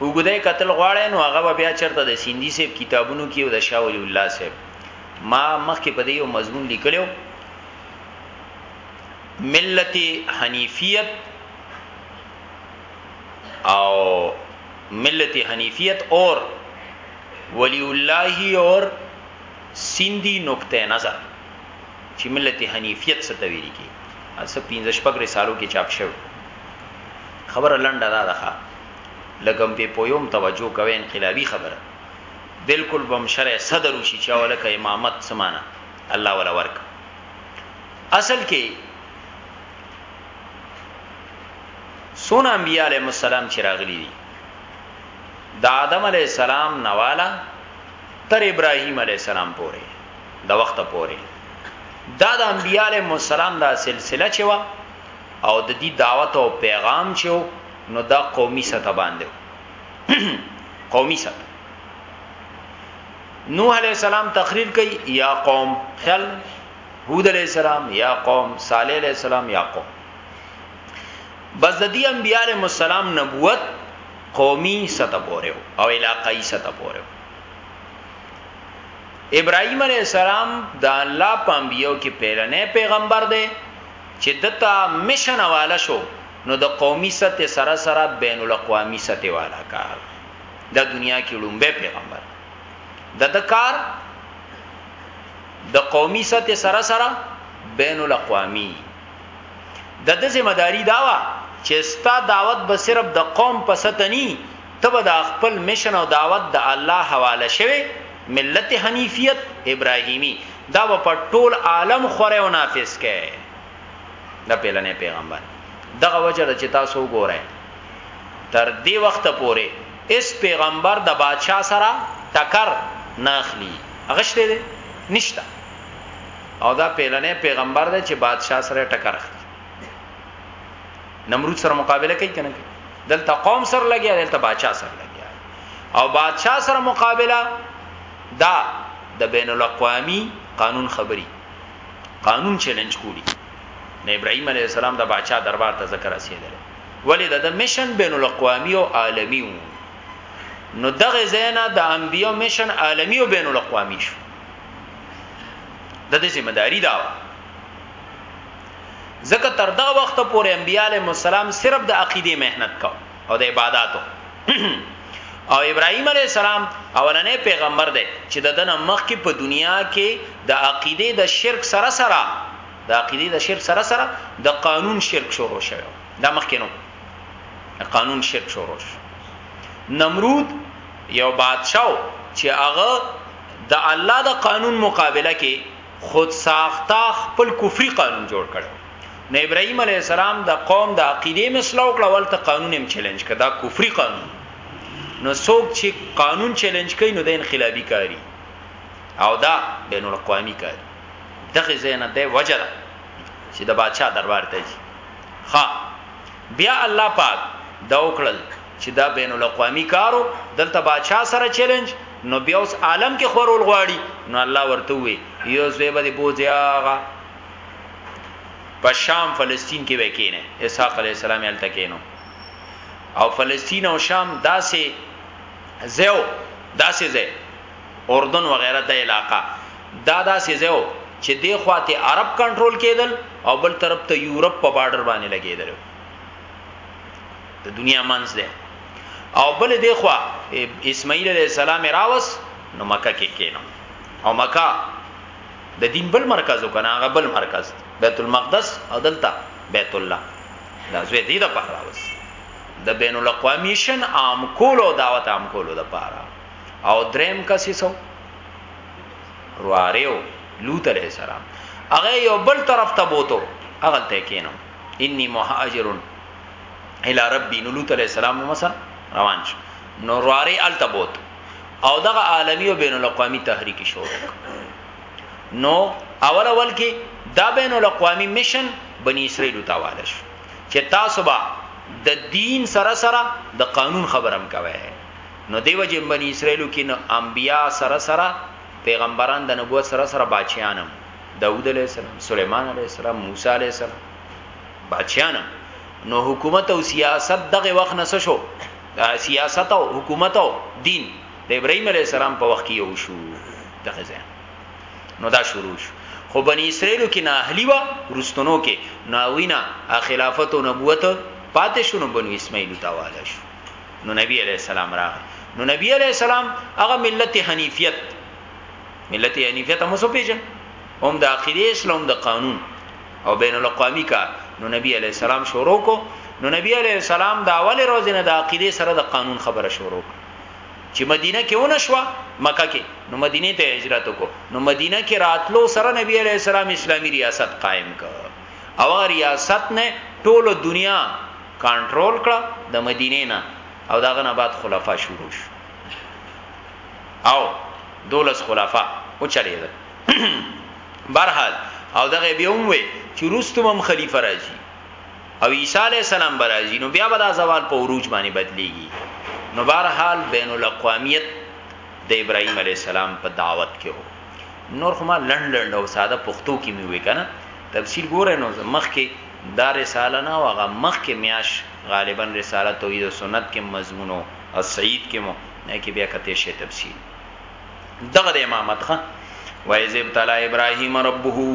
وګدای قتل غواړي نو هغه بیا چرته د سیندی سه کتابونو کې او د شاه ولی الله سه ما مخکې په دې یو مضمون لیکلو ملت حنیفیت او ملت حنیفیت اور ولی الله اور سیندی نقطه نظر چی ملت حنیفیت څه ته ویل کیږی دا څه پنځه شپږ رسالو کی چاپ شوی خبره لنډه دا ده ښه لږ هم پې پوهېوم توجه کوئ انقلابي خبره بلکل به هم شرع صدر وشي چې ولکه امامت څه معنی الله ولا ورک اصل کې سونه انبیاء علیهم السلام چې راغلي دي د آدم علیه السلام نواله تر ابراهیم علیه السلام پورې د وخت پورې دا د انبیاء علیهم السلام دا سلسله چې وا او د دې دعوت او پیغام چې نو دا قومي سطح باندې قومي سطح نوح علیہ السلام تقریر کوي یا قوم خل هود علیہ السلام یا قوم صالح علیہ السلام یا قوم بس د دې انبیاء علیهم السلام نبوت قومي سطح پورې او علاقائی سطح پورې ابراهیم علیه السلام د الله په انبیاو کې پیلنی پیغمبر دی چې ده ته مشن حواله شو نو د قومي سطح سره سره بین الاقوامي سطح والا کار د دنیا کې لومبه پیغمبر د د کار د قومي سطح سره سره بین الاقوامي د د ذمہ داری داوا چې ستا دعوت به صرف د قوم په سطح نه ته به د خپل مشن او دعوت د الله حواله شوی ملت حنیفیت ابراهیمی دا به په ټول عالم خوره او نافذ کړي د پیلنې پیغمبر دغه وجه د چې تاسو وګورئ تر دې وخت پورې اس پیغمبر د بادشاہ سره ټکر ناخلی غشته دي نشتا او دا پیلنې پیغمبر دی چې بادشاہ سره ټکر اخلي نمرود سره مقابله کوي کنه دلته قوم سره لګیا دلته بادشاہ سره لګیا او بادشاہ سره مقابله دا د بین الاقوامی قانون خبري قانون چیلنج کولی نه ابراهيم عليه السلام د بادشاہ دربار ته ذکر رسیدل ولی د میشن بین الاقوامی او عالمی وو نو دغه زینا د انبیو میشن عالمی او بین الاقوامی شو د دې ذمہ داری دا و ځکه تر دغه وخت پورې انبیاء علیهم السلام صرف د عقیده مهنت کو او د عبادتو او ابراهیم علی السلام اولنې پیغمبر دی چې د دنه مخ کې په دنیا کې د عقیده د شرک سره سره د عقیده د شرک سره سره د قانون شرک شروع شوی دا مخکې نو قانون شرک شروع شو نمرود یو بادشاہ چې هغه د الله د قانون مقابله کې خود ساخته خپل کفري قانون جوړ کړ نو ابراهيم عليه السلام د قوم د عقيده مسلو کړه ولته قانون هم چیلنج کړه دا کفري قانون نو څوک چې قانون چیلنج کوي نو د انقلابي کاری او دا بین الاقوامی کاری دغه زینه د وجه ده چې د بادشاہ دربار ته ځي ها بیا الله پاک دا وکړل چې دا بین الاقوامی کارو دلته بادشاہ سره چیلنج نو بیا اوس عالم کې خورول غواړي نو الله ورته وي یو زوی به بوځياغه په شام فلسطین کې وکینه اسحاق علی السلام یې تکینو او فلسطین او شام داسې زیو داسې زی اردن وغیرہ د علاقہ دا داسې زیو چې دی خواته عرب کنټرول کېدل او بل طرف ته یورپ په بارډر باندې لګېدل د دنیا منځ ده او بل دی خو اسماعیل علیه السلام راوس نو مکه کې کینو او مکه د دین بل مرکز وکنه هغه بل مرکز بیت المقدس او دلته بیت الله دا زوی دی د پاره راوس د بین الاقوامی شن عام کولو دعوت عام کولو د پاره او دریم کسي سو رواریو لوط علیہ السلام هغه یو بل طرف ته بوتو هغه ته کینو انی مهاجرون الی ربی نو لوط علیہ السلام نو مسر روان شو نو رواره التبوت او دغه عالمی او بین الاقوامی تحریک شو نو اول اول کې دا بین الاقوامی میشن بنی اسرائیل تاواله شو چې تاسو با د دین سره سره د قانون خبرم کوي نو دیو جن بنی اسرائیلو کې نو انبیا سره سره پیغمبران د نبوت سره سره بچیانم داوود علیه السلام سليمان علیه السلام موسی علیه السلام بچیانم نو حکومت او سیاست دغه وخت نه شو سیاست او حکومت او دین د ابراهیم علی السلام په وخت کې یو شو دغه ځای نو دا شروع شو خو بنی اسرائیلو کې نه اهلی و رستنو کې ناوینا خلافت او نبوت پاتې شونو بنو اسماعیل تاواله شو نو نبی علی السلام راغ نو نبی علی السلام هغه ملت حنیفیت ملت حنیفیت هم سو پیژن هم د عقیده اسلام د قانون او بین الاقوامی کار نو نبی علی السلام شروع کو نو نبی علی السلام دا اول روز نه د عقیده سره د قانون خبره شروع کو چې مدینه کې ونه شو مکه کې نو مدینه ته هجرت کو نو مدینه کې راتلو سره نبی علی السلام اسلامی ریاست قائم کړ او ریاست نه ټول دنیا کنټرول کړه د مدینه نه او داغه نه بعد خلفا شروع شو او دولس خلفا او چلیدل برحال او دغه بیا هم وی چې روستم هم خلیفه راځي او عیسی علی السلام برازي نو بیا به دا زوال په عروج باندې بدلیږي نو بهر حال بین الاقوامیت د ابراهیم علی السلام په دعوت کې هو نور خو ما لند لند او ساده پښتو کې مې وې کنه تفسیر ګوره نو مخ کې دا رساله نه واغه مخ کې میاش غالبا رساله توحید او سنت کې مضمونو او سعید کې مو نه کې بیا کته شی تفسیر دغه د امامت خان وایز ابتلا ابراهیم ربه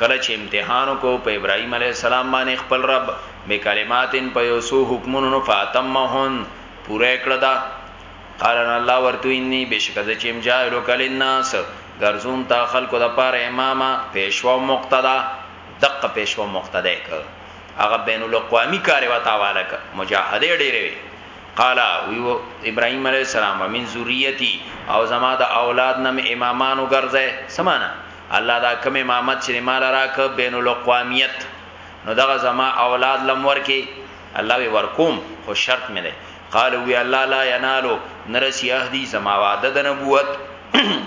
کله چې امتحان کو په ابراهیم علی السلام باندې خپل رب به کلماتن په یو سو حکمونو فاطمهن پوره کړه دا قال الله ورتو انی بشک ز چې امجایلو کل الناس ګرزوم تا خلکو د پاره امامه پیشوا مقتدا دقه پیشوا مقتدا ک هغه بین الاقوامی کار وتا والک مجاهده ډیره وی قال ویو ابراهیم علیه السلام ومن ذریتی او زما د اولاد نم امامانو ګرځه سمانا الله دا کوم امامت چې مال راک بین الاقوامیت نو دغه زما اولاد لمور کې الله وی ورکوم خو شرط مې ده قال وی الله لا ینالو نرسی اهدی زما وعده د نبوت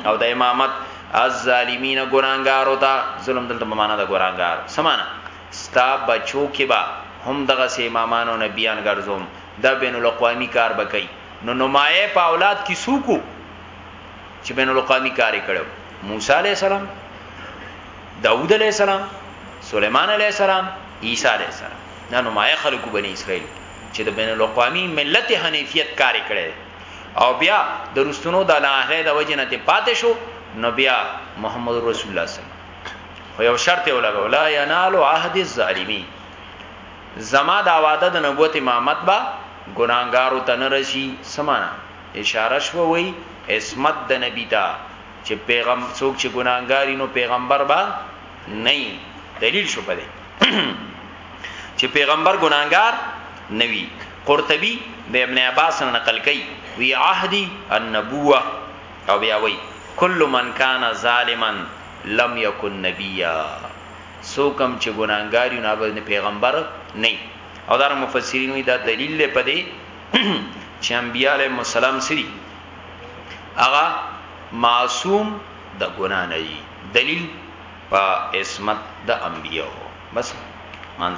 او د امامت الظالمین ګورانګار او دا ظلم دلته په معنا د ګورانګار سمانا ستا بچو کې با هم دغه سه امامانو نبیان ګرځوم دا بین الاقوامی کار به کوي نو نمایه په اولاد کې سوکو چې بین الاقوامی کار کړو موسی علی السلام داوود علی السلام سليمان علی السلام عیسی علی السلام دا نمایه خلکو بنی اسرائیل چې د بین الاقوامی ملت حنیفیت کار کړي او بیا د رستونو د لاهه د وجنه ته پاتې شو نو بیا محمد رسول الله صلی الله علیه وسلم خو یو شرط یې ولګو لا ینال عهد الظالمین زما دا وعده د نبوت امامت به ګناهګارو ته نه رسي څه معنی اشاره شوه وي عصمت د نبي ته چې پیغم څوک چې ګناهګاري نو پیغمبر به نه دلیل شو پدې چې پیغمبر ګناهګار نوي قرطبي د ابن عباس نقل کوي وی عهدی النبوه او بیا وی کل من کان ظالما لم یکن نبیا څوک هم چه ګناهګار یو نو هغه به پیغمبر نه وي او دارنګ مفسرین وایي دا دلیل دی په دې چه انبیاء علیهم السلام سری هغه معصوم د ګناه نه دي دلیل په عصمت د انبیاء بس مانځه